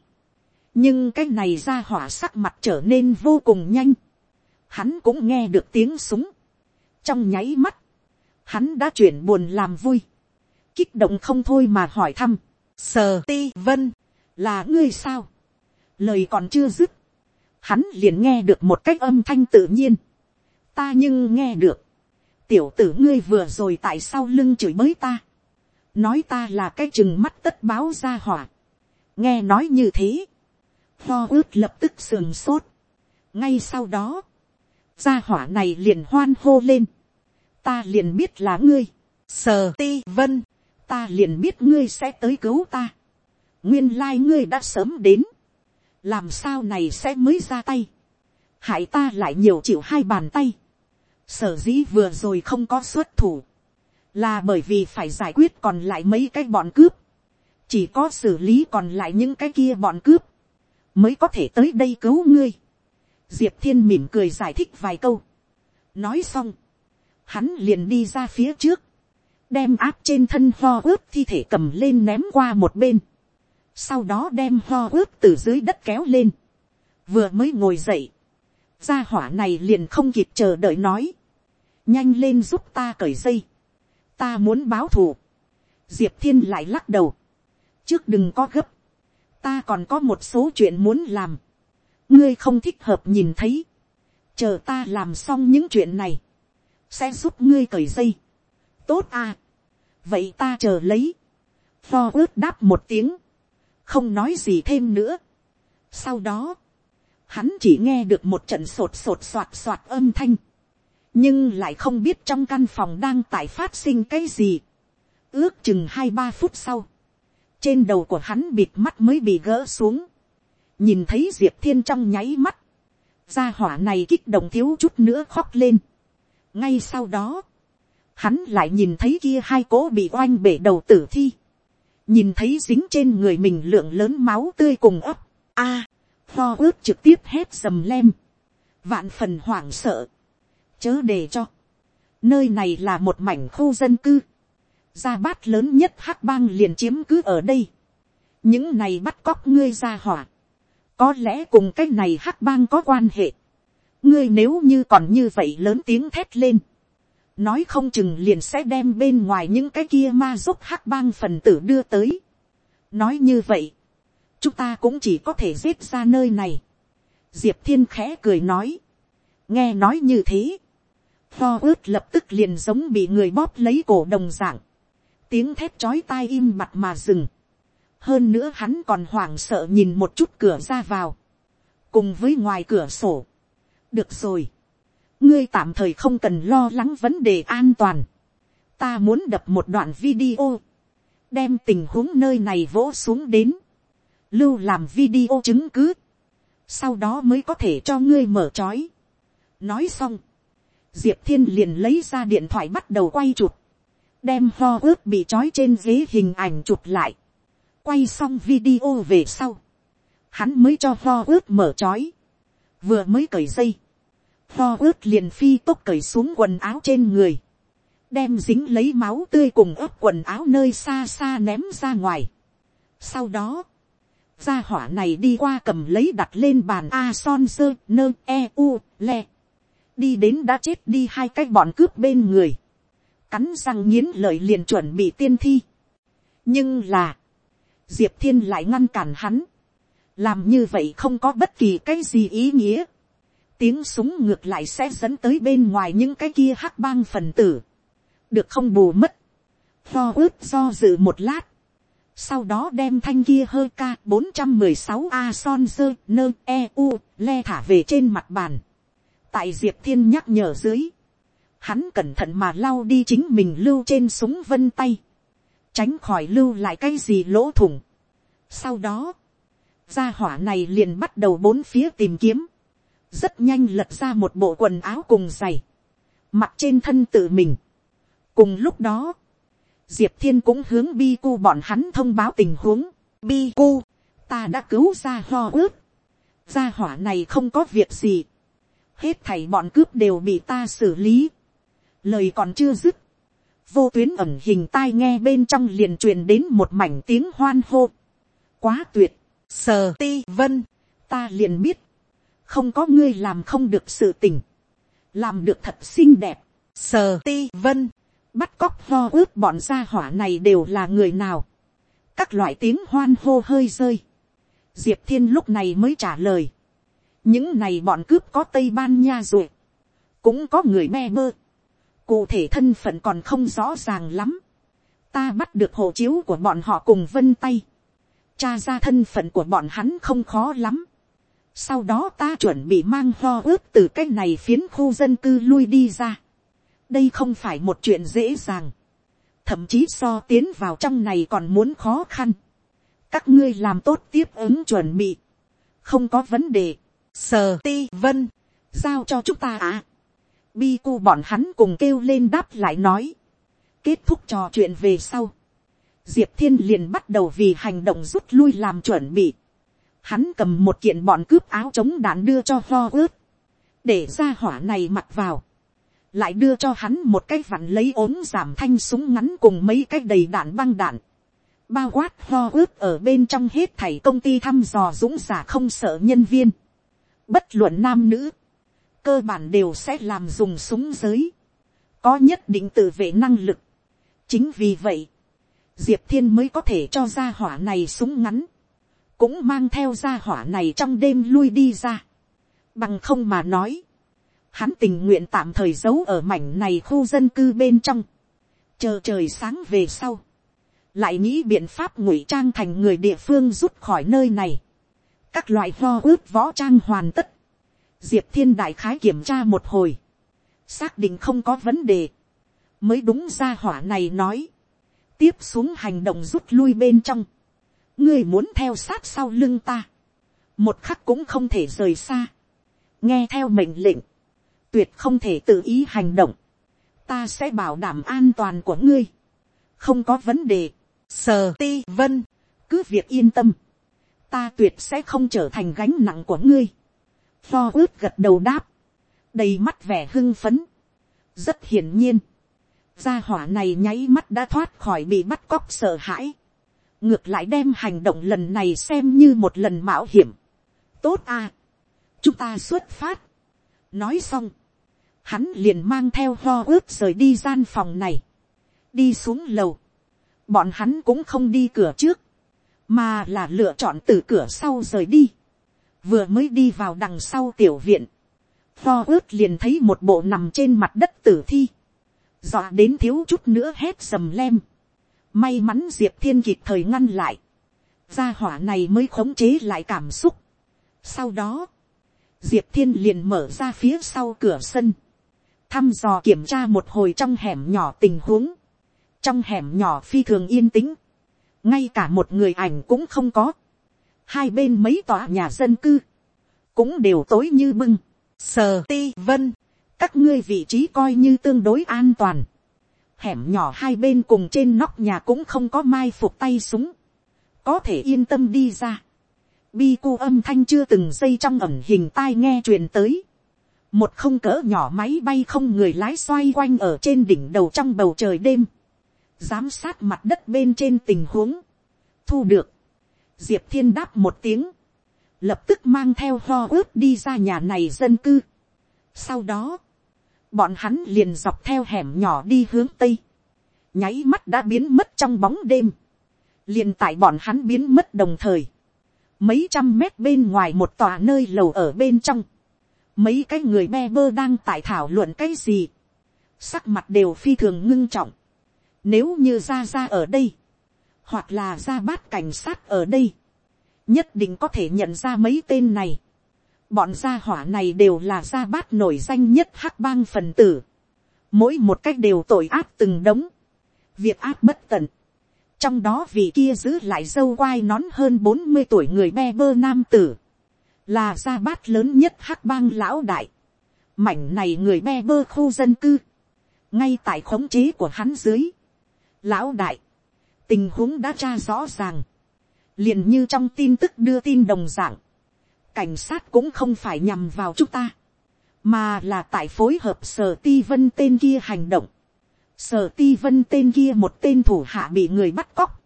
nhưng cái này ra hỏa sắc mặt trở nên vô cùng nhanh. hắn cũng nghe được tiếng súng. trong nháy mắt, hắn đã chuyển buồn làm vui. kích động không thôi mà hỏi thăm. sờ ti vân, là ngươi sao. lời còn chưa dứt. hắn liền nghe được một cách âm thanh tự nhiên. ta nhưng nghe được. tiểu tử ngươi vừa rồi tại sau lưng chửi bới ta, nói ta là cái chừng mắt tất báo ra hỏa, nghe nói như thế, pho ướt lập tức sườn sốt, ngay sau đó, gia hỏa này liền hoan hô lên, ta liền biết là ngươi, sờ ti vân, ta liền biết ngươi sẽ tới cứu ta, nguyên lai ngươi đã sớm đến, làm sao này sẽ mới ra tay, hại ta lại nhiều chịu hai bàn tay, sở dĩ vừa rồi không có xuất thủ, là bởi vì phải giải quyết còn lại mấy cái bọn cướp, chỉ có xử lý còn lại những cái kia bọn cướp, mới có thể tới đây cứu ngươi. diệp thiên mỉm cười giải thích vài câu, nói xong, hắn liền đi ra phía trước, đem áp trên thân ho ướp thi thể cầm lên ném qua một bên, sau đó đem ho ướp từ dưới đất kéo lên, vừa mới ngồi dậy, gia hỏa này liền không kịp chờ đợi nói, nhanh lên giúp ta cởi dây, ta muốn báo thù, diệp thiên lại lắc đầu, trước đừng có gấp, ta còn có một số chuyện muốn làm, ngươi không thích hợp nhìn thấy, chờ ta làm xong những chuyện này, sẽ giúp ngươi cởi dây, tốt à, vậy ta chờ lấy, pho ướt đáp một tiếng, không nói gì thêm nữa. sau đó, hắn chỉ nghe được một trận sột sột soạt soạt âm thanh, nhưng lại không biết trong căn phòng đang tại phát sinh cái gì. ước chừng hai ba phút sau, trên đầu của hắn bịt mắt mới bị gỡ xuống, nhìn thấy diệp thiên trong nháy mắt, gia hỏa này kích động thiếu chút nữa khóc lên. ngay sau đó, hắn lại nhìn thấy kia hai cố bị oanh bể đầu tử thi, nhìn thấy dính trên người mình lượng lớn máu tươi cùng ấp, a, à, pho ướt trực tiếp hét dầm lem, vạn phần hoảng sợ, chớ để cho, nơi này là một mảnh khu dân cư, gia bát lớn nhất hắc bang liền chiếm cứ ở đây, những này bắt cóc ngươi ra hỏa, có lẽ cùng cái này hắc bang có quan hệ, ngươi nếu như còn như vậy lớn tiếng thét lên, nói không chừng liền sẽ đem bên ngoài những cái kia ma giúp hắc bang phần tử đưa tới. nói như vậy, chúng ta cũng chỉ có thể giết ra nơi này. diệp thiên khẽ cười nói, nghe nói như thế, pho ướt lập tức liền giống bị người bóp lấy cổ đồng dạng, tiếng thét chói tai im mặt mà dừng, hơn nữa hắn còn hoảng sợ nhìn một chút cửa ra vào, cùng với ngoài cửa sổ. được rồi, ngươi tạm thời không cần lo lắng vấn đề an toàn. ta muốn đập một đoạn video, đem tình huống nơi này vỗ xuống đến, lưu làm video chứng cứ, sau đó mới có thể cho ngươi mở trói. nói xong, diệp thiên liền lấy ra điện thoại bắt đầu quay chụp, đem ho ướt bị trói trên ghế hình ảnh chụp lại, quay xong video về sau, hắn mới cho ho ướt mở trói, vừa mới cởi dây, Ho ướt liền phi tốc cởi xuống quần áo trên người. Đem dính lấy máu tươi cùng ướp quần áo nơi xa xa ném ra ngoài. Sau đó, gia hỏa này đi qua cầm lấy đặt lên bàn A son sơ nơ e u le. Đi đến đã chết đi hai cái bọn cướp bên người. Cắn răng nghiến lợi liền chuẩn bị tiên thi. Nhưng là, Diệp Thiên lại ngăn cản hắn. Làm như vậy không có bất kỳ cái gì ý nghĩa. tiếng súng ngược lại sẽ dẫn tới bên ngoài những cái kia hắc bang phần tử, được không bù mất, do ướt do dự một lát, sau đó đem thanh kia hơi ca bốn trăm mười sáu a son dơ nơ e u le thả về trên mặt bàn, tại diệp thiên nhắc nhở dưới, hắn cẩn thận mà lau đi chính mình lưu trên súng vân tay, tránh khỏi lưu lại cái gì lỗ thủng. sau đó, gia hỏa này liền bắt đầu bốn phía tìm kiếm, rất nhanh lật ra một bộ quần áo cùng giày, mặc trên thân tự mình. cùng lúc đó, diệp thiên cũng hướng bi cu bọn hắn thông báo tình huống, bi cu, ta đã cứu ra ho ướt, gia hỏa này không có việc gì, hết thảy bọn cướp đều bị ta xử lý, lời còn chưa dứt, vô tuyến ẩn hình tai nghe bên trong liền truyền đến một mảnh tiếng hoan hô, quá tuyệt, sờ ti vân, ta liền biết, không có ngươi làm không được sự tình, làm được thật xinh đẹp, sờ ti vân, bắt cóc lo ướt bọn gia hỏa này đều là người nào, các loại tiếng hoan hô hơi rơi, diệp thiên lúc này mới trả lời, những này bọn cướp có tây ban nha rồi, cũng có người me bơ, cụ thể thân phận còn không rõ ràng lắm, ta bắt được hộ chiếu của bọn họ cùng vân tay, cha ra thân phận của bọn hắn không khó lắm, sau đó ta chuẩn bị mang ho ướp từ cái này phiến khu dân cư lui đi ra, đây không phải một chuyện dễ dàng, thậm chí so tiến vào trong này còn muốn khó khăn, các ngươi làm tốt tiếp ứng chuẩn bị, không có vấn đề, sờ ti vân, giao cho chúng ta à bi cu bọn hắn cùng kêu lên đáp lại nói, kết thúc trò chuyện về sau, diệp thiên liền bắt đầu vì hành động rút lui làm chuẩn bị, hắn cầm một kiện bọn cướp áo chống đạn đưa cho lo ướt, để ra hỏa này mặc vào, lại đưa cho hắn một cái vặn lấy ốm giảm thanh súng ngắn cùng mấy cái đầy đạn băng đạn, bao quát lo ướt ở bên trong hết thảy công ty thăm dò dũng giả không sợ nhân viên, bất luận nam nữ, cơ bản đều sẽ làm dùng súng giới, có nhất định tự vệ năng lực. chính vì vậy, diệp thiên mới có thể cho ra hỏa này súng ngắn, cũng mang theo ra hỏa này trong đêm lui đi ra. bằng không mà nói, hắn tình nguyện tạm thời giấu ở mảnh này khu dân cư bên trong, chờ trời sáng về sau, lại nghĩ biện pháp ngụy trang thành người địa phương rút khỏi nơi này, các loại lo ướp võ trang hoàn tất, diệp thiên đại khái kiểm tra một hồi, xác định không có vấn đề, mới đúng ra hỏa này nói, tiếp xuống hành động rút lui bên trong, ngươi muốn theo sát sau lưng ta, một khắc cũng không thể rời xa, nghe theo mệnh lệnh, tuyệt không thể tự ý hành động, ta sẽ bảo đảm an toàn của ngươi, không có vấn đề, sờ ti vân, cứ việc yên tâm, ta tuyệt sẽ không trở thành gánh nặng của ngươi, pho ướt gật đầu đáp, đầy mắt vẻ hưng phấn, rất hiển nhiên, gia hỏa này nháy mắt đã thoát khỏi bị bắt cóc sợ hãi, ngược lại đem hành động lần này xem như một lần mạo hiểm. tốt à, chúng ta xuất phát. nói xong, hắn liền mang theo ho ướt rời đi gian phòng này, đi xuống lầu. bọn hắn cũng không đi cửa trước, mà là lựa chọn từ cửa sau rời đi vừa mới đi vào đằng sau tiểu viện, pho ướt liền thấy một bộ nằm trên mặt đất tử thi, dọa đến thiếu chút nữa hét sầm lem May mắn Diệp Thiên kịp thời ngăn lại. Gia hỏa này mới khống chế lại cảm xúc. Sau đó, Diệp Thiên liền mở ra phía sau cửa sân. Thăm dò kiểm tra một hồi trong hẻm nhỏ tình huống. Trong hẻm nhỏ phi thường yên tĩnh. Ngay cả một người ảnh cũng không có. Hai bên mấy tòa nhà dân cư. Cũng đều tối như bưng. Sờ ti vân. Các ngươi vị trí coi như tương đối an toàn hẻm nhỏ hai bên cùng trên nóc nhà cũng không có mai phục tay súng, có thể yên tâm đi ra. Bi cu âm thanh chưa từng dây trong ẩm hình tai nghe truyền tới. Một không cỡ nhỏ máy bay không người lái xoay quanh ở trên đỉnh đầu trong bầu trời đêm. Giám sát mặt đất bên trên tình huống. Thu được. Diệp thiên đáp một tiếng. Lập tức mang theo ho ướt đi ra nhà này dân cư. Sau đó bọn hắn liền dọc theo hẻm nhỏ đi hướng tây, nháy mắt đã biến mất trong bóng đêm, liền tại bọn hắn biến mất đồng thời, mấy trăm mét bên ngoài một tòa nơi lầu ở bên trong, mấy cái người me bơ đang tại thảo luận cái gì, sắc mặt đều phi thường ngưng trọng, nếu như ra ra ở đây, hoặc là ra bát cảnh sát ở đây, nhất định có thể nhận ra mấy tên này. Bọn gia hỏa này đều là gia bát nổi danh nhất hắc bang phần tử. Mỗi một cách đều tội ác từng đống. Việc ác bất tận. Trong đó vì kia giữ lại dâu quai nón hơn bốn mươi tuổi người be bơ nam tử. Là gia bát lớn nhất hắc bang lão đại. Mảnh này người be bơ khu dân cư. Ngay tại khống chế của hắn dưới. Lão đại. Tình huống đã tra rõ ràng. liền như trong tin tức đưa tin đồng dạng cảnh sát cũng không phải nhằm vào chúng ta, mà là tại phối hợp sở ti vân tên kia hành động. sở ti vân tên kia một tên thủ hạ bị người bắt cóc,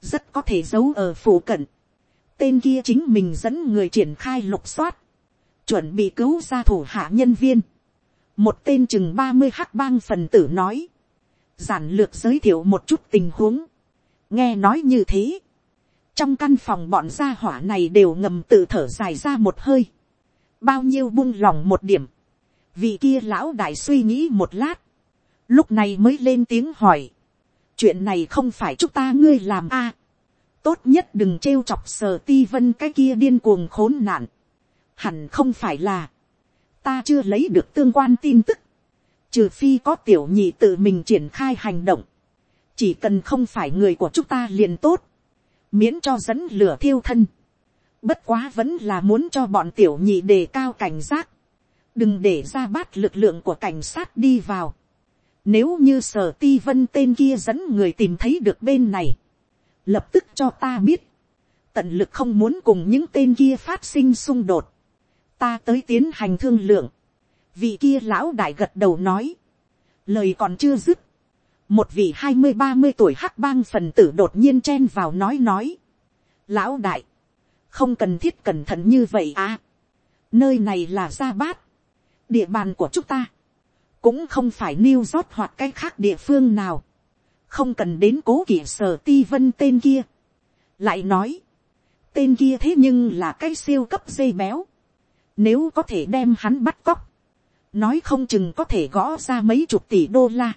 rất có thể giấu ở phủ cận. tên kia chính mình dẫn người triển khai lục soát, chuẩn bị cứu ra thủ hạ nhân viên. một tên chừng ba mươi hắc bang phần tử nói, giản lược giới thiệu một chút tình huống nghe nói như thế, trong căn phòng bọn gia hỏa này đều ngầm tự thở dài ra một hơi, bao nhiêu buông lòng một điểm, vì kia lão đại suy nghĩ một lát, lúc này mới lên tiếng hỏi, chuyện này không phải chúng ta ngươi làm a, tốt nhất đừng trêu chọc sờ ti vân cái kia điên cuồng khốn nạn, hẳn không phải là, ta chưa lấy được tương quan tin tức, trừ phi có tiểu nhị tự mình triển khai hành động, chỉ cần không phải người của chúng ta liền tốt, miễn cho dẫn lửa thiêu thân, bất quá vẫn là muốn cho bọn tiểu nhị đề cao cảnh giác, đừng để ra bát lực lượng của cảnh sát đi vào, nếu như sở ti vân tên kia dẫn người tìm thấy được bên này, lập tức cho ta biết, tận lực không muốn cùng những tên kia phát sinh xung đột, ta tới tiến hành thương lượng, vị kia lão đại gật đầu nói, lời còn chưa dứt, một vị hai mươi ba mươi tuổi hắc bang phần tử đột nhiên chen vào nói nói, lão đại, không cần thiết cẩn thận như vậy à, nơi này là gia bát, địa bàn của chúng ta, cũng không phải New York hoặc cái khác địa phương nào, không cần đến cố kỷ sở ti vân tên kia. lại nói, tên kia thế nhưng là cái siêu cấp dây béo, nếu có thể đem hắn bắt cóc, nói không chừng có thể gõ ra mấy chục tỷ đô la,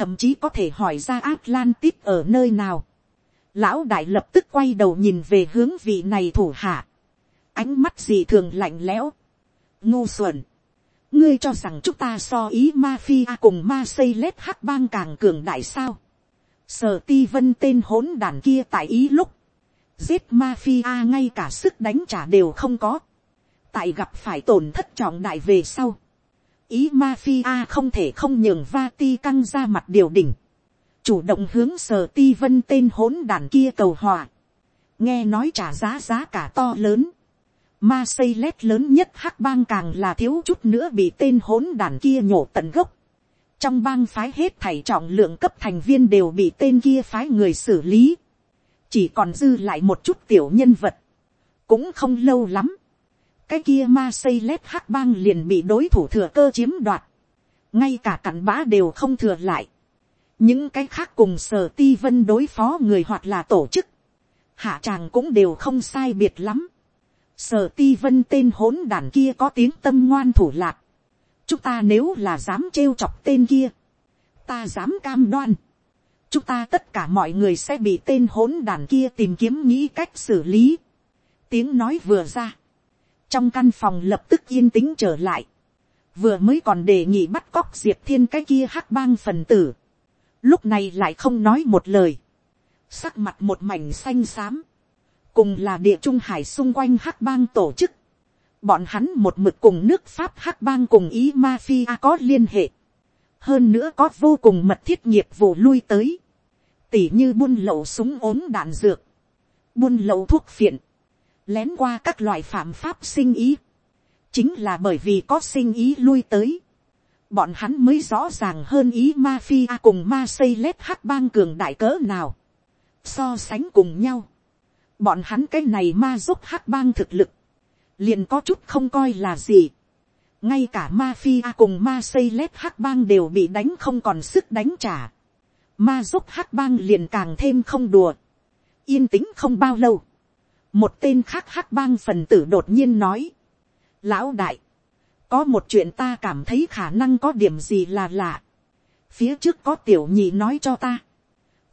thậm chí có thể hỏi ra Atlantis ở nơi nào. Lão đại lập tức quay đầu nhìn về hướng vị này thủ hạ, ánh mắt gì thường lạnh lẽo, ngu xuẩn, ngươi cho rằng chúng ta so ý mafia cùng ma xây lết hắc bang càng cường đại sao. sở ti vân tên hỗn đàn kia tại ý lúc, giết mafia ngay cả sức đánh trả đều không có. tại gặp phải tổn thất trọng đại về sau ý mafia không thể không nhường vati căng ra mặt điều đỉnh. chủ động hướng sở ti vân tên hỗn đàn kia cầu hòa. nghe nói trả giá giá cả to lớn Ma xây lét lớn nhất hắc bang càng là thiếu chút nữa bị tên hỗn đàn kia nhổ tận gốc. Trong bang phái hết thảy trọng lượng cấp thành viên đều bị tên kia phái người xử lý. Chỉ còn dư lại một chút tiểu nhân vật. Cũng không lâu lắm. Cái kia ma xây lép hắc bang liền bị đối thủ thừa cơ chiếm đoạt. Ngay cả cặn bã đều không thừa lại. Những cái khác cùng sở ti vân đối phó người hoặc là tổ chức. Hạ tràng cũng đều không sai biệt lắm sở ti vân tên hỗn đàn kia có tiếng tâm ngoan thủ lạc. chúng ta nếu là dám trêu chọc tên kia, ta dám cam đoan. chúng ta tất cả mọi người sẽ bị tên hỗn đàn kia tìm kiếm nghĩ cách xử lý. tiếng nói vừa ra trong căn phòng lập tức yên tĩnh trở lại. vừa mới còn đề nghị bắt cóc diệp thiên cái kia hắc bang phần tử. lúc này lại không nói một lời. sắc mặt một mảnh xanh xám cùng là địa trung hải xung quanh hắc bang tổ chức, bọn hắn một mực cùng nước pháp hắc bang cùng ý mafia có liên hệ, hơn nữa có vô cùng mật thiết nghiệp vụ lui tới, tỉ như buôn lậu súng ốm đạn dược, buôn lậu thuốc phiện, lén qua các loại phạm pháp sinh ý, chính là bởi vì có sinh ý lui tới, bọn hắn mới rõ ràng hơn ý mafia cùng ma xây lết hắc bang cường đại cỡ nào, so sánh cùng nhau, bọn hắn cái này ma giúp hắc bang thực lực, liền có chút không coi là gì. ngay cả mafia cùng ma xây lết hắc bang đều bị đánh không còn sức đánh trả. ma giúp hắc bang liền càng thêm không đùa. yên tĩnh không bao lâu một tên khác hắc bang phần tử đột nhiên nói. lão đại, có một chuyện ta cảm thấy khả năng có điểm gì là lạ. phía trước có tiểu nhị nói cho ta.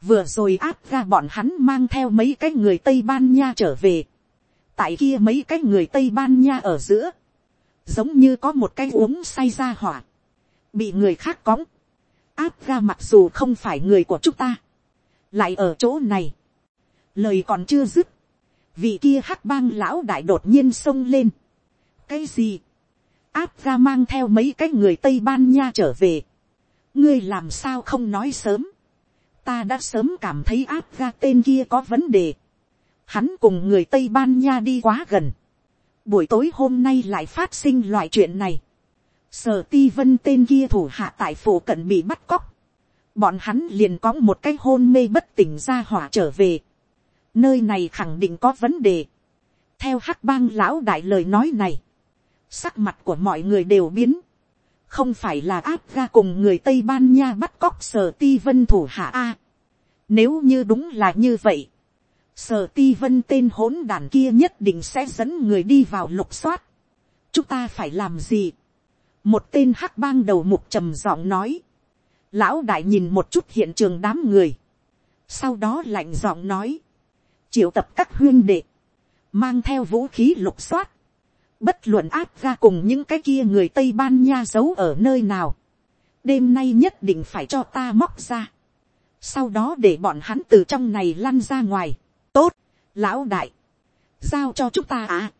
Vừa rồi áp ra bọn hắn mang theo mấy cái người tây ban nha trở về, tại kia mấy cái người tây ban nha ở giữa, giống như có một cái uống say ra hỏa, bị người khác cõng, áp ra mặc dù không phải người của chúng ta, lại ở chỗ này, lời còn chưa dứt, vị kia hắc bang lão đại đột nhiên xông lên, cái gì, áp ra mang theo mấy cái người tây ban nha trở về, ngươi làm sao không nói sớm, ta đã sớm cảm thấy áp ga tên kia có vấn đề. Hắn cùng người Tây Ban Nha đi quá gần. Buổi tối hôm nay lại phát sinh loại chuyện này. Sở ti vân tên kia thủ hạ tại phủ cận bị bắt cóc. Bọn hắn liền có một cái hôn mê bất tỉnh ra hỏa trở về. Nơi này khẳng định có vấn đề. Theo hắc bang lão đại lời nói này. Sắc mặt của mọi người đều biến không phải là áp ga cùng người tây ban nha bắt cóc sở ti vân thủ hạ a. nếu như đúng là như vậy, sở ti vân tên hỗn đàn kia nhất định sẽ dẫn người đi vào lục soát. chúng ta phải làm gì. một tên hắc bang đầu mục trầm giọng nói, lão đại nhìn một chút hiện trường đám người, sau đó lạnh giọng nói, triệu tập các huyên đệ, mang theo vũ khí lục soát, bất luận áp ra cùng những cái kia người tây ban nha giấu ở nơi nào, đêm nay nhất định phải cho ta móc ra, sau đó để bọn hắn từ trong này lăn ra ngoài, tốt, lão đại, giao cho chúng ta à,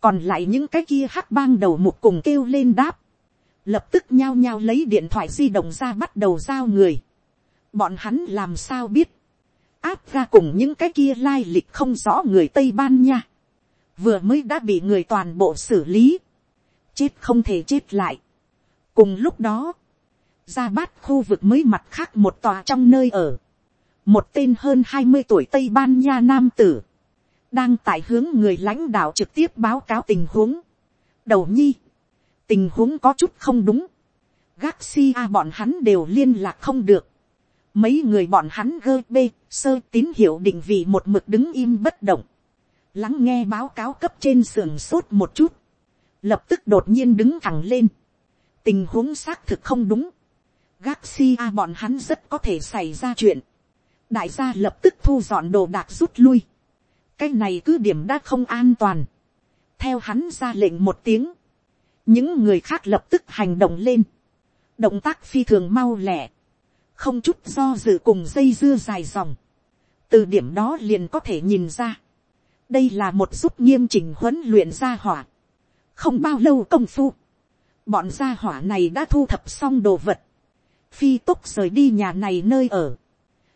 còn lại những cái kia hắc bang đầu mục cùng kêu lên đáp, lập tức nhao nhao lấy điện thoại di động ra bắt đầu giao người, bọn hắn làm sao biết, áp ra cùng những cái kia lai lịch không rõ người tây ban nha, vừa mới đã bị người toàn bộ xử lý, chết không thể chết lại. cùng lúc đó, ra bát khu vực mới mặt khác một tòa trong nơi ở, một tên hơn hai mươi tuổi tây ban nha nam tử, đang tại hướng người lãnh đạo trực tiếp báo cáo tình huống. đầu nhi, tình huống có chút không đúng, Garcia bọn hắn đều liên lạc không được, mấy người bọn hắn gơ bê sơ tín hiệu định vị một mực đứng im bất động, lắng nghe báo cáo cấp trên sườn sốt một chút, lập tức đột nhiên đứng thẳng lên, tình huống xác thực không đúng, Garcia bọn hắn rất có thể xảy ra chuyện, đại gia lập tức thu dọn đồ đạc rút lui, cái này cứ điểm đã không an toàn, theo hắn ra lệnh một tiếng, những người khác lập tức hành động lên, động tác phi thường mau lẻ, không chút do dự cùng dây dưa dài dòng, từ điểm đó liền có thể nhìn ra, đây là một giúp nghiêm chỉnh huấn luyện gia hỏa, không bao lâu công phu, bọn gia hỏa này đã thu thập xong đồ vật, phi túc rời đi nhà này nơi ở,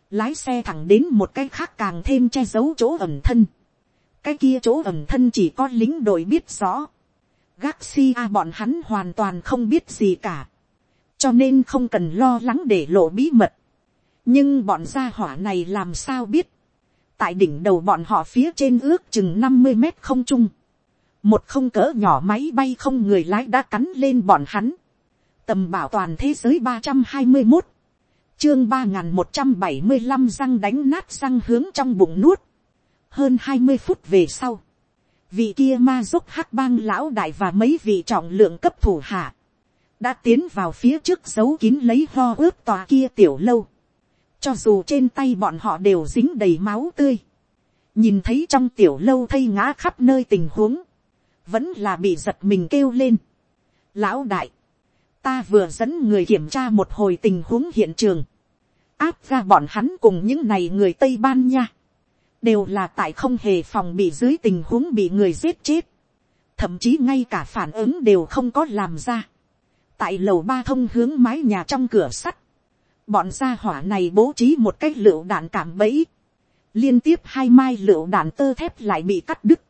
lái xe thẳng đến một cái khác càng thêm che giấu chỗ ẩm thân, cái kia chỗ ẩm thân chỉ có lính đội biết rõ, gác sia bọn hắn hoàn toàn không biết gì cả cho nên không cần lo lắng để lộ bí mật. nhưng bọn gia hỏa này làm sao biết, tại đỉnh đầu bọn họ phía trên ước chừng năm mươi mét không trung, một không cỡ nhỏ máy bay không người lái đã cắn lên bọn hắn, tầm bảo toàn thế giới ba trăm hai mươi một, chương ba n g h n một trăm bảy mươi năm răng đánh nát răng hướng trong bụng nuốt, hơn hai mươi phút về sau, vị kia ma giúp hắc bang lão đại và mấy vị trọng lượng cấp thủ hạ, đã tiến vào phía trước giấu kín lấy ho ướp tòa kia tiểu lâu, cho dù trên tay bọn họ đều dính đầy máu tươi, nhìn thấy trong tiểu lâu thây ngã khắp nơi tình huống, vẫn là bị giật mình kêu lên. Lão đại, ta vừa dẫn người kiểm tra một hồi tình huống hiện trường, áp ra bọn hắn cùng những này người tây ban nha, đều là tại không hề phòng bị dưới tình huống bị người giết chết, thậm chí ngay cả phản ứng đều không có làm ra tại lầu ba thông hướng mái nhà trong cửa sắt, bọn gia hỏa này bố trí một cái lựu đạn cảm bẫy, liên tiếp hai mai lựu đạn tơ thép lại bị cắt đứt,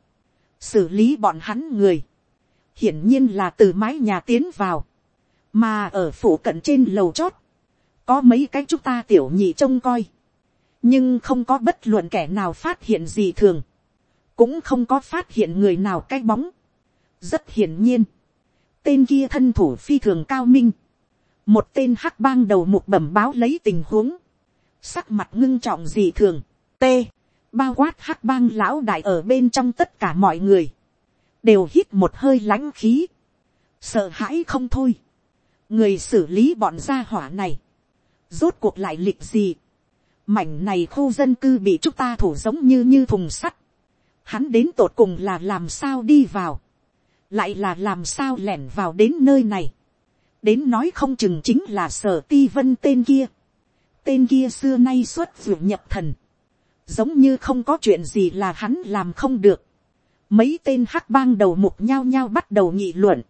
xử lý bọn hắn người, hiển nhiên là từ mái nhà tiến vào, mà ở phủ cận trên lầu chót, có mấy cái chúng ta tiểu nhị trông coi, nhưng không có bất luận kẻ nào phát hiện gì thường, cũng không có phát hiện người nào cái bóng. rất hiển nhiên, tên kia thân thủ phi thường cao minh, một tên hắc bang đầu mục bẩm báo lấy tình huống, sắc mặt ngưng trọng dị thường, t, bao quát hắc bang lão đại ở bên trong tất cả mọi người, đều hít một hơi lãnh khí, sợ hãi không thôi, người xử lý bọn gia hỏa này, rốt cuộc lại lịch gì, mảnh này khu dân cư bị chúng ta thủ giống như như thùng sắt, hắn đến tột cùng là làm sao đi vào, lại là làm sao lẻn vào đến nơi này, đến nói không chừng chính là sở ti vân tên kia, tên kia xưa nay xuất ruột nhập thần, giống như không có chuyện gì là hắn làm không được, mấy tên hắc bang đầu mục nhao nhao bắt đầu nghị luận,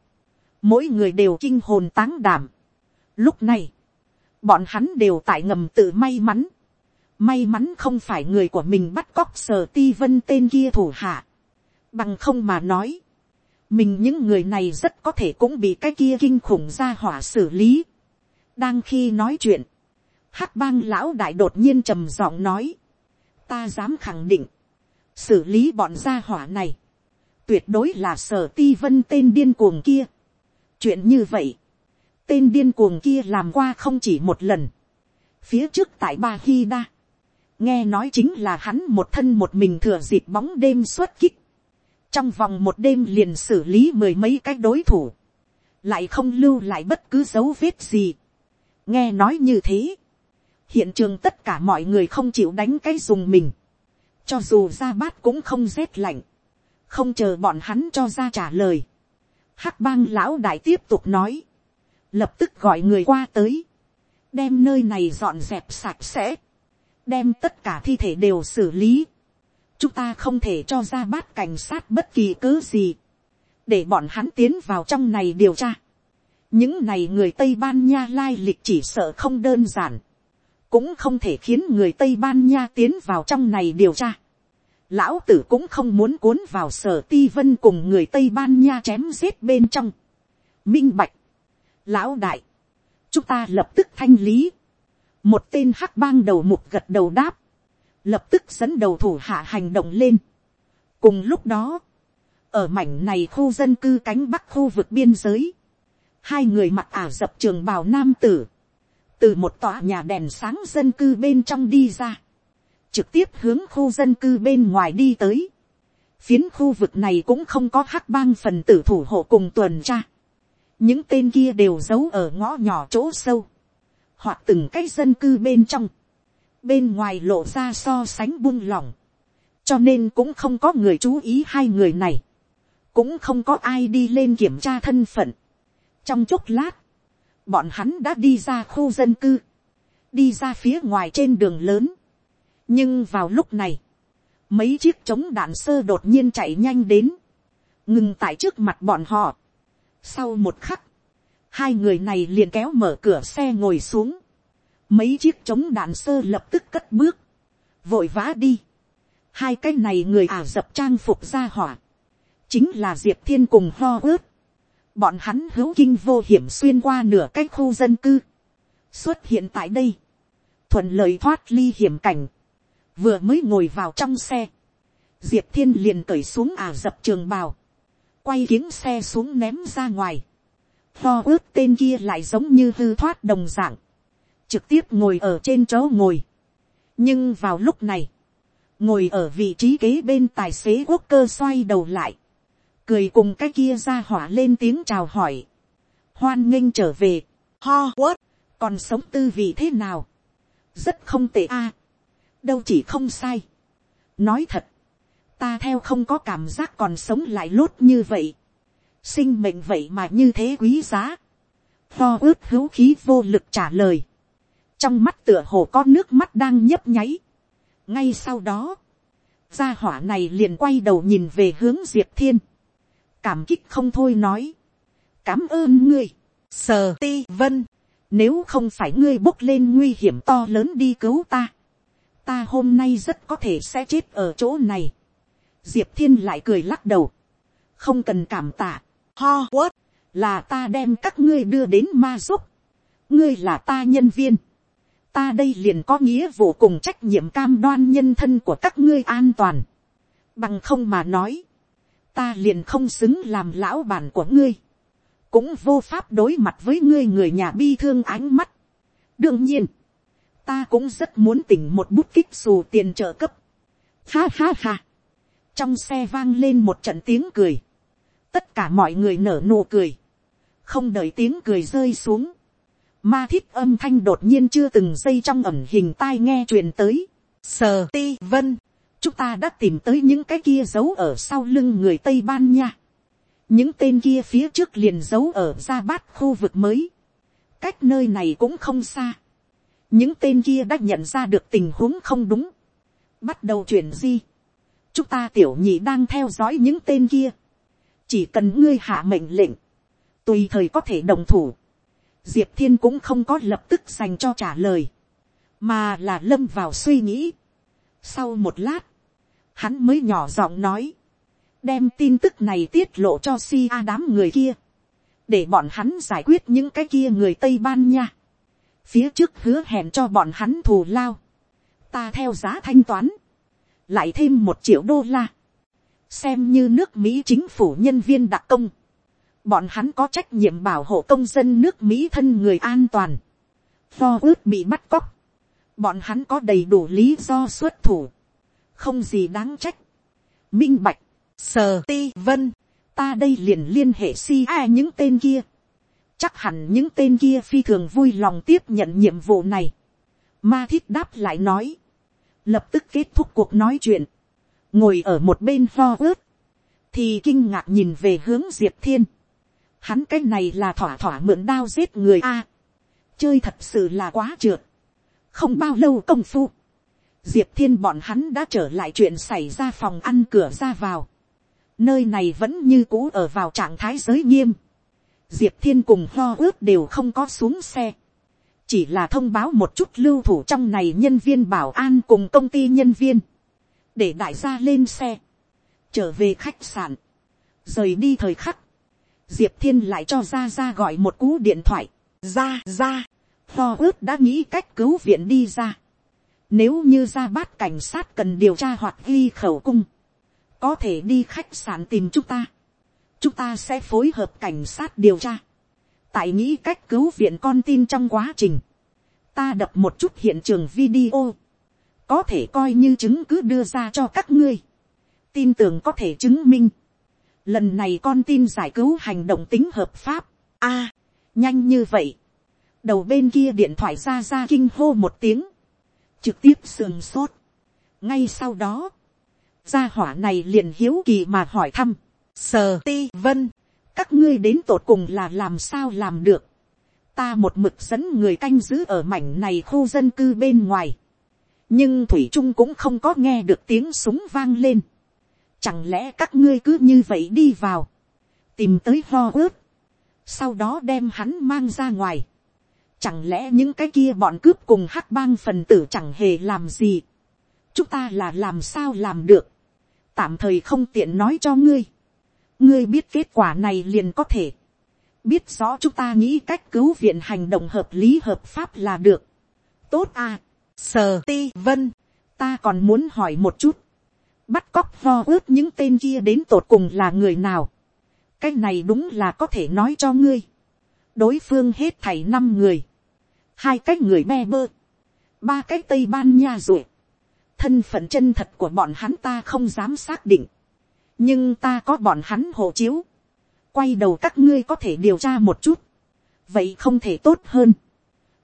mỗi người đều kinh hồn táng đảm. Lúc này, bọn hắn đều tại ngầm tự may mắn, may mắn không phải người của mình bắt cóc sở ti vân tên kia thủ hạ, bằng không mà nói, mình những người này rất có thể cũng bị cái kia kinh khủng ra hỏa xử lý. đang khi nói chuyện, hắc bang lão đại đột nhiên trầm giọng nói, ta dám khẳng định, xử lý bọn gia hỏa này, tuyệt đối là sở ti vân tên điên cuồng kia. chuyện như vậy, tên điên cuồng kia làm qua không chỉ một lần, phía trước tại ba khi đa, nghe nói chính là hắn một thân một mình thừa dịp bóng đêm xuất kích, trong vòng một đêm liền xử lý mười mấy cái đối thủ, lại không lưu lại bất cứ dấu vết gì. nghe nói như thế, hiện trường tất cả mọi người không chịu đánh cái dùng mình, cho dù ra bát cũng không rét lạnh, không chờ bọn hắn cho ra trả lời, hắc bang lão đại tiếp tục nói, lập tức gọi người qua tới, đem nơi này dọn dẹp sạch sẽ, đem tất cả thi thể đều xử lý, chúng ta không thể cho ra bát cảnh sát bất kỳ cớ gì, để bọn hắn tiến vào trong này điều tra. những này người tây ban nha lai lịch chỉ sợ không đơn giản, cũng không thể khiến người tây ban nha tiến vào trong này điều tra. lão tử cũng không muốn cuốn vào sở ti vân cùng người tây ban nha chém giết bên trong. minh bạch, lão đại, chúng ta lập tức thanh lý. một tên hắc bang đầu mục gật đầu đáp, lập tức dẫn đầu thủ hạ hành động lên. cùng lúc đó, ở mảnh này khu dân cư cánh bắc khu vực biên giới, hai người mặc ả dập trường bào nam tử, từ một tòa nhà đèn sáng dân cư bên trong đi ra, trực tiếp hướng khu dân cư bên ngoài đi tới. Phiến khu vực này cũng không có hắc bang phần tử thủ hộ cùng tuần tra. Những tên kia đều giấu ở ngõ nhỏ chỗ sâu, hoặc từng cái dân cư bên trong, bên ngoài lộ ra so sánh buông lỏng, cho nên cũng không có người chú ý hai người này cũng không có ai đi lên kiểm tra thân phận. trong chốc lát, bọn hắn đã đi ra khu dân cư, đi ra phía ngoài trên đường lớn. nhưng vào lúc này, mấy chiếc chống đạn sơ đột nhiên chạy nhanh đến, ngừng tại trước mặt bọn họ. sau một khắc, hai người này liền kéo mở cửa xe ngồi xuống, mấy chiếc chống đạn sơ lập tức cất bước, vội vã đi. hai cái này người ả dập trang phục ra hỏa, chính là diệp thiên cùng ho ướt. bọn hắn hữu kinh vô hiểm xuyên qua nửa cái khu dân cư, xuất hiện tại đây, thuận lợi thoát ly hiểm cảnh, vừa mới ngồi vào trong xe, diệp thiên liền cởi xuống ả dập trường bào, quay kiếng xe xuống ném ra ngoài, ho ướt tên kia lại giống như hư thoát đồng dạng, trực tiếp ngồi ở trên chỗ ngồi. nhưng vào lúc này, ngồi ở vị trí kế bên tài xế quốc cơ xoay đầu lại, cười cùng cái kia ra hỏa lên tiếng chào hỏi, hoan nghênh trở về, ho quất, còn sống tư vị thế nào, rất không tệ a, đâu chỉ không sai, nói thật, ta theo không có cảm giác còn sống lại lốt như vậy, sinh mệnh vậy mà như thế quý giá, ho ướt hữu khí vô lực trả lời, trong mắt tựa hồ có nước mắt đang nhấp nháy, ngay sau đó, gia hỏa này liền quay đầu nhìn về hướng diệp thiên, cảm kích không thôi nói, cảm ơn ngươi, sờ ti vân, nếu không phải ngươi bốc lên nguy hiểm to lớn đi cứu ta, ta hôm nay rất có thể sẽ chết ở chỗ này. diệp thiên lại cười lắc đầu, không cần cảm tạ, ho quất, là ta đem các ngươi đưa đến ma giúp, ngươi là ta nhân viên, ta đây liền có nghĩa vụ cùng trách nhiệm cam đoan nhân thân của các ngươi an toàn, bằng không mà nói, ta liền không xứng làm lão bản của ngươi, cũng vô pháp đối mặt với ngươi người nhà bi thương ánh mắt. đương nhiên, ta cũng rất muốn tỉnh một bút kích xù tiền trợ cấp. ha ha ha, trong xe vang lên một trận tiếng cười, tất cả mọi người nở nụ cười, không đợi tiếng cười rơi xuống, ma thiết âm thanh đột nhiên chưa từng dây trong ẩm hình tai nghe truyền tới, sờ ti vân, chúng ta đã tìm tới những cái kia giấu ở sau lưng người tây ban nha. những tên kia phía trước liền giấu ở ra bát khu vực mới. cách nơi này cũng không xa. những tên kia đã nhận ra được tình huống không đúng. bắt đầu chuyển di. chúng ta tiểu nhị đang theo dõi những tên kia. chỉ cần ngươi hạ mệnh lệnh. tùy thời có thể đồng thủ diệp thiên cũng không có lập tức dành cho trả lời. mà là lâm vào suy nghĩ. sau một lát, hắn mới nhỏ giọng nói, đem tin tức này tiết lộ cho si a đám người kia, để bọn hắn giải quyết những cái kia người tây ban nha, phía trước hứa hẹn cho bọn hắn thù lao, ta theo giá thanh toán, lại thêm một triệu đô la, xem như nước mỹ chính phủ nhân viên đặc công, bọn hắn có trách nhiệm bảo hộ công dân nước mỹ thân người an toàn, do ước bị bắt cóc, bọn hắn có đầy đủ lý do xuất thủ, không gì đáng trách. minh bạch, sờ ti vân, ta đây liền liên hệ si a những tên kia, chắc hẳn những tên kia phi thường vui lòng tiếp nhận nhiệm vụ này. Ma thiết đáp lại nói, lập tức kết thúc cuộc nói chuyện, ngồi ở một bên pho ướt, thì kinh ngạc nhìn về hướng diệp thiên. Hắn cái này là thỏa thỏa mượn đao giết người a. chơi thật sự là quá trượt. không bao lâu công phu, diệp thiên bọn hắn đã trở lại chuyện xảy ra phòng ăn cửa ra vào. nơi này vẫn như cũ ở vào trạng thái giới nghiêm. diệp thiên cùng lo ướt đều không có xuống xe. chỉ là thông báo một chút lưu thủ trong này nhân viên bảo an cùng công ty nhân viên. để đại gia lên xe. trở về khách sạn. rời đi thời khắc diệp thiên lại cho ra ra gọi một cú điện thoại. ra ra. lo ướt đã nghĩ cách cứu viện đi ra nếu như ra bát cảnh sát cần điều tra hoặc ghi khẩu cung. Có thể đi khách sạn tìm chúng ta. Chúng ta sẽ phối hợp cảnh sát điều tra. Tại nghĩ cách cứu viện con tin trong quá trình. Ta đập một chút hiện trường video. Có thể coi như chứng cứ đưa ra cho các ngươi. Tin tưởng có thể chứng minh. Lần này con tin giải cứu hành động tính hợp pháp. a nhanh như vậy. Đầu bên kia điện thoại ra ra kinh hô một tiếng trực tiếp sườn sốt. ngay sau đó, gia hỏa này liền hiếu kỳ mà hỏi thăm, sờ ti vân, các ngươi đến tột cùng là làm sao làm được. ta một mực dẫn người canh giữ ở mảnh này khu dân cư bên ngoài. nhưng thủy trung cũng không có nghe được tiếng súng vang lên chẳng lẽ các ngươi cứ như vậy đi vào, tìm tới ho ướt, sau đó đem hắn mang ra ngoài Chẳng lẽ những cái kia bọn cướp cùng hắc bang phần tử chẳng hề làm gì. Chúng ta là làm sao làm được. Tạm thời không tiện nói cho ngươi. Ngươi biết kết quả này liền có thể. Biết rõ chúng ta nghĩ cách cứu viện hành động hợp lý hợp pháp là được. Tốt à. Sờ ti vân. Ta còn muốn hỏi một chút. Bắt cóc vo ướt những tên kia đến tột cùng là người nào. Cái này đúng là có thể nói cho ngươi. Đối phương hết thảy năm người, hai cái người me bơ, ba cái tây ban nha rồi, thân phận chân thật của bọn hắn ta không dám xác định, nhưng ta có bọn hắn hộ chiếu, quay đầu các ngươi có thể điều tra một chút, vậy không thể tốt hơn,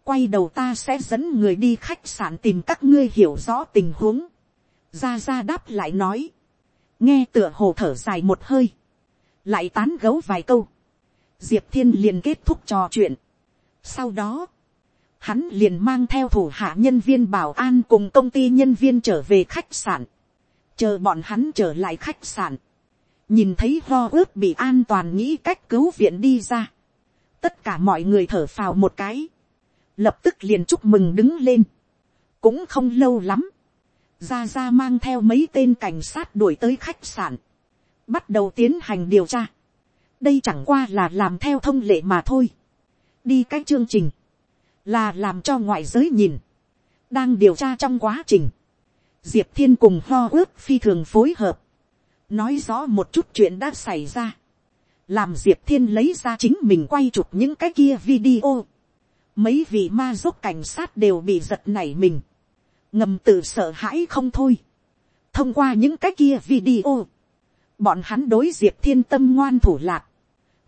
quay đầu ta sẽ dẫn người đi khách sạn tìm các ngươi hiểu rõ tình huống, ra ra đáp lại nói, nghe tựa hồ thở dài một hơi, lại tán gấu vài câu, diệp thiên liền kết thúc trò chuyện. sau đó, hắn liền mang theo thủ hạ nhân viên bảo an cùng công ty nhân viên trở về khách sạn, chờ bọn hắn trở lại khách sạn, nhìn thấy lo ướt bị an toàn nghĩ cách cứu viện đi ra, tất cả mọi người thở phào một cái, lập tức liền chúc mừng đứng lên, cũng không lâu lắm, ra ra mang theo mấy tên cảnh sát đuổi tới khách sạn, bắt đầu tiến hành điều tra, đây chẳng qua là làm theo thông lệ mà thôi. đi cái chương trình, là làm cho ngoại giới nhìn, đang điều tra trong quá trình, diệp thiên cùng ho ước phi thường phối hợp, nói rõ một chút chuyện đã xảy ra, làm diệp thiên lấy ra chính mình quay chụp những cái kia video, mấy vị ma giúp cảnh sát đều bị giật nảy mình, ngầm tự sợ hãi không thôi, thông qua những cái kia video, bọn hắn đối diệp thiên tâm ngoan thủ lạc,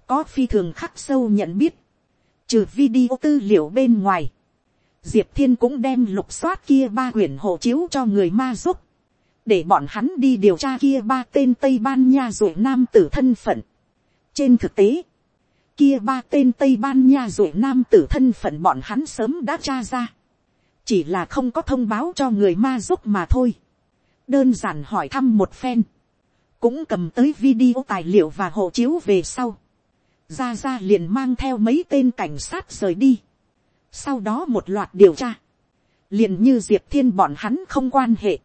có phi thường khắc sâu nhận biết, trừ video tư liệu bên ngoài, diệp thiên cũng đem lục soát kia ba quyển hộ chiếu cho người ma giúp, để bọn hắn đi điều tra kia ba tên tây ban nha rồi nam tử thân phận. trên thực tế, kia ba tên tây ban nha rồi nam tử thân phận bọn hắn sớm đã tra ra, chỉ là không có thông báo cho người ma giúp mà thôi. đơn giản hỏi thăm một phen, cũng cầm tới video tài liệu và hộ chiếu về sau. Ra ra liền mang theo mấy tên cảnh sát rời đi. sau đó một loạt điều tra, liền như diệp thiên bọn hắn không quan hệ,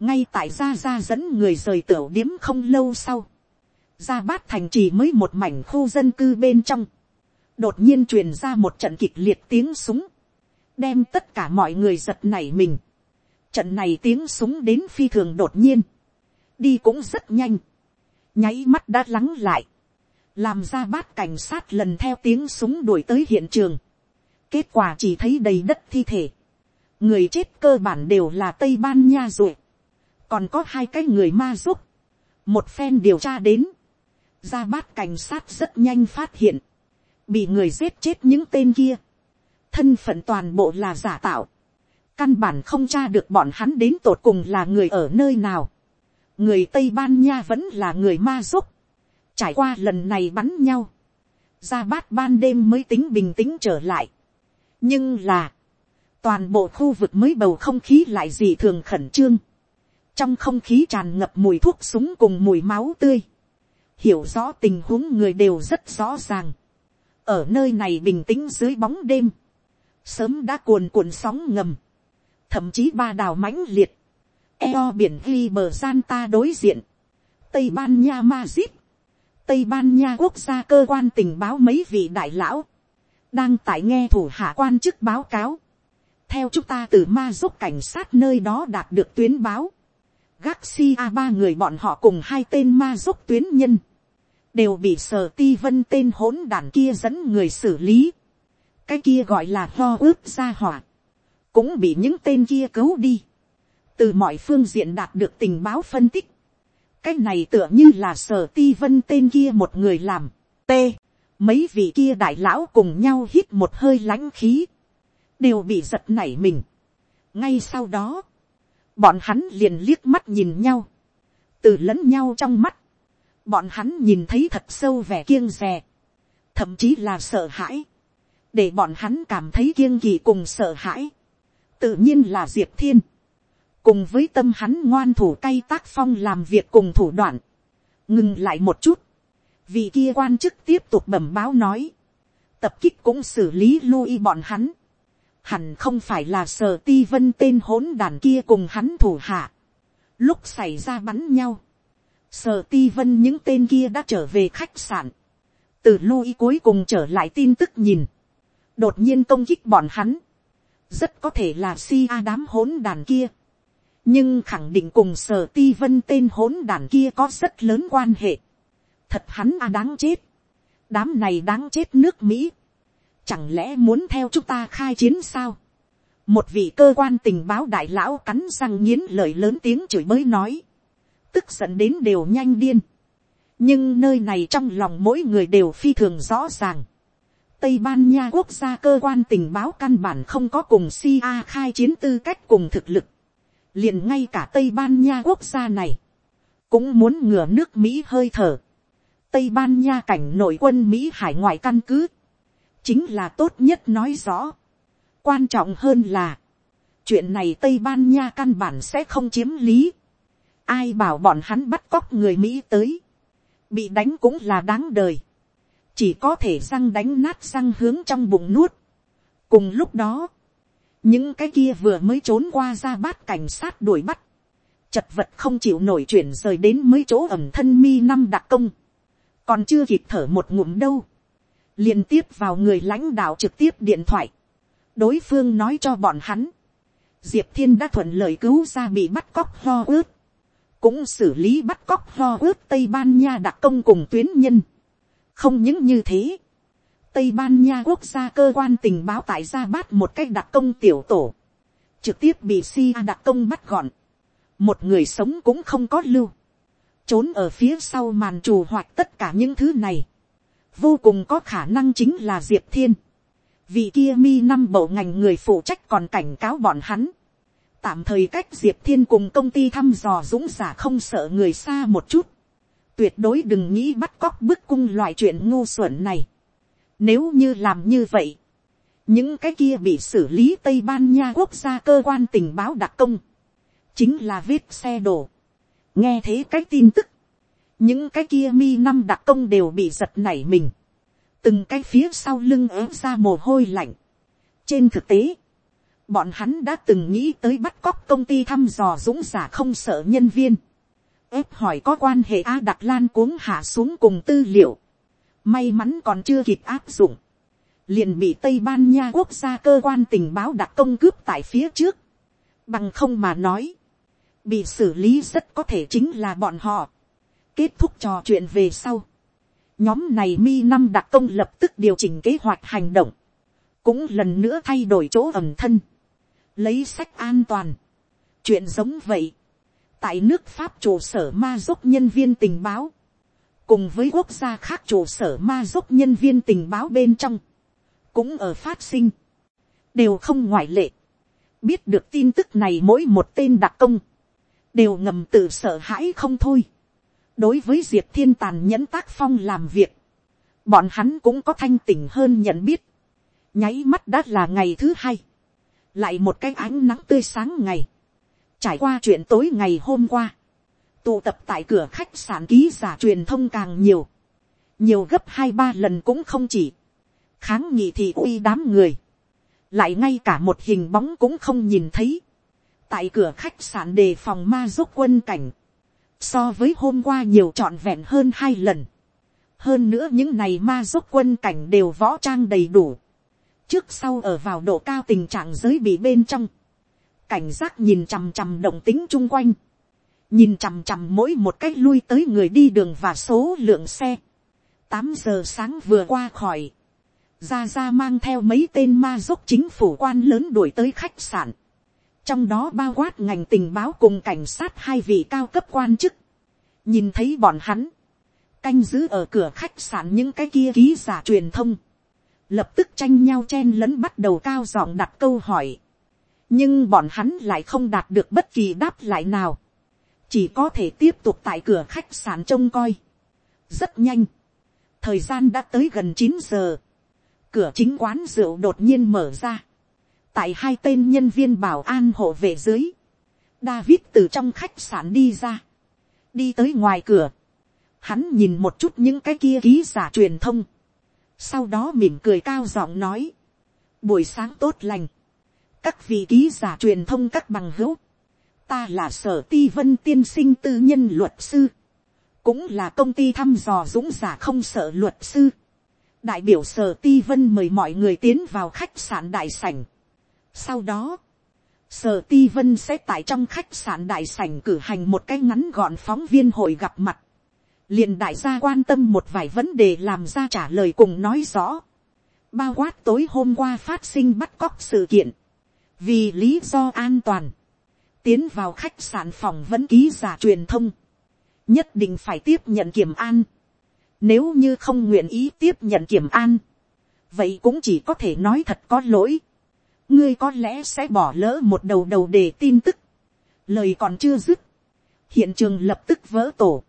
ngay tại gia gia dẫn người rời tiểu điếm không lâu sau, gia bát thành trì mới một mảnh khu dân cư bên trong, đột nhiên truyền ra một trận kịch liệt tiếng súng, đem tất cả mọi người giật nảy mình. Trận này tiếng súng đến phi thường đột nhiên, đi cũng rất nhanh, nháy mắt đã lắng lại, làm ra bát cảnh sát lần theo tiếng súng đuổi tới hiện trường, kết quả chỉ thấy đầy đất thi thể, người chết cơ bản đều là tây ban nha rồi, còn có hai cái người ma giúp, một phen điều tra đến, ra bát cảnh sát rất nhanh phát hiện, bị người giết chết những tên kia, thân phận toàn bộ là giả tạo, căn bản không tra được bọn hắn đến tột cùng là người ở nơi nào, người tây ban nha vẫn là người ma giúp, trải qua lần này bắn nhau, ra bát ban đêm mới tính bình tĩnh trở lại, nhưng là, toàn bộ khu vực mới bầu không khí lại gì thường khẩn trương, trong không khí tràn ngập mùi thuốc súng cùng mùi máu tươi, hiểu rõ tình huống người đều rất rõ ràng, ở nơi này bình tĩnh dưới bóng đêm, sớm đã cuồn cuộn sóng ngầm, thậm chí ba đào mãnh liệt, eo biển ghi bờ gian ta đối diện, tây ban nha mazit, tây ban nha quốc gia cơ quan tình báo mấy vị đại lão, đang tại nghe thủ hạ quan chức báo cáo, theo chúng ta từ ma giúp cảnh sát nơi đó đạt được tuyến báo, Garcia ba người bọn họ cùng hai tên ma giúp tuyến nhân, đều bị sở ti vân tên hỗn đàn kia dẫn người xử lý cái kia gọi là lo ướp ra hỏa, cũng bị những tên kia cứu đi. từ mọi phương diện đạt được tình báo phân tích, cái này tựa như là sở ti vân tên kia một người làm. t, mấy vị kia đại lão cùng nhau hít một hơi lãnh khí, đều bị giật nảy mình. ngay sau đó, bọn hắn liền liếc mắt nhìn nhau, từ lẫn nhau trong mắt, bọn hắn nhìn thấy thật sâu vẻ kiêng rè, thậm chí là sợ hãi, để bọn hắn cảm thấy kiêng kỳ cùng sợ hãi, tự nhiên là diệp thiên, cùng với tâm hắn ngoan thủ cay tác phong làm việc cùng thủ đoạn, ngừng lại một chút, vì kia quan chức tiếp tục bẩm báo nói, tập kích cũng xử lý lui bọn hắn, hẳn không phải là sở ti vân tên hỗn đàn kia cùng hắn thủ hạ, lúc xảy ra bắn nhau, sở ti vân những tên kia đã trở về khách sạn, từ lui cuối cùng trở lại tin tức nhìn, đột nhiên công kích bọn hắn, rất có thể là si a đám hỗn đàn kia, nhưng khẳng định cùng sở ti vân tên hỗn đàn kia có rất lớn quan hệ, thật hắn a đáng chết, đám này đáng chết nước mỹ, chẳng lẽ muốn theo chúng ta khai chiến sao, một vị cơ quan tình báo đại lão cắn răng nghiến lời lớn tiếng chửi bới nói, tức giận đến đều nhanh điên. nhưng nơi này trong lòng mỗi người đều phi thường rõ ràng tây ban nha quốc gia cơ quan tình báo căn bản không có cùng CIA khai chiến tư cách cùng thực lực. liền ngay cả tây ban nha quốc gia này, cũng muốn ngừa nước mỹ hơi thở. tây ban nha cảnh nội quân mỹ hải ngoại căn cứ, chính là tốt nhất nói rõ. quan trọng hơn là, chuyện này tây ban nha căn bản sẽ không chiếm lý Ai bảo bọn hắn bắt cóc người Mỹ tới. Bị đánh cũng là đáng đời. Chỉ có thể răng đánh nát răng hướng trong bụng nuốt. Cùng lúc đó. Những cái kia vừa mới trốn qua ra bát cảnh sát đuổi bắt. Chật vật không chịu nổi chuyển rời đến mấy chỗ ẩm thân mi năm đặc công. Còn chưa kịp thở một ngụm đâu. liên tiếp vào người lãnh đạo trực tiếp điện thoại. Đối phương nói cho bọn hắn. Diệp Thiên đã thuận lợi cứu ra bị bắt cóc ho ướt cũng xử lý bắt cóc ho ướt tây ban nha đặc công cùng tuyến nhân không những như thế, tây ban nha quốc gia cơ quan tình báo tại gia bát một cách đặc công tiểu tổ, trực tiếp bị si đặc công bắt gọn, một người sống cũng không có lưu, trốn ở phía sau màn trù hoạt tất cả những thứ này, vô cùng có khả năng chính là diệp thiên, vì kia mi năm bộ ngành người phụ trách còn cảnh cáo bọn hắn, tạm thời cách diệp thiên cùng công ty thăm dò dũng giả không sợ người xa một chút, tuyệt đối đừng nghĩ bắt cóc bức cung loại chuyện ngu xuẩn này. Nếu như làm như vậy, những cái kia bị xử lý tây ban nha quốc gia cơ quan tình báo đặc công, chính là vết xe đổ. nghe thế cái tin tức, những cái kia mi năm đặc công đều bị giật nảy mình, từng cái phía sau lưng ớ ra mồ hôi lạnh. trên thực tế, Bọn hắn đã từng nghĩ tới bắt cóc công ty thăm dò dũng giả không sợ nhân viên ép hỏi có quan hệ A Đặc Lan cuống hạ xuống cùng tư liệu. May mắn còn chưa kịp áp dụng. Liền bị Tây Ban Nha quốc gia cơ quan tình báo đặc công cướp tại phía trước. Bằng không mà nói. Bị xử lý rất có thể chính là bọn họ. Kết thúc trò chuyện về sau. Nhóm này mi năm đặc công lập tức điều chỉnh kế hoạch hành động. Cũng lần nữa thay đổi chỗ ẩm thân lấy sách an toàn. chuyện giống vậy, tại nước pháp trụ sở ma dốc nhân viên tình báo, cùng với quốc gia khác trụ sở ma dốc nhân viên tình báo bên trong, cũng ở phát sinh, đều không ngoại lệ. biết được tin tức này mỗi một tên đặc công, đều ngầm tự sợ hãi không thôi. đối với diệp thiên tàn nhẫn tác phong làm việc, bọn hắn cũng có thanh tỉnh hơn nhận biết, nháy mắt đã là ngày thứ hai, lại một cái ánh nắng tươi sáng ngày, trải qua chuyện tối ngày hôm qua, tụ tập tại cửa khách sạn ký giả truyền thông càng nhiều, nhiều gấp hai ba lần cũng không chỉ, kháng nghị thì uy đám người, lại ngay cả một hình bóng cũng không nhìn thấy, tại cửa khách sạn đề phòng ma giúp quân cảnh, so với hôm qua nhiều trọn vẹn hơn hai lần, hơn nữa những này ma giúp quân cảnh đều võ trang đầy đủ, trước sau ở vào độ cao tình trạng giới bị bên trong, cảnh giác nhìn chằm chằm động tính chung quanh, nhìn chằm chằm mỗi một cách lui tới người đi đường và số lượng xe. tám giờ sáng vừa qua khỏi, ra ra mang theo mấy tên ma dốc chính phủ quan lớn đuổi tới khách sạn, trong đó bao quát ngành tình báo cùng cảnh sát hai vị cao cấp quan chức, nhìn thấy bọn hắn, canh giữ ở cửa khách sạn những cái kia ký giả truyền thông, lập tức tranh nhau chen lẫn bắt đầu cao giọng đặt câu hỏi, nhưng bọn hắn lại không đạt được bất kỳ đáp lại nào, chỉ có thể tiếp tục tại cửa khách sạn trông coi. rất nhanh, thời gian đã tới gần chín giờ, cửa chính quán rượu đột nhiên mở ra, tại hai tên nhân viên bảo an hộ vệ dưới, David từ trong khách sạn đi ra, đi tới ngoài cửa, hắn nhìn một chút những cái kia ký giả truyền thông, sau đó mỉm cười cao giọng nói, buổi sáng tốt lành, các vị ký giả truyền thông các bằng hữu, ta là sở ti vân tiên sinh tư nhân luật sư, cũng là công ty thăm dò dũng giả không sợ luật sư. đại biểu sở ti vân mời mọi người tiến vào khách sạn đại sảnh. sau đó, sở ti vân sẽ tại trong khách sạn đại sảnh cử hành một cái ngắn gọn phóng viên hội gặp mặt. liền đại gia quan tâm một vài vấn đề làm ra trả lời cùng nói rõ. bao quát tối hôm qua phát sinh bắt cóc sự kiện vì lý do an toàn tiến vào khách sạn phòng vẫn ký giả truyền thông, nhất định phải tiếp nhận kiểm an. Nếu như không nguyện ý tiếp nhận kiểm an, vậy cũng chỉ có thể nói thật có lỗi. ngươi có lẽ sẽ bỏ lỡ một đầu đầu đề tin tức. lời còn chưa dứt, hiện trường lập tức vỡ tổ.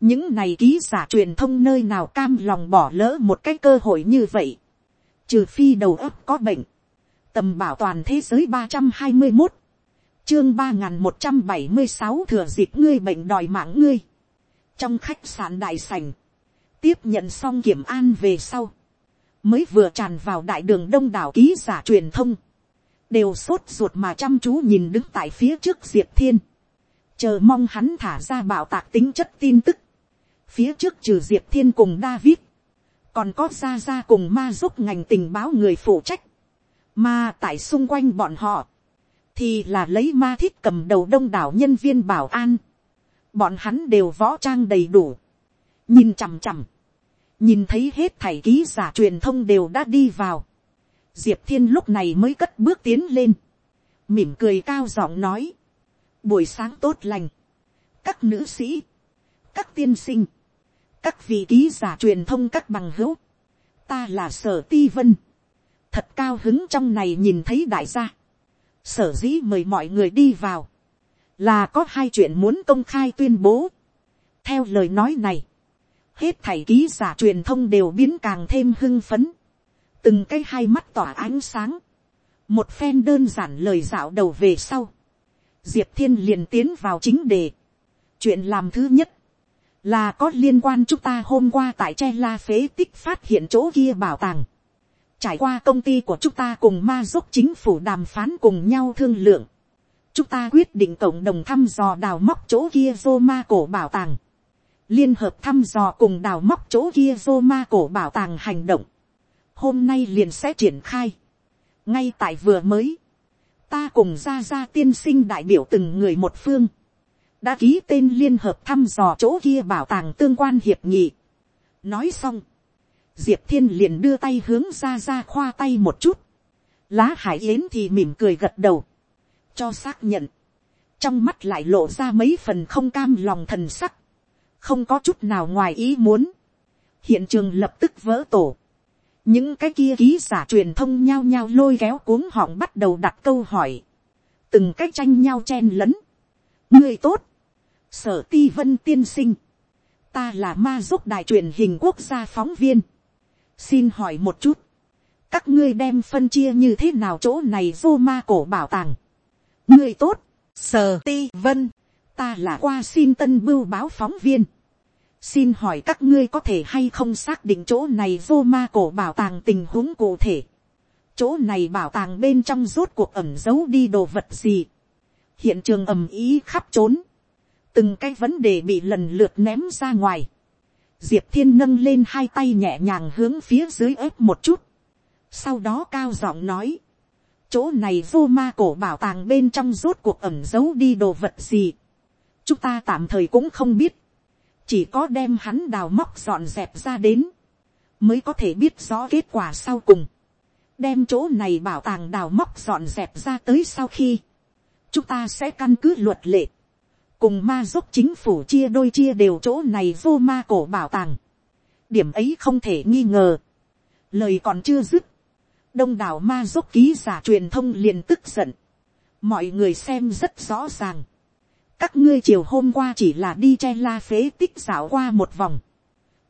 những này ký giả truyền thông nơi nào cam lòng bỏ lỡ một cái cơ hội như vậy. trừ phi đầu óc có bệnh, tầm bảo toàn thế giới ba trăm hai mươi một, chương ba n một trăm bảy mươi sáu thừa dịp ngươi bệnh đòi mạng ngươi. trong khách sạn đại sành, tiếp nhận xong kiểm an về sau, mới vừa tràn vào đại đường đông đảo ký giả truyền thông, đều sốt ruột mà chăm chú nhìn đứng tại phía trước diệp thiên, chờ mong hắn thả ra bảo tạc tính chất tin tức, phía trước trừ diệp thiên cùng david, còn có ra ra cùng ma giúp ngành tình báo người phụ trách, mà tại xung quanh bọn họ, thì là lấy ma thiết cầm đầu đông đảo nhân viên bảo an, bọn hắn đều võ trang đầy đủ, nhìn chằm chằm, nhìn thấy hết thảy ký giả truyền thông đều đã đi vào, diệp thiên lúc này mới cất bước tiến lên, mỉm cười cao giọng nói, buổi sáng tốt lành, các nữ sĩ, các tiên sinh, các vị ký giả truyền thông các bằng hữu, ta là sở ti vân, thật cao hứng trong này nhìn thấy đại gia, sở dĩ mời mọi người đi vào, là có hai chuyện muốn công khai tuyên bố. theo lời nói này, hết thảy ký giả truyền thông đều biến càng thêm hưng phấn, từng cái hai mắt tỏa ánh sáng, một phen đơn giản lời dạo đầu về sau, diệp thiên liền tiến vào chính đề. chuyện làm thứ nhất, là có liên quan chúng ta hôm qua tại che la phế tích phát hiện chỗ kia bảo tàng. Trải qua công ty của chúng ta cùng ma giúp chính phủ đàm phán cùng nhau thương lượng. Chúng ta quyết định cộng đồng thăm dò đào móc chỗ kia Roma cổ bảo tàng. Liên hợp thăm dò cùng đào móc chỗ kia Roma cổ bảo tàng hành động. Hôm nay liền sẽ triển khai. Ngay tại vừa mới. Ta cùng ra ra tiên sinh đại biểu từng người một phương. Đã ký tên liên hợp thăm dò chỗ kia bảo tàng tương quan hiệp nghị. Nói xong diệp thiên liền đưa tay hướng ra ra khoa tay một chút, lá hải yến thì mỉm cười gật đầu, cho xác nhận, trong mắt lại lộ ra mấy phần không cam lòng thần sắc, không có chút nào ngoài ý muốn, hiện trường lập tức vỡ tổ, những cái kia ký giả truyền thông nhao nhao lôi kéo cuống họng bắt đầu đặt câu hỏi, từng cái tranh nhau chen lấn. Người tốt, sở ti vân tiên sinh, ta là ma giúp đài truyền hình quốc gia phóng viên, xin hỏi một chút, các ngươi đem phân chia như thế nào chỗ này vô ma cổ bảo tàng, người tốt, sờ ti vân, ta là qua xin tân bưu báo phóng viên, xin hỏi các ngươi có thể hay không xác định chỗ này vô ma cổ bảo tàng tình huống cụ thể, chỗ này bảo tàng bên trong rốt cuộc ẩm giấu đi đồ vật gì, hiện trường ầm ý khắp trốn, từng cái vấn đề bị lần lượt ném ra ngoài, diệp thiên nâng lên hai tay nhẹ nhàng hướng phía dưới ép một chút, sau đó cao giọng nói, chỗ này vô ma cổ bảo tàng bên trong rốt cuộc ẩm giấu đi đồ vật gì, chúng ta tạm thời cũng không biết, chỉ có đem hắn đào móc dọn dẹp ra đến, mới có thể biết rõ kết quả sau cùng, đem chỗ này bảo tàng đào móc dọn dẹp ra tới sau khi, chúng ta sẽ căn cứ luật lệ, cùng ma giúp chính phủ chia đôi chia đều chỗ này vô ma cổ bảo tàng. điểm ấy không thể nghi ngờ. lời còn chưa dứt. đông đảo ma giúp ký giả truyền thông liền tức giận. mọi người xem rất rõ ràng. các ngươi chiều hôm qua chỉ là đi che la phế tích dạo qua một vòng.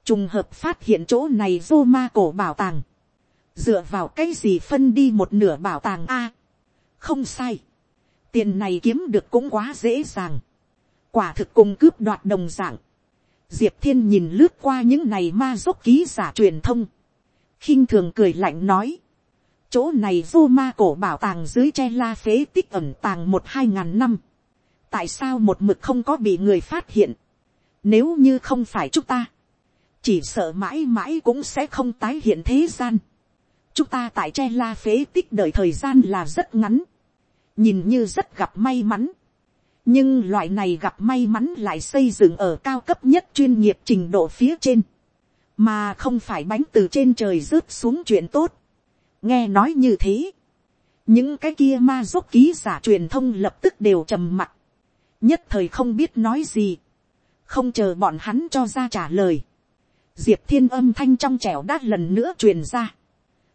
trùng hợp phát hiện chỗ này vô ma cổ bảo tàng. dựa vào cái gì phân đi một nửa bảo tàng a. không sai. tiền này kiếm được cũng quá dễ dàng quả thực cùng cướp đoạt đồng dạng. diệp thiên nhìn lướt qua những này ma dốc ký giả truyền thông, khinh thường cười lạnh nói, chỗ này vô ma cổ bảo tàng dưới che la phế tích ẩm tàng một hai ngàn năm, tại sao một mực không có bị người phát hiện, nếu như không phải chúng ta, chỉ sợ mãi mãi cũng sẽ không tái hiện thế gian. chúng ta tại che la phế tích đợi thời gian là rất ngắn, nhìn như rất gặp may mắn, nhưng loại này gặp may mắn lại xây dựng ở cao cấp nhất chuyên nghiệp trình độ phía trên, mà không phải bánh từ trên trời rớt xuống chuyện tốt. nghe nói như thế, những cái kia ma dốc ký giả truyền thông lập tức đều trầm mặt, nhất thời không biết nói gì, không chờ bọn hắn cho ra trả lời, diệp thiên âm thanh trong trẻo đã lần nữa truyền ra,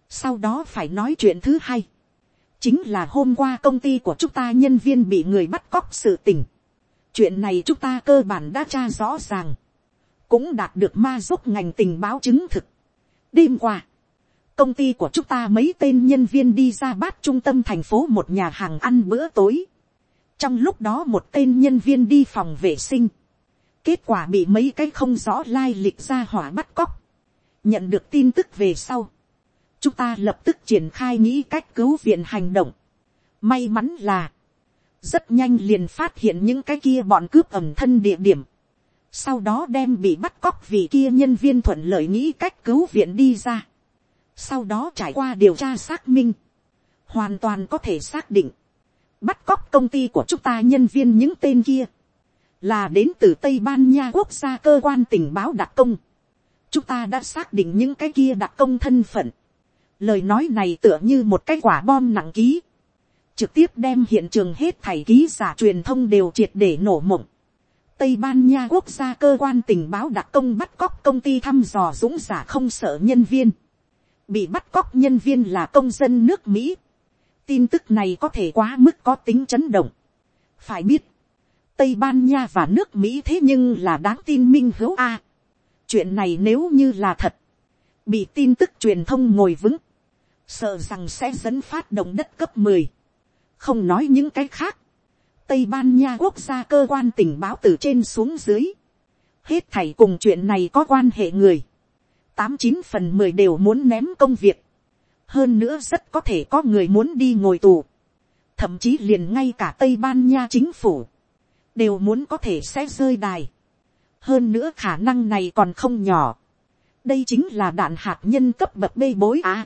sau đó phải nói chuyện thứ hai, chính là hôm qua công ty của chúng ta nhân viên bị người bắt cóc sự tình. chuyện này chúng ta cơ bản đã tra rõ ràng, cũng đạt được ma giúp ngành tình báo chứng thực. đêm qua, công ty của chúng ta mấy tên nhân viên đi ra bát trung tâm thành phố một nhà hàng ăn bữa tối. trong lúc đó một tên nhân viên đi phòng vệ sinh, kết quả bị mấy cái không rõ lai lịch ra hỏa bắt cóc. nhận được tin tức về sau, chúng ta lập tức triển khai nghĩ cách cứu viện hành động. May mắn là, rất nhanh liền phát hiện những cái kia bọn cướp ẩm thân địa điểm. Sau đó đem bị bắt cóc vì kia nhân viên thuận lợi nghĩ cách cứu viện đi ra. Sau đó trải qua điều tra xác minh. Hoàn toàn có thể xác định. Bắt cóc công ty của chúng ta nhân viên những tên kia. Là đến từ Tây Ban Nha quốc gia cơ quan tình báo đặc công. Chúng ta đã xác định những cái kia đặc công thân phận Lời nói này tựa như một cái quả bom nặng ký. Trực tiếp đem hiện trường hết thảy ký giả truyền thông đều triệt để nổ mộng. Tây Ban Nha quốc gia cơ quan tình báo đặc công bắt cóc công ty thăm dò dũng giả không sợ nhân viên. Bị bắt cóc nhân viên là công dân nước Mỹ. Tin tức này có thể quá mức có tính chấn động. Phải biết, Tây Ban Nha và nước Mỹ thế nhưng là đáng tin minh hữu A. Chuyện này nếu như là thật, bị tin tức truyền thông ngồi vững, sợ rằng sẽ dẫn phát động đất cấp 10. không nói những cái khác, tây ban nha quốc gia cơ quan tình báo từ trên xuống dưới, hết thảy cùng chuyện này có quan hệ người, tám chín phần mười đều muốn ném công việc, hơn nữa rất có thể có người muốn đi ngồi tù, thậm chí liền ngay cả tây ban nha chính phủ, đều muốn có thể sẽ rơi đài, hơn nữa khả năng này còn không nhỏ, đây chính là đạn hạt nhân cấp bậc bê bối à.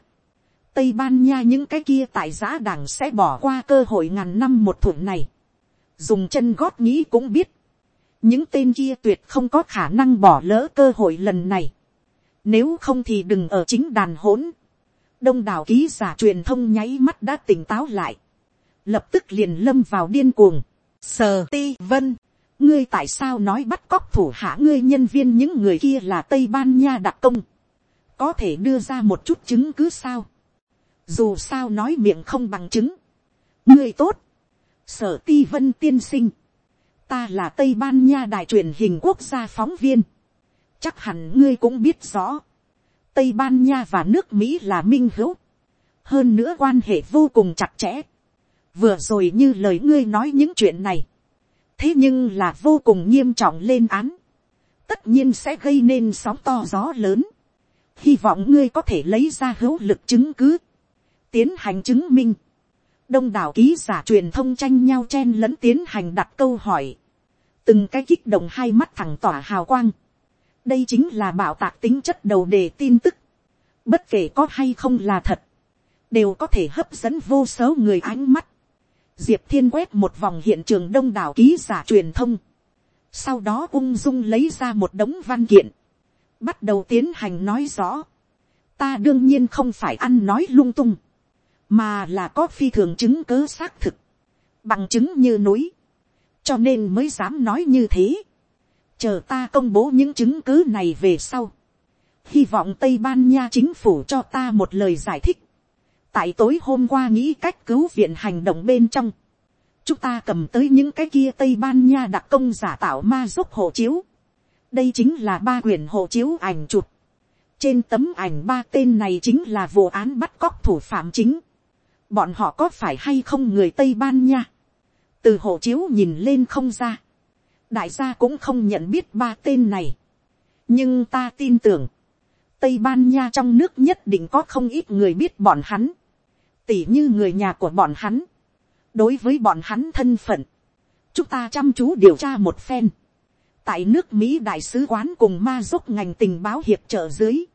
Tây Ban Nha những cái kia tại giã đảng sẽ bỏ qua cơ hội ngàn năm một thuận này. Dùng chân gót nghĩ cũng biết. Những tên kia tuyệt không có khả năng bỏ lỡ cơ hội lần này. Nếu không thì đừng ở chính đàn hỗn. Đông đảo ký giả truyền thông nháy mắt đã tỉnh táo lại. Lập tức liền lâm vào điên cuồng. Sờ ti vân. ngươi tại sao nói bắt cóc thủ hạ ngươi nhân viên những người kia là tây ban nha đặc công, có thể đưa ra một chút chứng cứ sao, dù sao nói miệng không bằng chứng, ngươi tốt, sở ti vân tiên sinh, ta là tây ban nha đài truyền hình quốc gia phóng viên, chắc hẳn ngươi cũng biết rõ, tây ban nha và nước mỹ là minh hữu, hơn nữa quan hệ vô cùng chặt chẽ, vừa rồi như lời ngươi nói những chuyện này, thế nhưng là vô cùng nghiêm trọng lên án, tất nhiên sẽ gây nên sóng to gió lớn, hy vọng ngươi có thể lấy ra hữu lực chứng cứ, tiến hành chứng minh, đông đảo ký giả truyền thông tranh nhau chen lẫn tiến hành đặt câu hỏi, từng cái kích động hai mắt thẳng tỏa hào quang, đây chính là bảo tạc tính chất đầu đề tin tức, bất kể có hay không là thật, đều có thể hấp dẫn vô số người ánh mắt, diệp thiên quét một vòng hiện trường đông đảo ký giả truyền thông, sau đó ung dung lấy ra một đống văn kiện, bắt đầu tiến hành nói rõ, ta đương nhiên không phải ăn nói lung tung, mà là có phi thường chứng cớ xác thực, bằng chứng như núi, cho nên mới dám nói như thế, chờ ta công bố những chứng cứ này về sau, hy vọng tây ban nha chính phủ cho ta một lời giải thích, tại tối hôm qua nghĩ cách cứu viện hành động bên trong, chúng ta cầm tới những cái kia tây ban nha đặc công giả tạo ma giúp hộ chiếu, đây chính là ba quyển hộ chiếu ảnh chụp, trên tấm ảnh ba tên này chính là vụ án bắt cóc thủ phạm chính, bọn họ có phải hay không người tây ban nha, từ hộ chiếu nhìn lên không ra, đại gia cũng không nhận biết ba tên này, nhưng ta tin tưởng, tây ban nha trong nước nhất định có không ít người biết bọn hắn, tỉ như người nhà của bọn hắn, đối với bọn hắn thân phận, chúng ta chăm chú điều tra một phen, tại nước mỹ đại sứ quán cùng ma giúp ngành tình báo hiệp trợ dưới,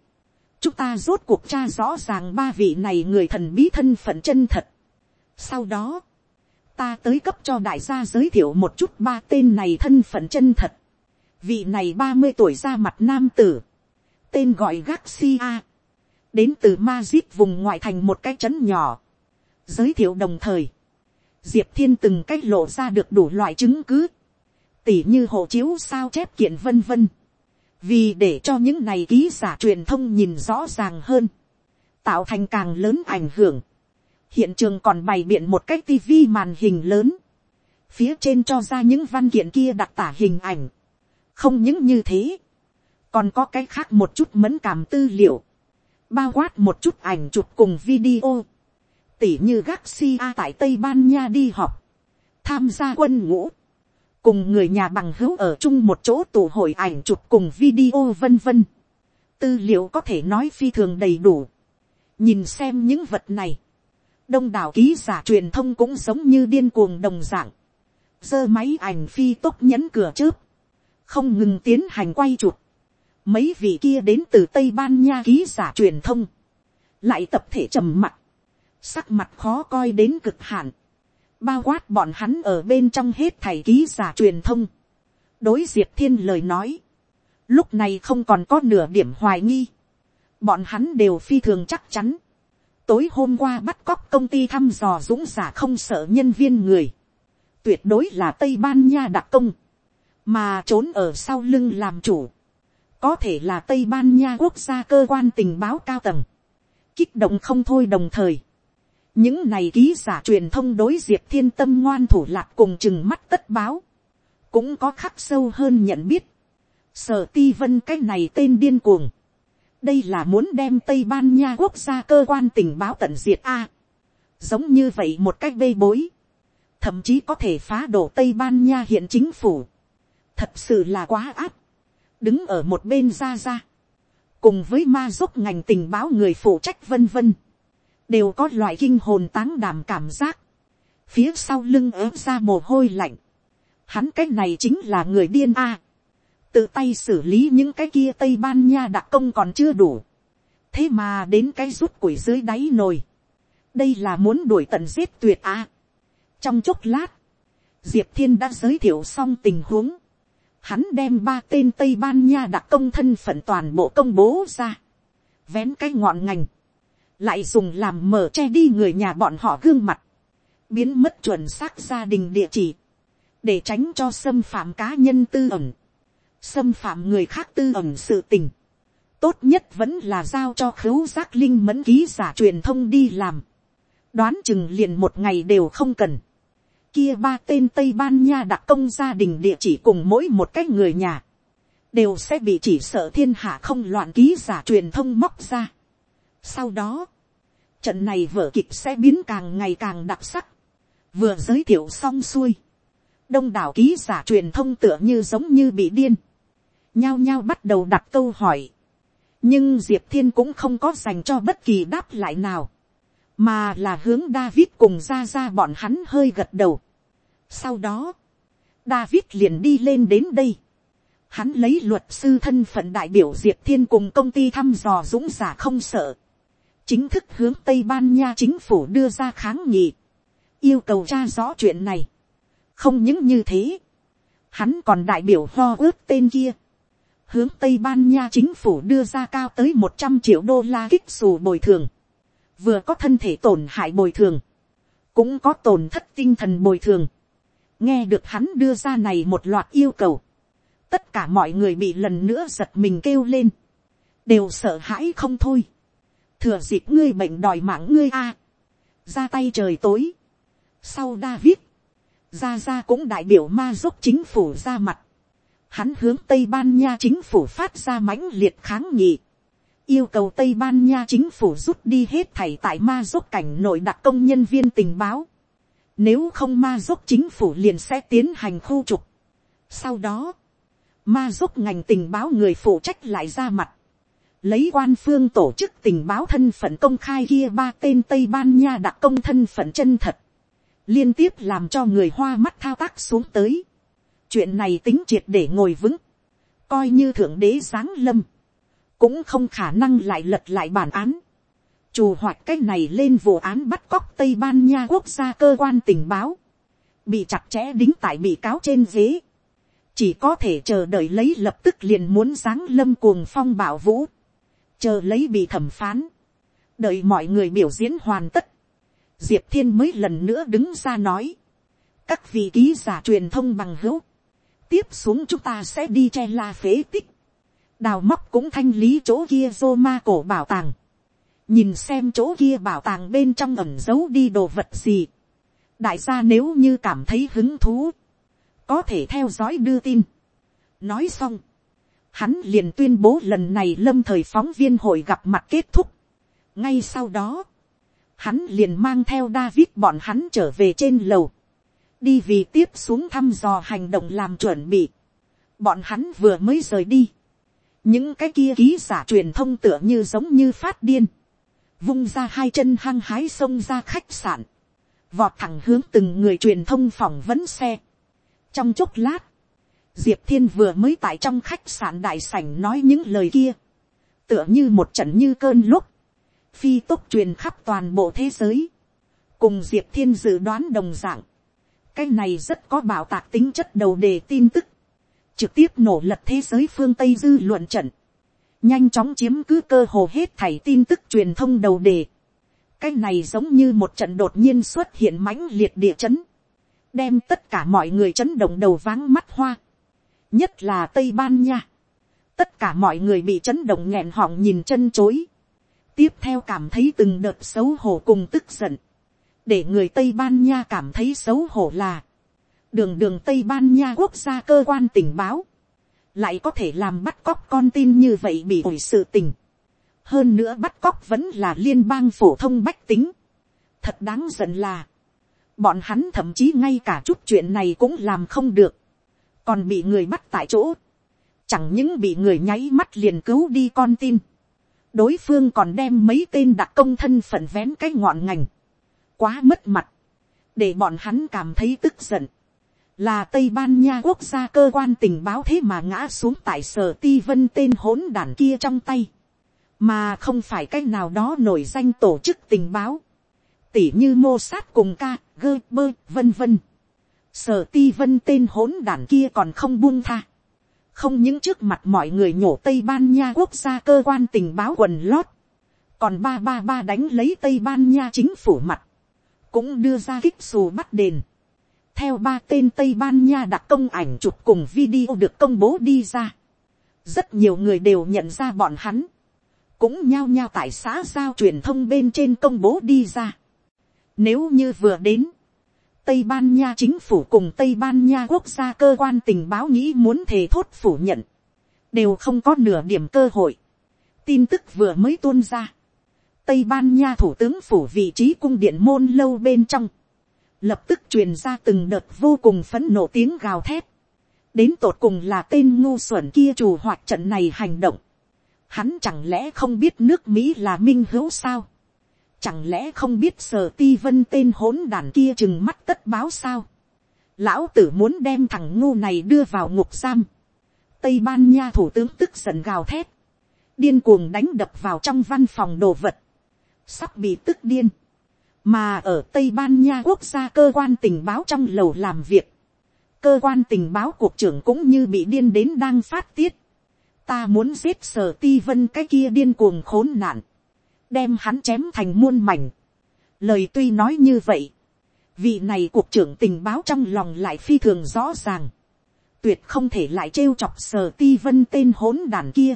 chúng ta rốt cuộc tra rõ ràng ba vị này người thần bí thân phận chân thật. sau đó, ta tới cấp cho đại gia giới thiệu một chút ba tên này thân phận chân thật. vị này ba mươi tuổi ra mặt nam tử, tên gọi Garcia, đến từ Madrid vùng ngoại thành một cái trấn nhỏ. giới thiệu đồng thời, diệp thiên từng cách lộ ra được đủ loại chứng cứ, tỉ như hộ chiếu sao chép kiện vân vân vì để cho những này ký giả truyền thông nhìn rõ ràng hơn, tạo thành càng lớn ảnh hưởng. hiện trường còn bày biện một cái tivi màn hình lớn, phía trên cho ra những văn kiện kia đặc tả hình ảnh. không những như thế, còn có cái khác một chút mẫn cảm tư liệu, bao quát một chút ảnh chụp cùng video. Tỉ như Garcia tại Tây Ban Nha đi học, tham gia quân ngũ, cùng người nhà bằng hữu ở chung một chỗ tụ hội ảnh chụp cùng video vân vân. Tư liệu có thể nói phi thường đầy đủ. Nhìn xem những vật này. Đông đảo ký giả truyền thông cũng giống như điên cuồng đồng dạng. giơ máy ảnh phi tốc nhấn cửa chớp. Không ngừng tiến hành quay chụp. Mấy vị kia đến từ Tây Ban Nha ký giả truyền thông. Lại tập thể trầm mặt sắc mặt khó coi đến cực hạn, bao quát bọn hắn ở bên trong hết thầy ký giả truyền thông, đối diệp thiên lời nói, lúc này không còn có nửa điểm hoài nghi, bọn hắn đều phi thường chắc chắn, tối hôm qua bắt cóc công ty thăm dò dũng giả không sợ nhân viên người, tuyệt đối là tây ban nha đặc công, mà trốn ở sau lưng làm chủ, có thể là tây ban nha quốc gia cơ quan tình báo cao tầng, kích động không thôi đồng thời, những này ký giả truyền thông đối diệp thiên tâm ngoan thủ lạc cùng chừng mắt tất báo, cũng có khắc sâu hơn nhận biết. sở ti vân cái này tên điên cuồng. đây là muốn đem tây ban nha quốc gia cơ quan tình báo tận diệt a. giống như vậy một cách bê bối. thậm chí có thể phá đổ tây ban nha hiện chính phủ. thật sự là quá áp. đứng ở một bên ra ra. cùng với ma giúp ngành tình báo người phụ trách vân vân đều có loại kinh hồn táng đảm cảm giác, phía sau lưng ớm ra mồ hôi lạnh, hắn cái này chính là người điên a, tự tay xử lý những cái kia tây ban nha đặc công còn chưa đủ, thế mà đến cái rút củi dưới đáy nồi, đây là muốn đuổi tận giết tuyệt a. trong chốc lát, diệp thiên đã giới thiệu xong tình huống, hắn đem ba tên tây ban nha đặc công thân phận toàn bộ công bố ra, vén cái ngọn ngành, lại dùng làm mở che đi người nhà bọn họ gương mặt, biến mất chuẩn xác gia đình địa chỉ, để tránh cho xâm phạm cá nhân tư ẩn, xâm phạm người khác tư ẩn sự tình, tốt nhất vẫn là giao cho khứu giác linh mẫn ký giả truyền thông đi làm, đoán chừng liền một ngày đều không cần, kia ba tên tây ban nha đặc công gia đình địa chỉ cùng mỗi một cái người nhà, đều sẽ bị chỉ sợ thiên hạ không loạn ký giả truyền thông móc ra. Sau đó, trận này vở kịch sẽ biến càng ngày càng đặc sắc, vừa giới thiệu xong xuôi, đông đảo ký giả truyền thông tựa như giống như bị điên, nhao nhao bắt đầu đặt câu hỏi, nhưng diệp thiên cũng không có dành cho bất kỳ đáp lại nào, mà là hướng David cùng ra ra bọn hắn hơi gật đầu. Sau đó, David liền đi lên đến đây. Hắn lấy luật sư thân phận đại biểu Diệp Thiên cùng công ty thăm dò dũng giả không sợ. Chính thức hướng Tây Ban Nha chính phủ đưa ra kháng nghị. Yêu cầu tra rõ chuyện này. Không những như thế. Hắn còn đại biểu ho ước tên kia. Hướng Tây Ban Nha chính phủ đưa ra cao tới một trăm triệu đô la kích xù bồi thường. Vừa có thân thể tổn hại bồi thường. Cũng có tổn thất tinh thần bồi thường nghe được hắn đưa ra này một loạt yêu cầu, tất cả mọi người bị lần nữa giật mình kêu lên, đều sợ hãi không thôi, thừa dịp ngươi bệnh đòi mạng ngươi a, ra tay trời tối, sau David, ra ra cũng đại biểu ma giúp chính phủ ra mặt, hắn hướng tây ban nha chính phủ phát ra mãnh liệt kháng nghị, yêu cầu tây ban nha chính phủ rút đi hết thảy tại ma giúp cảnh nội đặc công nhân viên tình báo, nếu không ma dốc chính phủ liền sẽ tiến hành khu trục. Sau đó, ma dốc ngành tình báo người phụ trách lại ra mặt. Lấy quan phương tổ chức tình báo thân phận công khai kia ba tên Tây Ban Nha đặc công thân phận chân thật. Liên tiếp làm cho người hoa mắt thao tác xuống tới. Chuyện này tính triệt để ngồi vững. Coi như thượng đế giáng lâm. Cũng không khả năng lại lật lại bản án chủ hoạt cái này lên vụ án bắt cóc Tây Ban Nha quốc gia cơ quan tình báo. Bị chặt chẽ đính tại bị cáo trên ghế. Chỉ có thể chờ đợi lấy lập tức liền muốn giáng lâm cuồng phong bảo vũ. Chờ lấy bị thẩm phán. Đợi mọi người biểu diễn hoàn tất. Diệp Thiên mới lần nữa đứng ra nói. Các vị ký giả truyền thông bằng hữu. Tiếp xuống chúng ta sẽ đi che la phế tích. Đào móc cũng thanh lý chỗ kia rô ma cổ bảo tàng nhìn xem chỗ kia bảo tàng bên trong ẩm giấu đi đồ vật gì. đại gia nếu như cảm thấy hứng thú, có thể theo dõi đưa tin. nói xong, hắn liền tuyên bố lần này lâm thời phóng viên hội gặp mặt kết thúc. ngay sau đó, hắn liền mang theo David bọn hắn trở về trên lầu, đi vì tiếp xuống thăm dò hành động làm chuẩn bị. bọn hắn vừa mới rời đi. những cái kia ký giả truyền thông tựa như giống như phát điên vung ra hai chân hăng hái xông ra khách sạn, vọt thẳng hướng từng người truyền thông phỏng vấn xe. trong chốc lát, diệp thiên vừa mới tại trong khách sạn đại sảnh nói những lời kia, tựa như một trận như cơn lúc, phi tốc truyền khắp toàn bộ thế giới, cùng diệp thiên dự đoán đồng d ạ n g cái này rất có bảo tạc tính chất đầu đề tin tức, trực tiếp nổ lật thế giới phương tây dư luận trận, nhanh chóng chiếm cứ cơ hồ hết thảy tin tức truyền thông đầu đề. cái này giống như một trận đột nhiên xuất hiện mãnh liệt địa chấn, đem tất cả mọi người chấn động đầu váng mắt hoa, nhất là tây ban nha, tất cả mọi người bị chấn động nghẹn họng nhìn chân chối, tiếp theo cảm thấy từng đợt xấu hổ cùng tức giận, để người tây ban nha cảm thấy xấu hổ là, đường đường tây ban nha quốc gia cơ quan tình báo, lại có thể làm bắt cóc con tin như vậy bị ổi sự tình. hơn nữa bắt cóc vẫn là liên bang phổ thông bách tính. thật đáng giận là, bọn hắn thậm chí ngay cả chút chuyện này cũng làm không được, còn bị người bắt tại chỗ, chẳng những bị người nháy mắt liền cứu đi con tin, đối phương còn đem mấy tên đặc công thân phận vén cái ngọn ngành, quá mất mặt, để bọn hắn cảm thấy tức giận. Là tây ban nha quốc gia cơ quan tình báo thế mà ngã xuống tại sở ti vân tên hỗn đàn kia trong tay, mà không phải cái nào đó nổi danh tổ chức tình báo, tỉ như mô sát cùng ca, gơ bơ, vân vân sở ti vân tên hỗn đàn kia còn không buông tha, không những trước mặt mọi người nhổ tây ban nha quốc gia cơ quan tình báo quần lót, còn ba ba ba đánh lấy tây ban nha chính phủ mặt, cũng đưa ra kích xù bắt đền theo ba tên tây ban nha đặc công ảnh chụp cùng video được công bố đi ra, rất nhiều người đều nhận ra bọn hắn, cũng nhao nhao tại xã giao truyền thông bên trên công bố đi ra. Nếu như vừa đến, Tây Ban Nha chính phủ cùng Tây Ban Nha quốc gia cơ quan tình báo nghĩ muốn thề thốt phủ nhận, đều không có nửa điểm cơ hội. Tin tức vừa mới tuôn ra. Tây Ban Nha thủ tướng phủ vị trí cung điện môn lâu bên trong. Lập tức truyền ra từng đợt vô cùng phấn nộ tiếng gào thét. Đến tột cùng là tên ngu xuẩn kia chủ hoạt trận này hành động. Hắn chẳng lẽ không biết nước Mỹ là minh hữu sao? Chẳng lẽ không biết sở ti vân tên hỗn đàn kia chừng mắt tất báo sao? Lão tử muốn đem thằng ngu này đưa vào ngục giam. Tây Ban Nha thủ tướng tức giận gào thét. Điên cuồng đánh đập vào trong văn phòng đồ vật. Sắp bị tức điên. Mà ở Tây Ban Nha quốc gia cơ quan tình báo trong lầu làm việc. Cơ quan tình báo cuộc trưởng cũng như bị điên đến đang phát tiết. Ta muốn giết sở ti vân cái kia điên cuồng khốn nạn đem hắn chém thành muôn mảnh. Lời tuy nói như vậy, vị này cuộc trưởng tình báo trong lòng lại phi thường rõ ràng. Tuyệt không thể lại trêu chọc sờ ti vân tên hỗn đàn kia.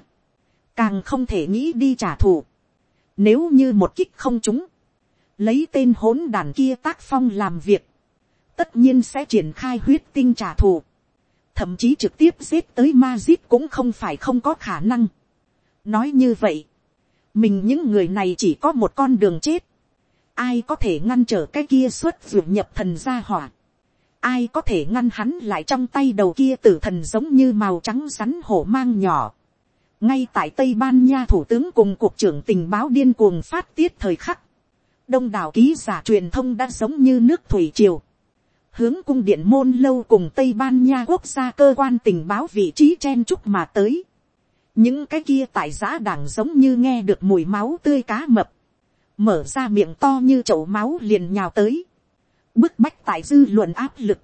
Càng không thể nghĩ đi trả thù. Nếu như một kích không trúng, lấy tên hỗn đàn kia tác phong làm việc, tất nhiên sẽ triển khai huyết tinh trả thù. Thậm chí trực tiếp giết tới ma giết cũng không phải không có khả năng. Nói như vậy, mình những người này chỉ có một con đường chết, ai có thể ngăn trở cái kia xuất ruột nhập thần ra hỏa, ai có thể ngăn hắn lại trong tay đầu kia tử thần giống như màu trắng rắn hổ mang nhỏ. ngay tại tây ban nha thủ tướng cùng cục trưởng tình báo điên cuồng phát tiết thời khắc, đông đảo ký giả truyền thông đã giống như nước thủy triều, hướng cung điện môn lâu cùng tây ban nha quốc gia cơ quan tình báo vị trí chen chúc mà tới những cái kia tại giã đảng giống như nghe được mùi máu tươi cá mập, mở ra miệng to như chậu máu liền nhào tới, bức bách tại dư luận áp lực,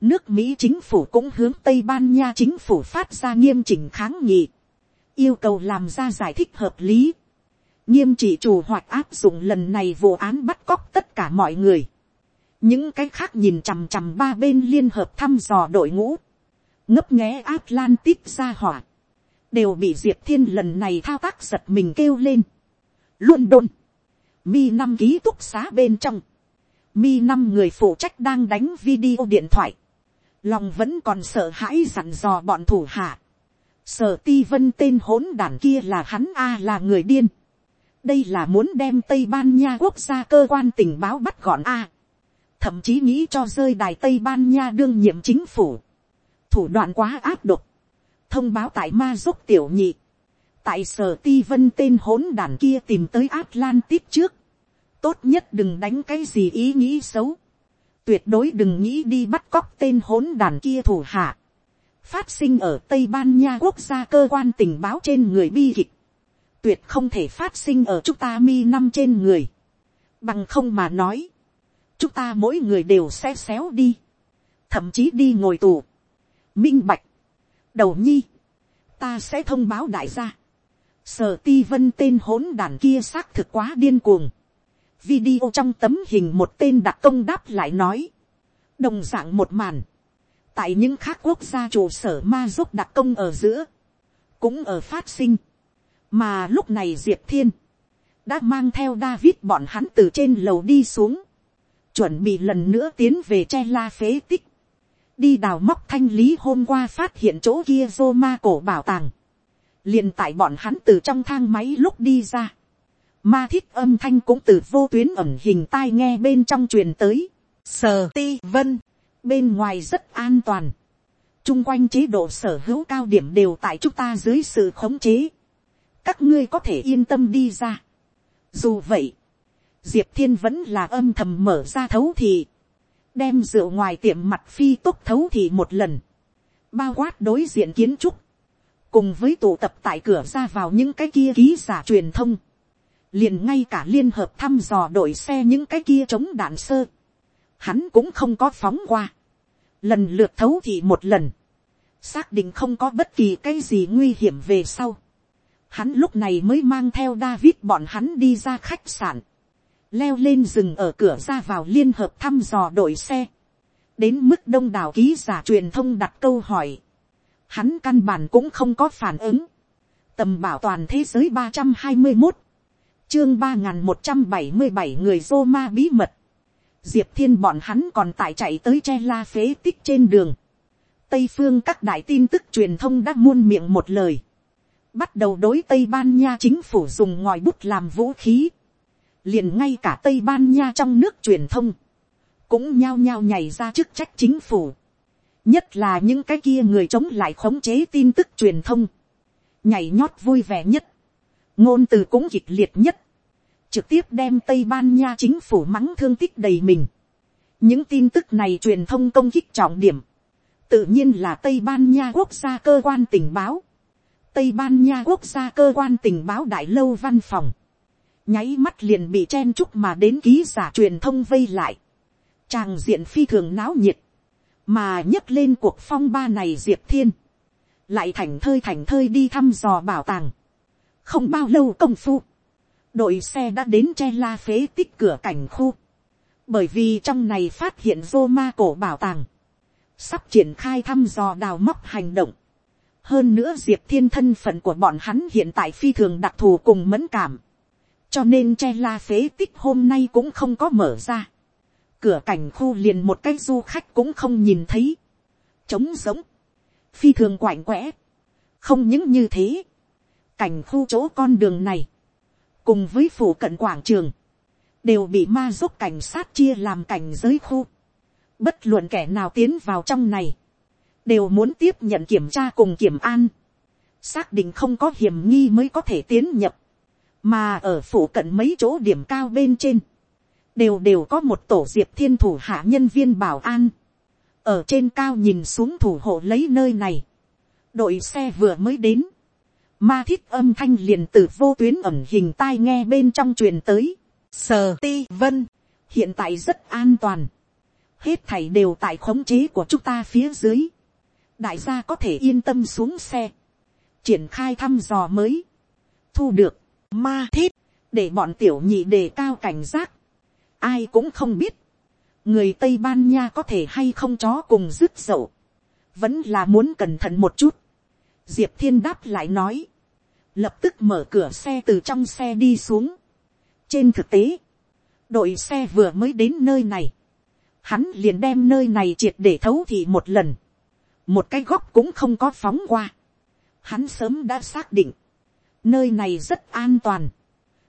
nước mỹ chính phủ cũng hướng tây ban nha chính phủ phát ra nghiêm chỉnh kháng nghị, yêu cầu làm ra giải thích hợp lý, nghiêm trị chủ hoạt áp dụng lần này vụ án bắt cóc tất cả mọi người, những cái khác nhìn chằm chằm ba bên liên hợp thăm dò đội ngũ, ngấp nghé Atlantis ra hỏa, đều bị diệp thiên lần này thao tác giật mình kêu lên. luôn đôn, mi năm ký túc xá bên trong, mi năm người phụ trách đang đánh video điện thoại, lòng vẫn còn sợ hãi dặn dò bọn thủ hạ. sở ti vân tên hỗn đàn kia là hắn a là người điên. đây là muốn đem tây ban nha quốc gia cơ quan tình báo bắt gọn a. thậm chí nghĩ cho rơi đài tây ban nha đương nhiệm chính phủ. thủ đoạn quá áp độc thông báo tại ma giúp tiểu nhị, tại sở ti vân tên hỗn đàn kia tìm tới Atlantis trước, tốt nhất đừng đánh cái gì ý nghĩ xấu, tuyệt đối đừng nghĩ đi bắt cóc tên hỗn đàn kia thủ hạ, phát sinh ở tây ban nha quốc gia cơ quan tình báo trên người bi kịch, tuyệt không thể phát sinh ở chúng ta mi năm trên người, bằng không mà nói, chúng ta mỗi người đều sẽ xéo đi, thậm chí đi ngồi tù, minh bạch, đầu nhi, ta sẽ thông báo đại gia. sở ti vân tên hỗn đàn kia xác thực quá điên cuồng. video trong tấm hình một tên đặc công đáp lại nói. đồng d ạ n g một màn. tại những khác quốc gia trụ sở ma giúp đặc công ở giữa. cũng ở phát sinh. mà lúc này diệp thiên đã mang theo David bọn hắn từ trên lầu đi xuống, chuẩn bị lần nữa tiến về che la phế tích đi đào móc thanh lý hôm qua phát hiện chỗ kia rô ma cổ bảo tàng. liền tại bọn hắn từ trong thang máy lúc đi ra. ma thiết âm thanh cũng từ vô tuyến ẩm hình tai nghe bên trong truyền tới. sờ ti vân, bên ngoài rất an toàn. chung quanh chế độ sở hữu cao điểm đều tại chúng ta dưới sự khống chế. các ngươi có thể yên tâm đi ra. dù vậy, diệp thiên vẫn là âm thầm mở ra thấu thì đem rượu ngoài tiệm mặt phi tốc thấu thì một lần, bao quát đối diện kiến trúc, cùng với tụ tập tại cửa ra vào những cái kia ký giả truyền thông, liền ngay cả liên hợp thăm dò đội xe những cái kia chống đạn sơ, hắn cũng không có phóng qua, lần lượt thấu thì một lần, xác định không có bất kỳ cái gì nguy hiểm về sau, hắn lúc này mới mang theo David bọn hắn đi ra khách sạn leo lên rừng ở cửa ra vào liên hợp thăm dò đội xe, đến mức đông đảo ký giả truyền thông đặt câu hỏi, hắn căn bản cũng không có phản ứng, tầm bảo toàn thế giới ba trăm hai mươi một, chương ba n g h n một trăm bảy mươi bảy người rô ma bí mật, diệp thiên bọn hắn còn tại chạy tới che la phế tích trên đường, tây phương các đại tin tức truyền thông đã muôn miệng một lời, bắt đầu đối tây ban nha chính phủ dùng ngòi bút làm vũ khí, liền ngay cả tây ban nha trong nước truyền thông, cũng nhao nhao nhảy ra chức trách chính phủ, nhất là những cái kia người chống lại khống chế tin tức truyền thông, nhảy nhót vui vẻ nhất, ngôn từ cũng kịch liệt nhất, trực tiếp đem tây ban nha chính phủ mắng thương tích đầy mình. những tin tức này truyền thông công kích trọng điểm, tự nhiên là tây ban nha quốc gia cơ quan tình báo, tây ban nha quốc gia cơ quan tình báo đại lâu văn phòng, nháy mắt liền bị chen chúc mà đến ký giả truyền thông vây lại, tràng diện phi thường náo nhiệt, mà nhấc lên cuộc phong ba này diệp thiên, lại thành thơi thành thơi đi thăm dò bảo tàng. không bao lâu công phu, đội xe đã đến che la phế tích cửa cảnh khu, bởi vì trong này phát hiện rô ma cổ bảo tàng, sắp triển khai thăm dò đào móc hành động. hơn nữa diệp thiên thân phận của bọn hắn hiện tại phi thường đặc thù cùng mẫn cảm, cho nên che la phế tích hôm nay cũng không có mở ra. cửa cảnh khu liền một cái du khách cũng không nhìn thấy, trống giống, phi thường quạnh quẽ. không những như thế, cảnh khu chỗ con đường này, cùng với phủ cận quảng trường, đều bị ma giúp cảnh sát chia làm cảnh giới khu. bất luận kẻ nào tiến vào trong này, đều muốn tiếp nhận kiểm tra cùng kiểm an, xác định không có hiểm nghi mới có thể tiến nhập, mà ở phủ cận mấy chỗ điểm cao bên trên, đều đều có một tổ diệp thiên thủ hạ nhân viên bảo an, ở trên cao nhìn xuống thủ hộ lấy nơi này, đội xe vừa mới đến, ma thiết âm thanh liền từ vô tuyến ẩm hình tai nghe bên trong truyền tới, sờ ti vân, hiện tại rất an toàn, hết thảy đều tại khống chế của chúng ta phía dưới, đại gia có thể yên tâm xuống xe, triển khai thăm dò mới, thu được, ma thiết, để bọn tiểu nhị đề cao cảnh giác, ai cũng không biết, người tây ban nha có thể hay không chó cùng rứt dậu, vẫn là muốn cẩn thận một chút. diệp thiên đáp lại nói, lập tức mở cửa xe từ trong xe đi xuống. trên thực tế, đội xe vừa mới đến nơi này, hắn liền đem nơi này triệt để thấu thị một lần, một cái góc cũng không có phóng qua. hắn sớm đã xác định, nơi này rất an toàn,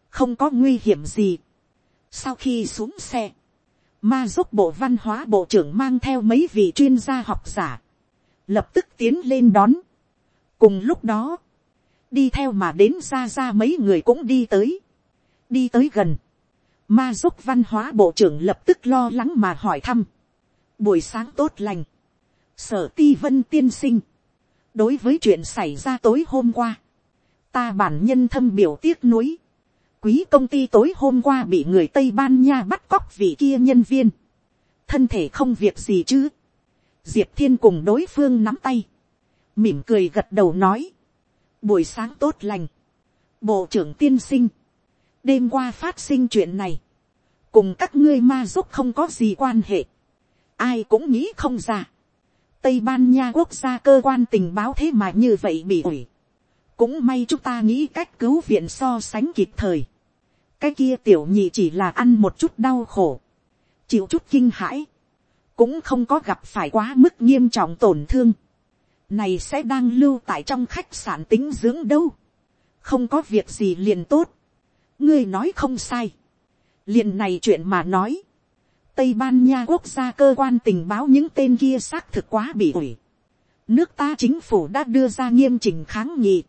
không có nguy hiểm gì. sau khi xuống xe, ma giúp bộ văn hóa bộ trưởng mang theo mấy vị chuyên gia học giả, lập tức tiến lên đón. cùng lúc đó, đi theo mà đến ra ra mấy người cũng đi tới, đi tới gần, ma giúp văn hóa bộ trưởng lập tức lo lắng mà hỏi thăm, buổi sáng tốt lành, sở ti vân tiên sinh, đối với chuyện xảy ra tối hôm qua, ta bản nhân thâm biểu tiếc nuối, quý công ty tối hôm qua bị người tây ban nha bắt cóc vị kia nhân viên, thân thể không việc gì chứ, diệp thiên cùng đối phương nắm tay, mỉm cười gật đầu nói, buổi sáng tốt lành, bộ trưởng tiên sinh, đêm qua phát sinh chuyện này, cùng các ngươi ma giúp không có gì quan hệ, ai cũng nghĩ không ra, tây ban nha quốc gia cơ quan tình báo thế mà như vậy bị ủi, cũng may chúng ta nghĩ cách cứu viện so sánh kịp thời, cái kia tiểu nhị chỉ là ăn một chút đau khổ, chịu chút kinh hãi, cũng không có gặp phải quá mức nghiêm trọng tổn thương, này sẽ đang lưu tại trong khách sạn tính dưỡng đâu, không có việc gì liền tốt, ngươi nói không sai, liền này chuyện mà nói, tây ban nha quốc gia cơ quan tình báo những tên kia xác thực quá bị ủi, nước ta chính phủ đã đưa ra nghiêm trình kháng nghị,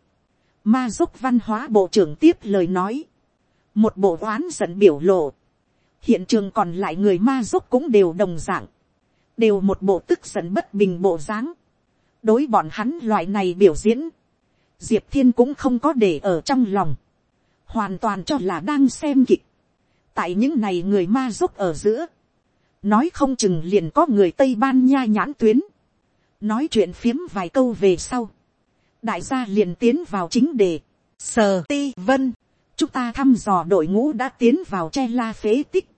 ma giúp văn hóa bộ trưởng tiếp lời nói, một bộ oán giận biểu lộ, hiện trường còn lại người ma giúp cũng đều đồng dạng, đều một bộ tức giận bất bình bộ dáng, đối bọn hắn loại này biểu diễn, diệp thiên cũng không có để ở trong lòng, hoàn toàn cho là đang xem kịch, tại những này người ma giúp ở giữa, nói không chừng liền có người tây ban nha nhãn tuyến, nói chuyện phiếm vài câu về sau, đại gia liền tiến vào chính đề, sờ ti vân, chúng ta thăm dò đội ngũ đã tiến vào che la phế tích,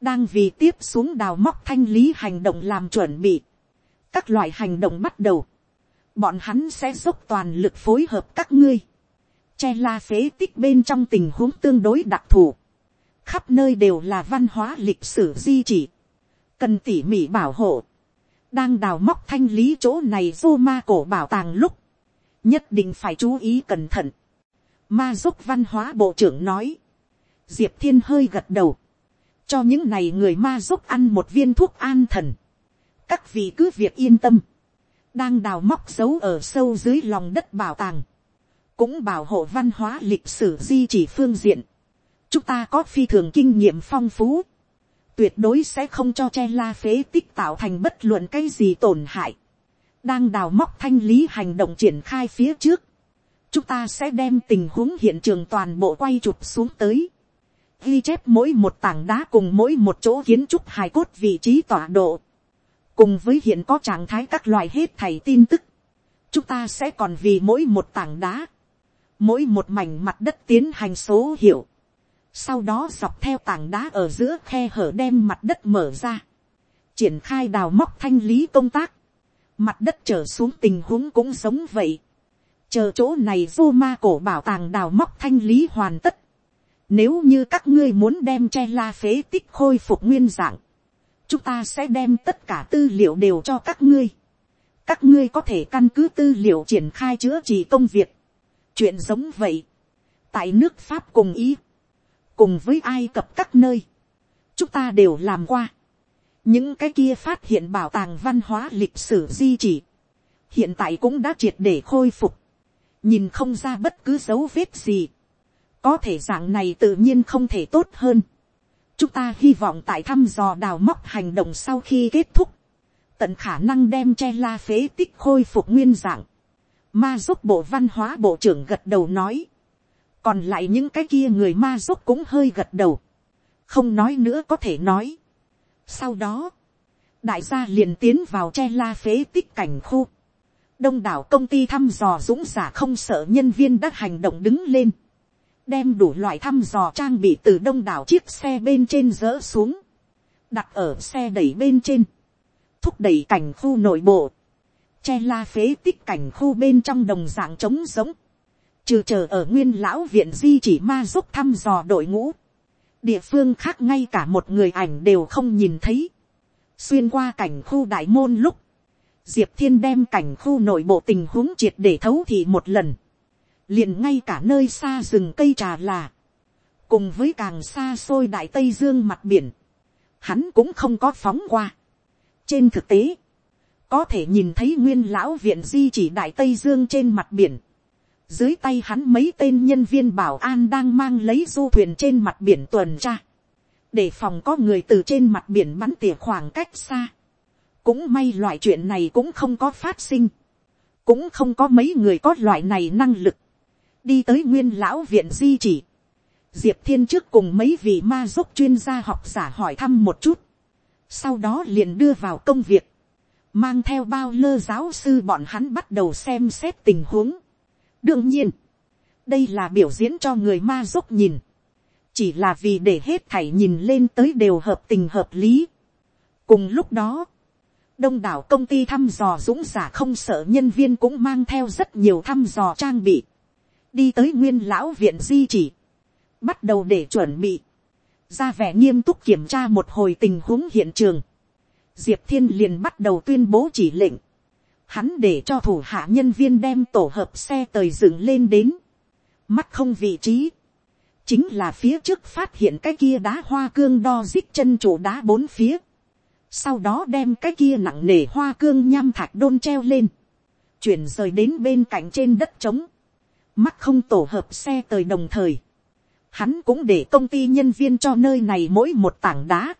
đang vì tiếp xuống đào móc thanh lý hành động làm chuẩn bị, các loại hành động bắt đầu, bọn hắn sẽ dốc toàn lực phối hợp các ngươi, che la phế tích bên trong tình huống tương đối đặc thù, khắp nơi đều là văn hóa lịch sử di chỉ, cần tỉ mỉ bảo hộ, đang đào móc thanh lý chỗ này vô ma cổ bảo tàng lúc, nhất định phải chú ý cẩn thận. Ma giúp văn hóa bộ trưởng nói, diệp thiên hơi gật đầu, cho những này người ma giúp ăn một viên thuốc an thần, các vị cứ việc yên tâm, đang đào móc dấu ở sâu dưới lòng đất bảo tàng, cũng bảo hộ văn hóa lịch sử di chỉ phương diện, chúng ta có phi thường kinh nghiệm phong phú, tuyệt đối sẽ không cho che la phế tích tạo thành bất luận cái gì tổn hại đang đào móc thanh lý hành động triển khai phía trước, chúng ta sẽ đem tình huống hiện trường toàn bộ quay chụp xuống tới, ghi chép mỗi một tảng đá cùng mỗi một chỗ kiến trúc hài cốt vị trí tọa độ, cùng với hiện có trạng thái các loại hết thảy tin tức, chúng ta sẽ còn vì mỗi một tảng đá, mỗi một mảnh mặt đất tiến hành số hiệu, sau đó dọc theo tảng đá ở giữa khe hở đem mặt đất mở ra, triển khai đào móc thanh lý công tác, mặt đất trở xuống tình huống cũng giống vậy, chờ chỗ này vô ma cổ bảo tàng đào móc thanh lý hoàn tất, nếu như các ngươi muốn đem che la phế tích khôi phục nguyên dạng, chúng ta sẽ đem tất cả tư liệu đều cho các ngươi. các ngươi có thể căn cứ tư liệu triển khai chữa trị công việc. chuyện giống vậy, tại nước pháp cùng ý, cùng với ai cập các nơi, chúng ta đều làm qua những cái kia phát hiện bảo tàng văn hóa lịch sử di chỉ, hiện tại cũng đã triệt để khôi phục, nhìn không ra bất cứ dấu vết gì. có thể dạng này tự nhiên không thể tốt hơn. chúng ta hy vọng tại thăm dò đào móc hành động sau khi kết thúc, tận khả năng đem che la phế tích khôi phục nguyên dạng. ma giúp bộ văn hóa bộ trưởng gật đầu nói, còn lại những cái kia người ma giúp cũng hơi gật đầu, không nói nữa có thể nói sau đó, đại gia liền tiến vào che la phế tích cảnh khu, đông đảo công ty thăm dò dũng giả không sợ nhân viên đã hành động đứng lên, đem đủ loại thăm dò trang bị từ đông đảo chiếc xe bên trên dỡ xuống, đặt ở xe đẩy bên trên, thúc đẩy cảnh khu nội bộ, che la phế tích cảnh khu bên trong đồng dạng trống giống, trừ chờ ở nguyên lão viện di chỉ ma giúp thăm dò đội ngũ, địa phương khác ngay cả một người ảnh đều không nhìn thấy, xuyên qua cảnh khu đại môn lúc, diệp thiên đem cảnh khu nội bộ tình huống triệt để thấu thị một lần, liền ngay cả nơi xa rừng cây trà là, cùng với càng xa xôi đại tây dương mặt biển, hắn cũng không có phóng qua. trên thực tế, có thể nhìn thấy nguyên lão viện di chỉ đại tây dương trên mặt biển, dưới tay hắn mấy tên nhân viên bảo an đang mang lấy du thuyền trên mặt biển tuần tra. Để phòng có người từ trên mặt biển bắn tỉa khoảng cách xa. Cũng may loại chuyện này cũng không có phát sinh. Cũng không có mấy người có loại này năng lực. Đi tới nguyên lão viện di chỉ. Diệp Thiên trước cùng mấy vị ma giúp chuyên gia học giả hỏi thăm một chút. Sau đó liền đưa vào công việc. Mang theo bao lơ giáo sư bọn hắn bắt đầu xem xét tình huống đương nhiên, đây là biểu diễn cho người ma giúp nhìn, chỉ là vì để hết thảy nhìn lên tới đều hợp tình hợp lý. cùng lúc đó, đông đảo công ty thăm dò dũng giả không sợ nhân viên cũng mang theo rất nhiều thăm dò trang bị, đi tới nguyên lão viện di chỉ, bắt đầu để chuẩn bị, ra vẻ nghiêm túc kiểm tra một hồi tình huống hiện trường, diệp thiên liền bắt đầu tuyên bố chỉ lệnh, hắn để cho thủ hạ nhân viên đem tổ hợp xe tời dựng lên đến, mắt không vị trí, chính là phía trước phát hiện cái kia đá hoa cương đo dích chân chỗ đá bốn phía, sau đó đem cái kia nặng nề hoa cương nham thạch đôn treo lên, chuyển rời đến bên cạnh trên đất trống, mắt không tổ hợp xe tời đồng thời, hắn cũng để công ty nhân viên cho nơi này mỗi một tảng đá,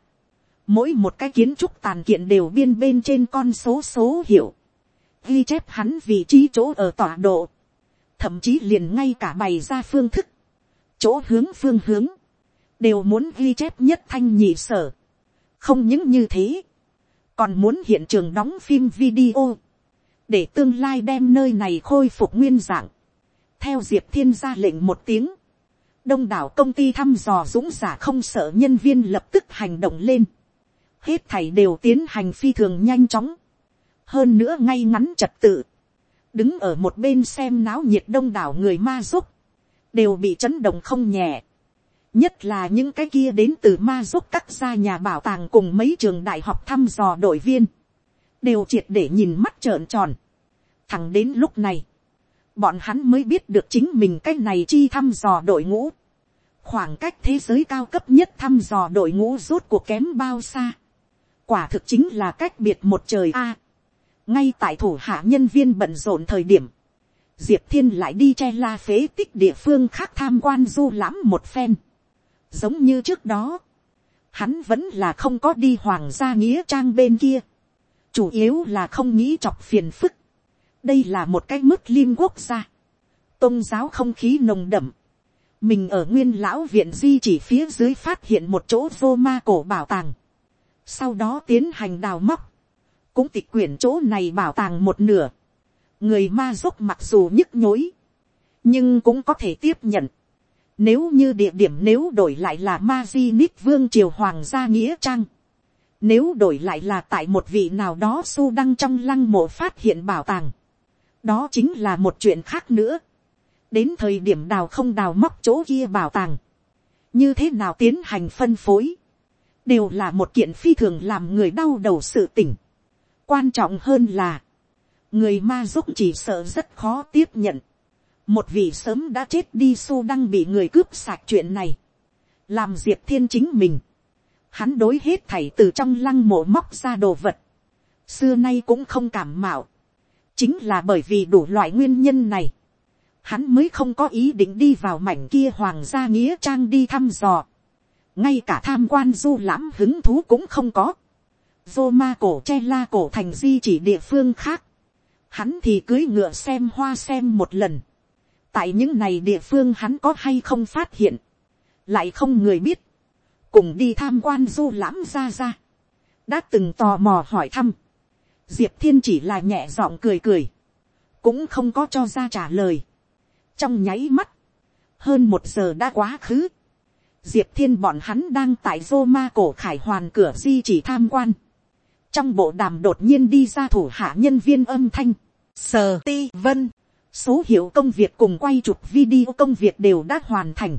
mỗi một cái kiến trúc tàn kiện đều biên bên trên con số số hiệu, ghi chép hắn vị trí chỗ ở tọa độ, thậm chí liền ngay cả bày ra phương thức, chỗ hướng phương hướng, đều muốn ghi chép nhất thanh nhị sở. không những như thế, còn muốn hiện trường đóng phim video, để tương lai đem nơi này khôi phục nguyên dạng. theo diệp thiên ra lệnh một tiếng, đông đảo công ty thăm dò dũng giả không sợ nhân viên lập tức hành động lên. hết thảy đều tiến hành phi thường nhanh chóng hơn nữa ngay ngắn trật tự. đứng ở một bên xem náo nhiệt đông đảo người ma giúp. đều bị chấn động không nhẹ. nhất là những cái kia đến từ ma giúp các gia nhà bảo tàng cùng mấy trường đại học thăm dò đội viên. đều triệt để nhìn mắt trợn tròn. thẳng đến lúc này, bọn hắn mới biết được chính mình cái này chi thăm dò đội ngũ. khoảng cách thế giới cao cấp nhất thăm dò đội ngũ rốt cuộc kém bao xa. quả thực chính là cách biệt một trời a ngay tại thủ hạ nhân viên bận rộn thời điểm, diệp thiên lại đi che la phế tích địa phương khác tham quan du lãm một phen. giống như trước đó, hắn vẫn là không có đi hoàng gia nghĩa trang bên kia. chủ yếu là không nghĩ chọc phiền phức. Đây là một cái mức lim quốc gia, tôn giáo không khí nồng đậm, mình ở nguyên lão viện di chỉ phía dưới phát hiện một chỗ vô ma cổ bảo tàng, sau đó tiến hành đào móc, cũng tịch quyển chỗ này bảo tàng một nửa, người ma dốc mặc dù nhức nhối, nhưng cũng có thể tiếp nhận, nếu như địa điểm nếu đổi lại là ma di nít vương triều hoàng gia nghĩa trang, nếu đổi lại là tại một vị nào đó su đăng trong lăng mộ phát hiện bảo tàng, đó chính là một chuyện khác nữa. đến thời điểm đào không đào móc chỗ kia bảo tàng, như thế nào tiến hành phân phối, đều là một kiện phi thường làm người đau đầu sự tỉnh quan trọng hơn là, người ma giúp chỉ sợ rất khó tiếp nhận. một vị sớm đã chết đi su đang bị người cướp sạc chuyện này, làm diệp thiên chính mình. hắn đối hết thảy từ trong lăng mộ móc ra đồ vật, xưa nay cũng không cảm mạo. Chính là bởi vì đủ loại nguyên nhân này, hắn mới không có ý định đi vào mảnh kia hoàng gia nghĩa trang đi thăm dò, ngay cả tham quan du lãm hứng thú cũng không có, dô ma cổ che la cổ thành di chỉ địa phương khác, hắn thì cưới ngựa xem hoa xem một lần, tại những này địa phương hắn có hay không phát hiện, lại không người biết, cùng đi tham quan du lãm ra ra, đã từng tò mò hỏi thăm, diệp thiên chỉ là nhẹ giọng cười cười, cũng không có cho ra trả lời. trong nháy mắt, hơn một giờ đã quá khứ, diệp thiên bọn hắn đang tại dô ma cổ khải hoàn cửa di chỉ tham quan trong bộ đàm đột nhiên đi ra thủ hạ nhân viên âm thanh, sờ ti vân, số hiệu công việc cùng quay chụp video công việc đều đã hoàn thành.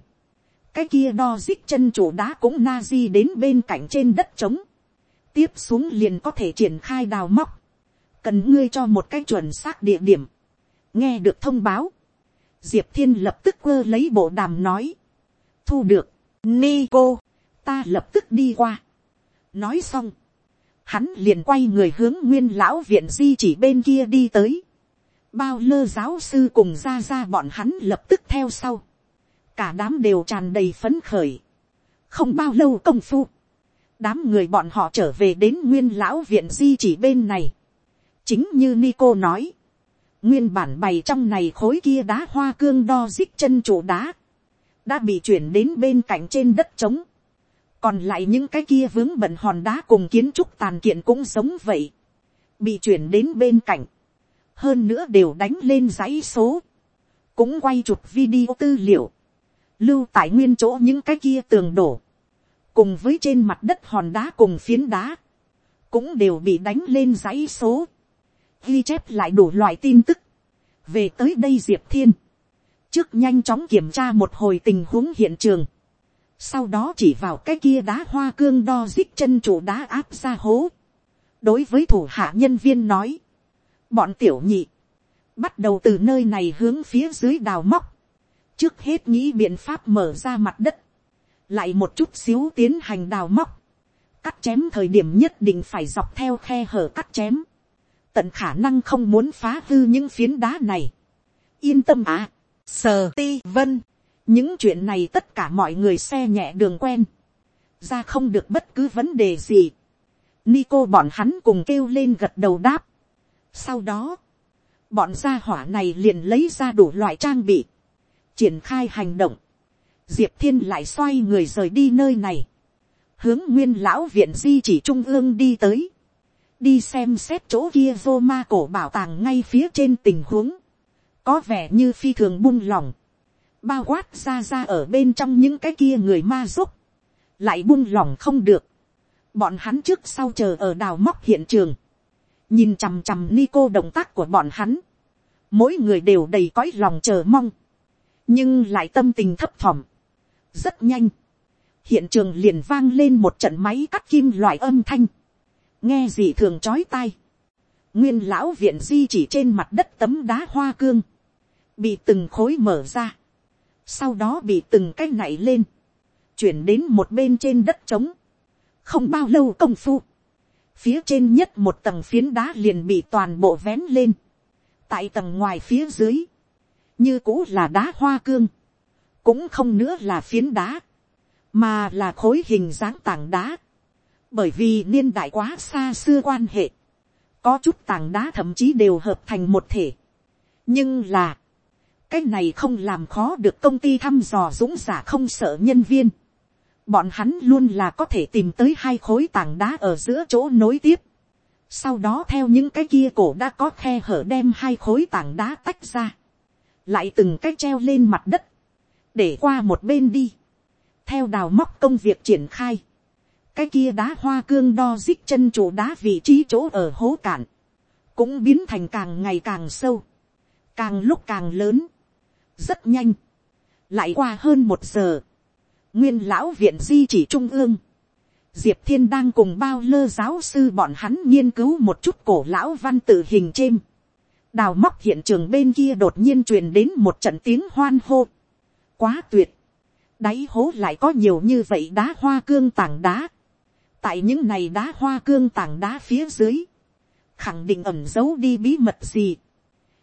cái kia đo dích chân chủ đá cũng na di đến bên cạnh trên đất trống. tiếp xuống liền có thể triển khai đào móc. Cần ngươi cho một cái chuẩn xác địa điểm, nghe được thông báo, diệp thiên lập tức quơ lấy bộ đàm nói, thu được, ni cô, ta lập tức đi qua. nói xong, hắn liền quay người hướng nguyên lão viện di chỉ bên kia đi tới, bao lơ giáo sư cùng ra ra bọn hắn lập tức theo sau, cả đám đều tràn đầy phấn khởi, không bao lâu công phu, đám người bọn họ trở về đến nguyên lão viện di chỉ bên này, chính như Nico nói, nguyên bản bày trong này khối kia đá hoa cương đo dích chân trụ đá, đã bị chuyển đến bên cạnh trên đất trống, còn lại những cái kia vướng bận hòn đá cùng kiến trúc tàn kiện cũng giống vậy, bị chuyển đến bên cạnh, hơn nữa đều đánh lên dãy số, cũng quay chụp video tư liệu, lưu tại nguyên chỗ những cái kia tường đổ, cùng với trên mặt đất hòn đá cùng phiến đá, cũng đều bị đánh lên dãy số, ghi chép lại đủ loại tin tức. về tới đây diệp thiên, trước nhanh chóng kiểm tra một hồi tình huống hiện trường, sau đó chỉ vào cái kia đá hoa cương đo dích chân chủ đá áp ra hố. đối với thủ hạ nhân viên nói, bọn tiểu nhị, bắt đầu từ nơi này hướng phía dưới đào móc, trước hết nghĩ biện pháp mở ra mặt đất, lại một chút xíu tiến hành đào móc, cắt chém thời điểm nhất định phải dọc theo khe hở cắt chém, tận khả năng không muốn phá hư những phiến đá này. yên tâm à, sờ ti vân, những chuyện này tất cả mọi người xe nhẹ đường quen, ra không được bất cứ vấn đề gì. Nico bọn hắn cùng kêu lên gật đầu đáp. Sau đó, bọn gia hỏa này liền lấy ra đủ loại trang bị, triển khai hành động. Diệp thiên lại xoay người rời đi nơi này, hướng nguyên lão viện di chỉ trung ương đi tới đi xem xét chỗ kia vô ma cổ bảo tàng ngay phía trên tình huống, có vẻ như phi thường buông lỏng bao quát ra ra ở bên trong những cái kia người ma giúp, lại buông lỏng không được, bọn hắn trước sau chờ ở đào móc hiện trường, nhìn chằm chằm Nico động tác của bọn hắn, mỗi người đều đầy cõi lòng chờ mong, nhưng lại tâm tình thấp thỏm. rất nhanh, hiện trường liền vang lên một trận máy cắt kim loại âm thanh, nghe gì thường chói tai, nguyên lão viện di chỉ trên mặt đất tấm đá hoa cương, bị từng khối mở ra, sau đó bị từng cái nảy lên, chuyển đến một bên trên đất trống, không bao lâu công phu, phía trên nhất một tầng phiến đá liền bị toàn bộ vén lên, tại tầng ngoài phía dưới, như cũ là đá hoa cương, cũng không nữa là phiến đá, mà là khối hình dáng tảng đá, bởi vì niên đại quá xa xưa quan hệ, có chút tảng đá thậm chí đều hợp thành một thể. nhưng là, cái này không làm khó được công ty thăm dò dũng giả không sợ nhân viên. bọn hắn luôn là có thể tìm tới hai khối tảng đá ở giữa chỗ nối tiếp. sau đó theo những cái kia cổ đã có khe hở đem hai khối tảng đá tách ra. lại từng cái treo lên mặt đất. để qua một bên đi. theo đào móc công việc triển khai cái kia đá hoa cương đo dít chân chỗ đá vị trí chỗ ở hố cạn, cũng biến thành càng ngày càng sâu, càng lúc càng lớn, rất nhanh, lại qua hơn một giờ, nguyên lão viện di chỉ trung ương, diệp thiên đang cùng bao lơ giáo sư bọn hắn nghiên cứu một chút cổ lão văn tự hình chêm, đào móc hiện trường bên kia đột nhiên truyền đến một trận tiếng hoan hô, quá tuyệt, đáy hố lại có nhiều như vậy đá hoa cương tảng đá, tại những này đá hoa cương tảng đá phía dưới, khẳng định ẩm giấu đi bí mật gì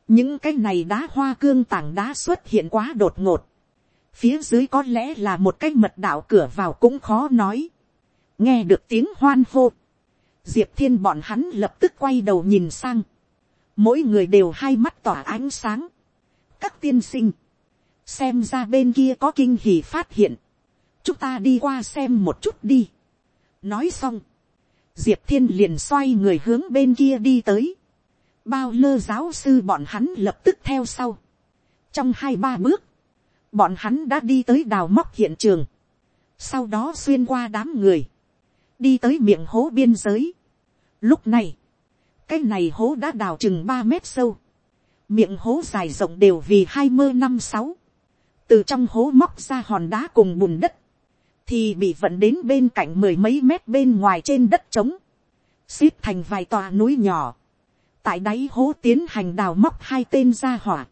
những cái này đá hoa cương tảng đá xuất hiện quá đột ngột. phía dưới có lẽ là một cái mật đạo cửa vào cũng khó nói. nghe được tiếng hoan hô. diệp thiên bọn hắn lập tức quay đầu nhìn sang. mỗi người đều hai mắt tỏa ánh sáng. các tiên sinh, xem ra bên kia có kinh hỉ phát hiện. chúng ta đi qua xem một chút đi nói xong, diệp thiên liền xoay người hướng bên kia đi tới, bao lơ giáo sư bọn hắn lập tức theo sau, trong hai ba bước, bọn hắn đã đi tới đào móc hiện trường, sau đó xuyên qua đám người, đi tới miệng hố biên giới. Lúc này, cái này hố đã đào chừng ba mét sâu, miệng hố dài rộng đều vì hai mươi năm sáu, từ trong hố móc ra hòn đá cùng bùn đất, thì bị vận đến bên cạnh mười mấy mét bên ngoài trên đất trống, xếp thành vài tòa núi nhỏ, tại đáy hố tiến hành đào móc hai tên ra hỏa,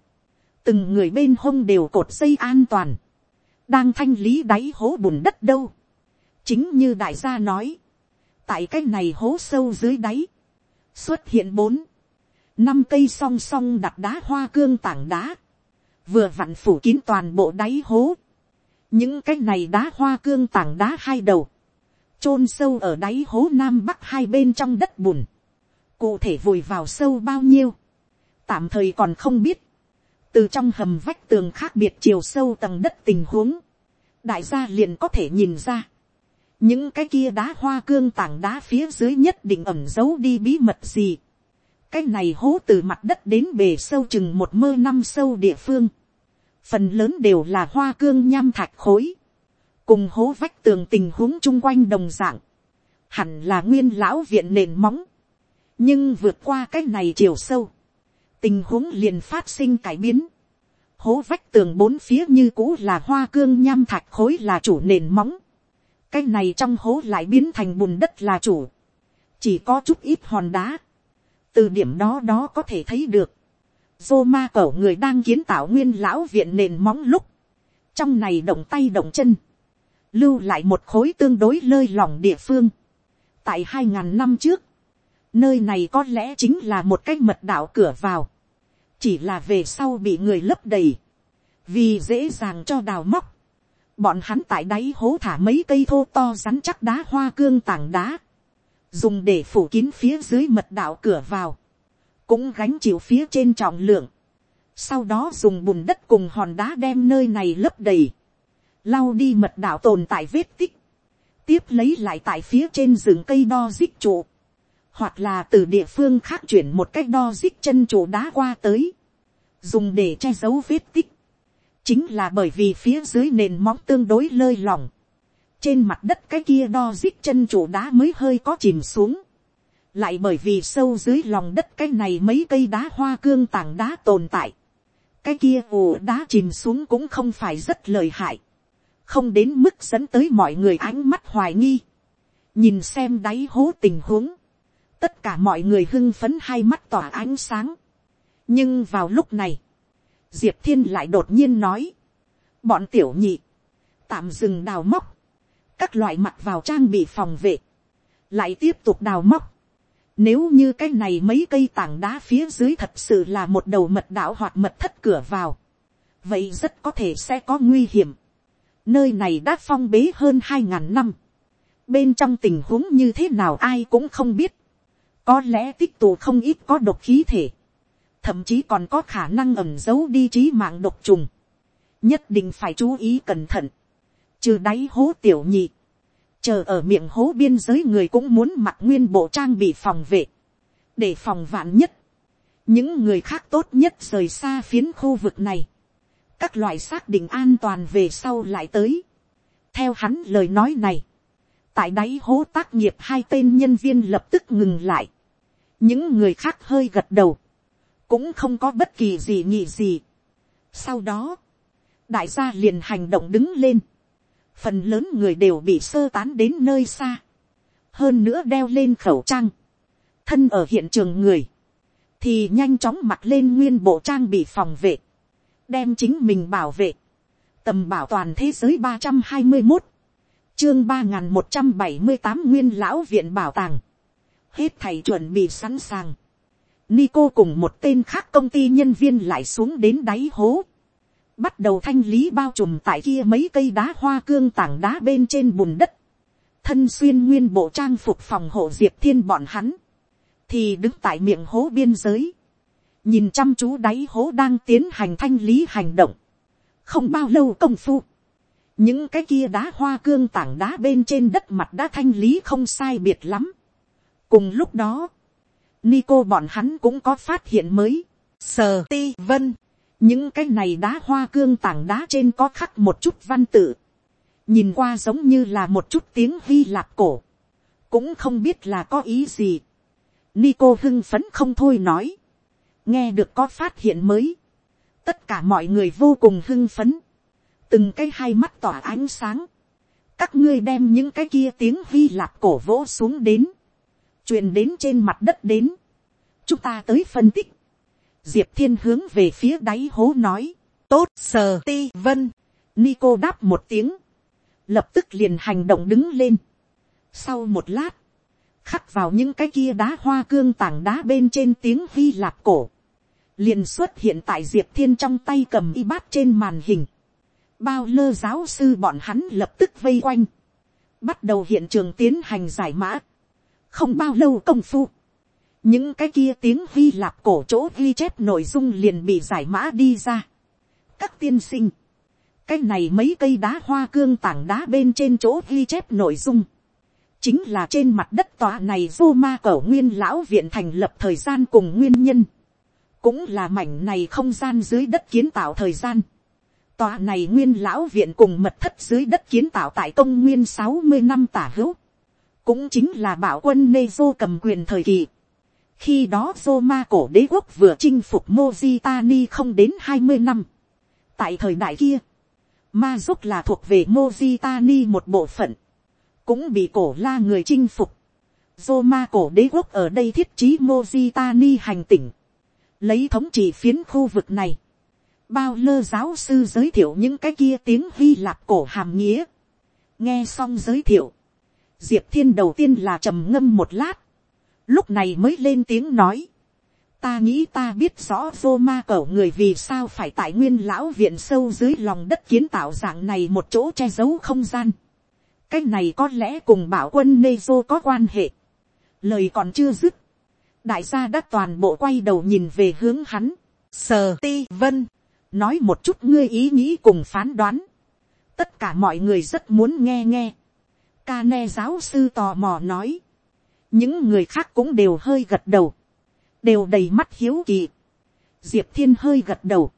từng người bên hông đều cột dây an toàn, đang thanh lý đáy hố bùn đất đâu, chính như đại gia nói, tại cái này hố sâu dưới đáy, xuất hiện bốn, năm cây song song đặt đá hoa cương tảng đá, vừa vặn phủ kín toàn bộ đáy hố, những cái này đá hoa cương tảng đá hai đầu, chôn sâu ở đáy hố nam bắc hai bên trong đất bùn, cụ thể vùi vào sâu bao nhiêu, tạm thời còn không biết, từ trong hầm vách tường khác biệt chiều sâu tầng đất tình huống, đại gia liền có thể nhìn ra, những cái kia đá hoa cương tảng đá phía dưới nhất định ẩm giấu đi bí mật gì, cái này hố từ mặt đất đến bề sâu chừng một mơ năm sâu địa phương, phần lớn đều là hoa cương nham thạch khối, cùng hố vách tường tình huống chung quanh đồng dạng, hẳn là nguyên lão viện nền móng, nhưng vượt qua cái này chiều sâu, tình huống liền phát sinh cải biến, hố vách tường bốn phía như cũ là hoa cương nham thạch khối là chủ nền móng, cái này trong hố lại biến thành bùn đất là chủ, chỉ có chút ít hòn đá, từ điểm đó đó có thể thấy được, Dô ma cẩu người đang kiến tạo nguyên lão viện nền móng lúc. Trong này động tay động chân. Lưu lại một khối tương đối lơi lỏng địa phương. Tại hai ngàn năm trước. Nơi này có lẽ chính là một cái mật đạo cửa vào. Chỉ là về sau bị người lấp đầy. Vì dễ dàng cho đào móc. Bọn hắn tại đáy hố thả mấy cây thô to rắn chắc đá hoa cương tảng đá. Dùng để phủ kín phía dưới mật đạo cửa vào cũng gánh chịu phía trên trọng lượng, sau đó dùng bùn đất cùng hòn đá đem nơi này lấp đầy, lau đi mật đạo tồn tại vết tích, tiếp lấy lại tại phía trên rừng cây đo dích trụ, hoặc là từ địa phương khác chuyển một cách đo dích chân trụ đá qua tới, dùng để che giấu vết tích, chính là bởi vì phía dưới nền móng tương đối lơi lỏng, trên mặt đất cái kia đo dít chân trụ đá mới hơi có chìm xuống, lại bởi vì sâu dưới lòng đất cái này mấy cây đá hoa cương tảng đá tồn tại, cái kia ồ đá chìm xuống cũng không phải rất lời hại, không đến mức dẫn tới mọi người ánh mắt hoài nghi, nhìn xem đáy hố tình huống, tất cả mọi người hưng phấn hai mắt tỏa ánh sáng, nhưng vào lúc này, diệp thiên lại đột nhiên nói, bọn tiểu nhị, tạm dừng đào móc, các loại mặt vào trang bị phòng vệ, lại tiếp tục đào móc. Nếu như cái này mấy cây tảng đá phía dưới thật sự là một đầu mật đạo hoặc mật thất cửa vào, vậy rất có thể sẽ có nguy hiểm. Nơi này đã phong bế hơn hai ngàn năm. Bên trong tình huống như thế nào ai cũng không biết. Có lẽ tích tụ không ít có độc khí thể. Thậm chí còn có khả năng ẩm giấu đi trí mạng độc trùng, nhất định phải chú ý cẩn thận, trừ đáy hố tiểu nhị, chờ ở miệng hố biên giới người cũng muốn mặc nguyên bộ trang bị phòng vệ, để phòng vạn nhất, những người khác tốt nhất rời xa phiến khu vực này, các loại xác định an toàn về sau lại tới. theo hắn lời nói này, tại đáy hố tác nghiệp hai tên nhân viên lập tức ngừng lại, những người khác hơi gật đầu, cũng không có bất kỳ gì nhị gì. Sau đó, đại gia liền hành động đứng lên. Phần lớn người đều bị sơ tán đến nơi xa. Hơn nữa đeo lên khẩu trang. Thân ở hiện trường người. Thì nhanh chóng mặc lên nguyên bộ trang bị phòng vệ. Đem chính mình bảo vệ. Tầm bảo toàn thế giới ba trăm hai mươi một Chương ba một trăm bảy mươi tám Nguyên Lão Viện Bảo tàng. Hết thầy chuẩn bị sẵn sàng Nico cùng một tên khác công ty nhân viên lại xuống đến đáy hố. Bắt đầu thanh lý bao trùm tại kia mấy cây đá hoa cương tảng đá bên trên bùn đất. Thân xuyên nguyên bộ trang phục phòng hộ diệp thiên bọn hắn. Thì đứng tại miệng hố biên giới. Nhìn chăm chú đáy hố đang tiến hành thanh lý hành động. Không bao lâu công phu. Những cái kia đá hoa cương tảng đá bên trên đất mặt đã thanh lý không sai biệt lắm. Cùng lúc đó, Nico bọn hắn cũng có phát hiện mới. Sờ ti vân. Những cái này đá hoa cương tảng đá trên có khắc một chút văn tự. Nhìn qua giống như là một chút tiếng Hy Lạp cổ. Cũng không biết là có ý gì. Nico hưng phấn không thôi nói. Nghe được có phát hiện mới. Tất cả mọi người vô cùng hưng phấn. Từng cái hai mắt tỏa ánh sáng. Các ngươi đem những cái kia tiếng Hy Lạp cổ vỗ xuống đến truyền đến trên mặt đất đến. chúng ta tới phân tích. diệp thiên hướng về phía đáy hố nói, tốt sờ ti vân. Nico đáp một tiếng, lập tức liền hành động đứng lên. sau một lát, khắc vào những cái kia đá hoa cương tảng đá bên trên tiếng hy lạp cổ, liền xuất hiện tại diệp thiên trong tay cầm y bát trên màn hình bao lơ giáo sư bọn hắn lập tức vây quanh, bắt đầu hiện trường tiến hành giải mã. Không bao lâu công phu, những cái kia tiếng hy lạp cổ chỗ ghi chép nội dung liền bị giải mã đi ra. các tiên sinh, cái này mấy cây đá hoa cương tảng đá bên trên chỗ ghi chép nội dung, chính là trên mặt đất tòa này vô ma cẩu nguyên lão viện thành lập thời gian cùng nguyên nhân, cũng là mảnh này không gian dưới đất kiến tạo thời gian. Tòa này nguyên lão viện cùng mật thất dưới đất kiến tạo tại công nguyên sáu mươi năm tả hữu cũng chính là bảo quân nê dô cầm quyền thời kỳ. khi đó dô ma cổ đế quốc vừa chinh phục mozitani không đến hai mươi năm. tại thời đại kia, ma giúp là thuộc về mozitani một bộ phận, cũng bị cổ la người chinh phục. dô ma cổ đế quốc ở đây thiết trí mozitani hành tỉnh, lấy thống trị phiến khu vực này bao lơ giáo sư giới thiệu những cái kia tiếng hy lạp cổ hàm nghĩa. nghe xong giới thiệu, diệp thiên đầu tiên là trầm ngâm một lát, lúc này mới lên tiếng nói, ta nghĩ ta biết rõ vô ma cẩu người vì sao phải tại nguyên lão viện sâu dưới lòng đất kiến tạo dạng này một chỗ che giấu không gian. cái này có lẽ cùng bảo quân nê dô có quan hệ. lời còn chưa dứt. đại gia đã toàn bộ quay đầu nhìn về hướng hắn. sờ ti vân nói một chút ngươi ý nghĩ cùng phán đoán. tất cả mọi người rất muốn nghe nghe. Ca ne giáo sư tò mò nói. những người khác cũng đều hơi gật đầu, đều đầy mắt hiếu kỳ. diệp thiên hơi gật đầu,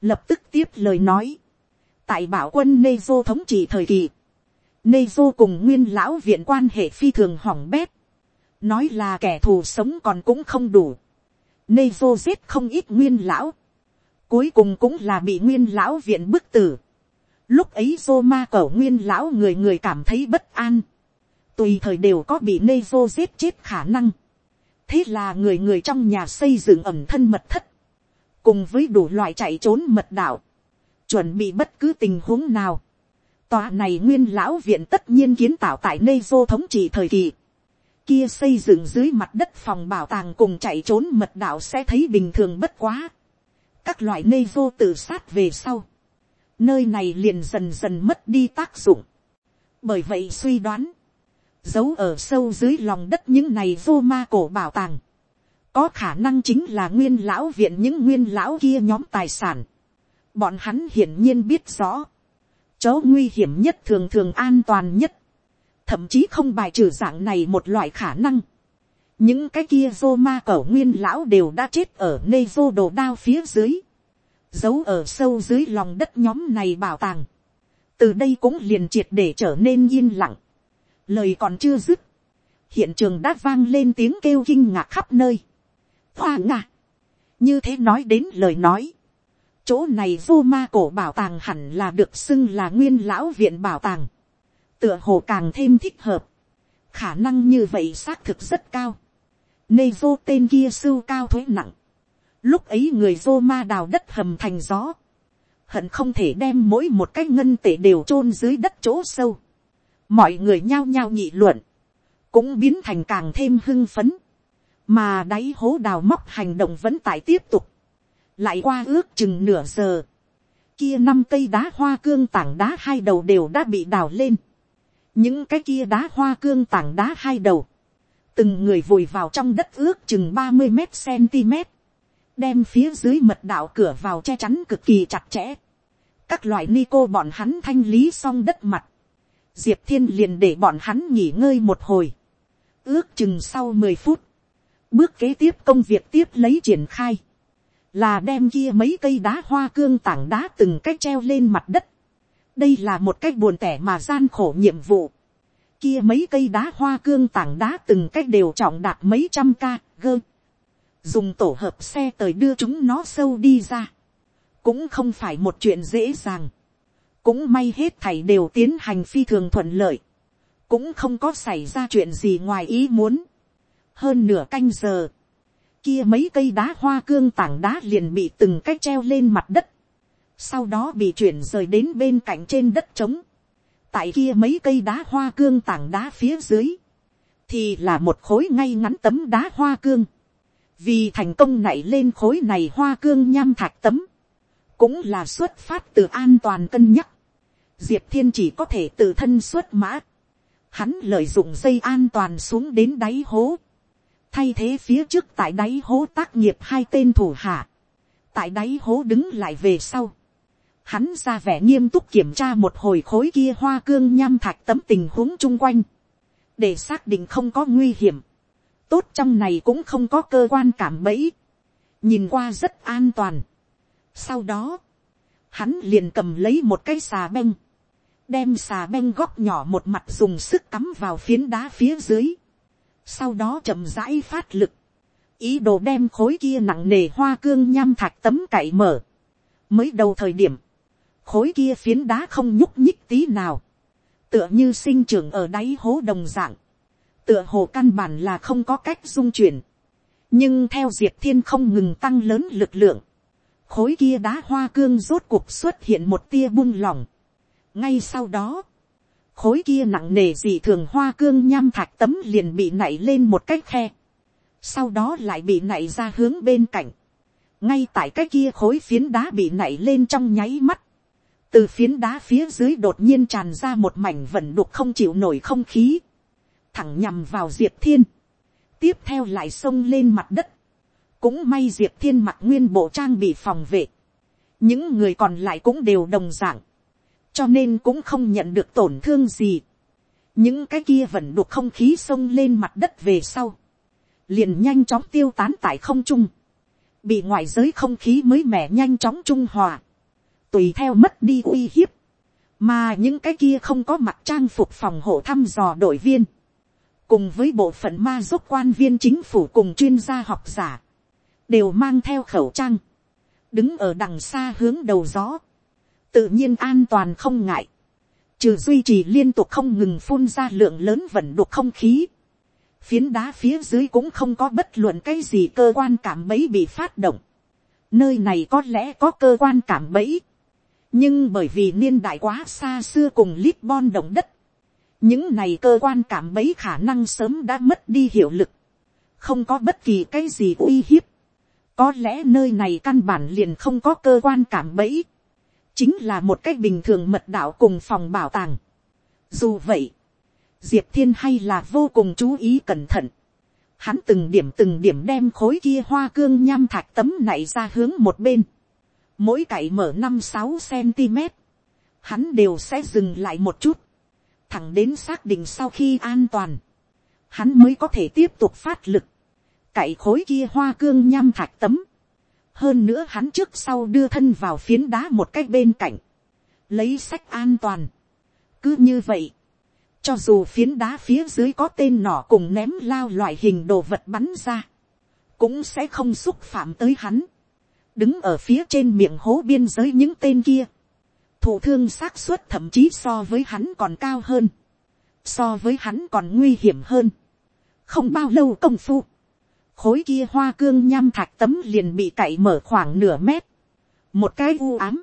lập tức tiếp lời nói, tại bảo quân nê dô thống trị thời kỳ, nê dô cùng nguyên lão viện quan hệ phi thường hỏng bét, nói là kẻ thù sống còn cũng không đủ, nê dô giết không ít nguyên lão, cuối cùng cũng là bị nguyên lão viện bức tử, lúc ấy dô ma cẩu nguyên lão người người cảm thấy bất an, tùy thời đều có bị nê vô giết chết khả năng, thế là người người trong nhà xây dựng ẩm thân mật thất, cùng với đủ loại chạy trốn mật đạo, chuẩn bị bất cứ tình huống nào. Tòa này nguyên lão viện tất nhiên kiến tạo tại nê vô thống trị thời kỳ. Kia xây dựng dưới mặt đất phòng bảo tàng cùng chạy trốn mật đạo sẽ thấy bình thường bất quá. Các loại nê vô tự sát về sau. Nơi này liền dần dần mất đi tác dụng. Bởi vậy suy đoán. Giấu ở sâu dưới lòng đất những này vô ma cổ bảo tàng có khả năng chính là nguyên lão viện những nguyên lão kia nhóm tài sản. Bọn hắn hiển nhiên biết rõ, chỗ nguy hiểm nhất thường thường an toàn nhất, thậm chí không bài trừ dạng này một loại khả năng những cái kia vô ma cẩu nguyên lão đều đã chết ở nơi vô đồ đao phía dưới, giấu ở sâu dưới lòng đất nhóm này bảo tàng. từ đây cũng liền triệt để trở nên yên lặng. lời còn chưa dứt, hiện trường đã vang lên tiếng kêu kinh ngạc khắp nơi hoa ngạ. như thế nói đến lời nói. chỗ này vô ma cổ bảo tàng hẳn là được xưng là nguyên lão viện bảo tàng. tựa hồ càng thêm thích hợp. khả năng như vậy xác thực rất cao nê vô tên kia sưu cao thuế nặng. lúc ấy người vô ma đào đất hầm thành gió. hận không thể đem mỗi một cái ngân tệ đều chôn dưới đất chỗ sâu. mọi người nhao nhao nhị luận. cũng biến thành càng thêm hưng phấn mà đáy hố đào móc hành động vẫn tại tiếp tục, lại qua ước chừng nửa giờ, kia năm cây đá hoa cương tảng đá hai đầu đều đã bị đào lên, những cái kia đá hoa cương tảng đá hai đầu, từng người vùi vào trong đất ước chừng ba mươi mét cm, đem phía dưới mật đạo cửa vào che chắn cực kỳ chặt chẽ, các loại ni cô bọn hắn thanh lý xong đất mặt, diệp thiên liền để bọn hắn nghỉ ngơi một hồi, ước chừng sau mười phút, Bước kế tiếp công việc tiếp lấy triển khai. Là đem kia mấy cây đá hoa cương tảng đá từng cách treo lên mặt đất. Đây là một cách buồn tẻ mà gian khổ nhiệm vụ. Kia mấy cây đá hoa cương tảng đá từng cách đều trọng đạt mấy trăm ca, gơ. Dùng tổ hợp xe tới đưa chúng nó sâu đi ra. Cũng không phải một chuyện dễ dàng. Cũng may hết thảy đều tiến hành phi thường thuận lợi. Cũng không có xảy ra chuyện gì ngoài ý muốn hơn nửa canh giờ, kia mấy cây đá hoa cương tảng đá liền bị từng cách treo lên mặt đất, sau đó bị chuyển rời đến bên cạnh trên đất trống, tại kia mấy cây đá hoa cương tảng đá phía dưới, thì là một khối ngay ngắn tấm đá hoa cương, vì thành công nảy lên khối này hoa cương nham thạch tấm, cũng là xuất phát từ an toàn cân nhắc, diệp thiên chỉ có thể tự thân xuất mã, hắn lợi dụng dây an toàn xuống đến đáy hố, thay thế phía trước tại đáy hố tác nghiệp hai tên thủ hạ, tại đáy hố đứng lại về sau, hắn ra vẻ nghiêm túc kiểm tra một hồi khối kia hoa cương nham thạch tấm tình huống chung quanh, để xác định không có nguy hiểm, tốt trong này cũng không có cơ quan cảm bẫy, nhìn qua rất an toàn. Sau đó, hắn liền cầm lấy một cái xà beng, đem xà beng góc nhỏ một mặt dùng sức cắm vào phiến đá phía dưới, sau đó chậm rãi phát lực, ý đồ đem khối kia nặng nề hoa cương nham thạch tấm cậy mở. mới đầu thời điểm, khối kia phiến đá không nhúc nhích tí nào, tựa như sinh trưởng ở đáy hố đồng dạng, tựa hồ căn bản là không có cách dung chuyển, nhưng theo diệp thiên không ngừng tăng lớn lực lượng, khối kia đá hoa cương rốt cuộc xuất hiện một tia buông lỏng. ngay sau đó, khối kia nặng nề gì thường hoa cương nham thạch tấm liền bị nảy lên một cái khe, sau đó lại bị nảy ra hướng bên cạnh, ngay tại cái kia khối phiến đá bị nảy lên trong nháy mắt, từ phiến đá phía dưới đột nhiên tràn ra một mảnh vẩn đục không chịu nổi không khí, thẳng nhằm vào diệp thiên, tiếp theo lại xông lên mặt đất, cũng may diệp thiên mặc nguyên bộ trang bị phòng vệ, những người còn lại cũng đều đồng d ạ n g cho nên cũng không nhận được tổn thương gì. những cái kia vẫn đục không khí xông lên mặt đất về sau, liền nhanh chóng tiêu tán tại không trung, bị ngoại giới không khí mới mẻ nhanh chóng trung hòa, tùy theo mất đi uy hiếp, mà những cái kia không có mặt trang phục phòng hộ thăm dò đội viên, cùng với bộ phận ma giúp quan viên chính phủ cùng chuyên gia học giả, đều mang theo khẩu trang, đứng ở đằng xa hướng đầu gió, tự nhiên an toàn không ngại, trừ duy trì liên tục không ngừng phun ra lượng lớn vận đục không khí, phiến đá phía dưới cũng không có bất luận cái gì cơ quan cảm bẫy bị phát động, nơi này có lẽ có cơ quan cảm bẫy, nhưng bởi vì niên đại quá xa xưa cùng Lisbon động đất, những này cơ quan cảm bẫy khả năng sớm đã mất đi hiệu lực, không có bất kỳ cái gì uy hiếp, có lẽ nơi này căn bản liền không có cơ quan cảm bẫy, chính là một cách bình thường mật đạo cùng phòng bảo tàng. Dù vậy, diệp thiên hay là vô cùng chú ý cẩn thận, hắn từng điểm từng điểm đem khối kia hoa cương nham thạch tấm này ra hướng một bên, mỗi cậy mở năm sáu cm, hắn đều sẽ dừng lại một chút, thẳng đến xác định sau khi an toàn, hắn mới có thể tiếp tục phát lực, cậy khối kia hoa cương nham thạch tấm, hơn nữa hắn trước sau đưa thân vào phiến đá một cách bên cạnh, lấy sách an toàn. cứ như vậy, cho dù phiến đá phía dưới có tên nỏ cùng ném lao loại hình đồ vật bắn ra, cũng sẽ không xúc phạm tới hắn đứng ở phía trên miệng hố biên giới những tên kia, thủ thương xác suất thậm chí so với hắn còn cao hơn, so với hắn còn nguy hiểm hơn. không bao lâu công phu, khối kia hoa cương nham thạch tấm liền bị cậy mở khoảng nửa mét, một cái u ám,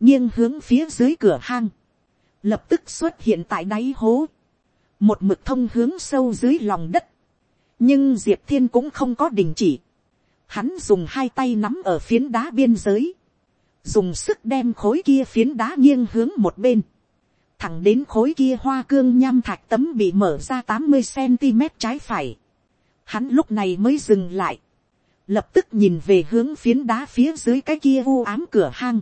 nghiêng hướng phía dưới cửa hang, lập tức xuất hiện tại đáy hố, một mực thông hướng sâu dưới lòng đất, nhưng diệp thiên cũng không có đình chỉ, hắn dùng hai tay nắm ở phiến đá biên giới, dùng sức đem khối kia phiến đá nghiêng hướng một bên, thẳng đến khối kia hoa cương nham thạch tấm bị mở ra tám mươi cm trái phải, hắn lúc này mới dừng lại, lập tức nhìn về hướng phiến đá phía dưới cái kia u ám cửa hang,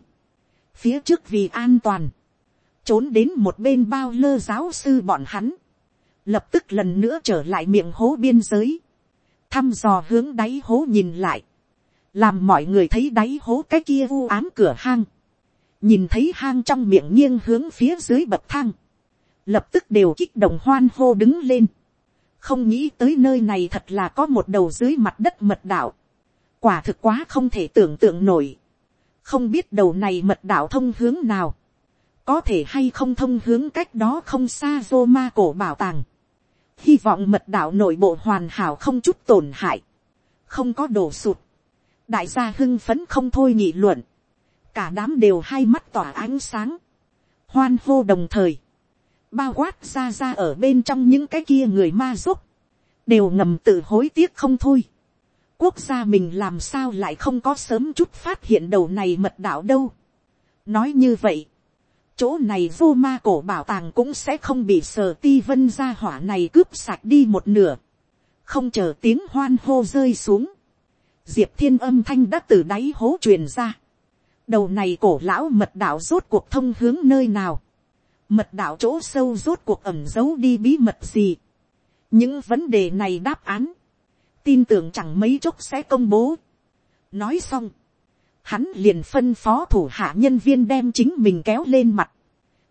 phía trước vì an toàn, trốn đến một bên bao lơ giáo sư bọn hắn, lập tức lần nữa trở lại miệng hố biên giới, thăm dò hướng đáy hố nhìn lại, làm mọi người thấy đáy hố cái kia u ám cửa hang, nhìn thấy hang trong miệng nghiêng hướng phía dưới bậc thang, lập tức đều kích động hoan hô đứng lên, không nghĩ tới nơi này thật là có một đầu dưới mặt đất mật đạo, quả thực quá không thể tưởng tượng nổi, không biết đầu này mật đạo thông hướng nào, có thể hay không thông hướng cách đó không xa rô ma cổ bảo tàng, hy vọng mật đạo nội bộ hoàn hảo không chút tổn hại, không có đổ sụt, đại gia hưng phấn không thôi nghị luận, cả đám đều hai mắt tỏa ánh sáng, hoan hô đồng thời, bao quát ra ra ở bên trong những cái kia người ma giúp, đều ngầm tự hối tiếc không thôi. quốc gia mình làm sao lại không có sớm chút phát hiện đầu này mật đạo đâu. nói như vậy, chỗ này vô ma cổ bảo tàng cũng sẽ không bị sờ ti vân gia hỏa này cướp sạch đi một nửa, không chờ tiếng hoan hô rơi xuống, diệp thiên âm thanh đã từ đáy hố truyền ra, đầu này cổ lão mật đạo rốt cuộc thông hướng nơi nào, mật đạo chỗ sâu rốt cuộc ẩm giấu đi bí mật gì. những vấn đề này đáp án, tin tưởng chẳng mấy chốc sẽ công bố. nói xong, hắn liền phân phó thủ hạ nhân viên đem chính mình kéo lên mặt,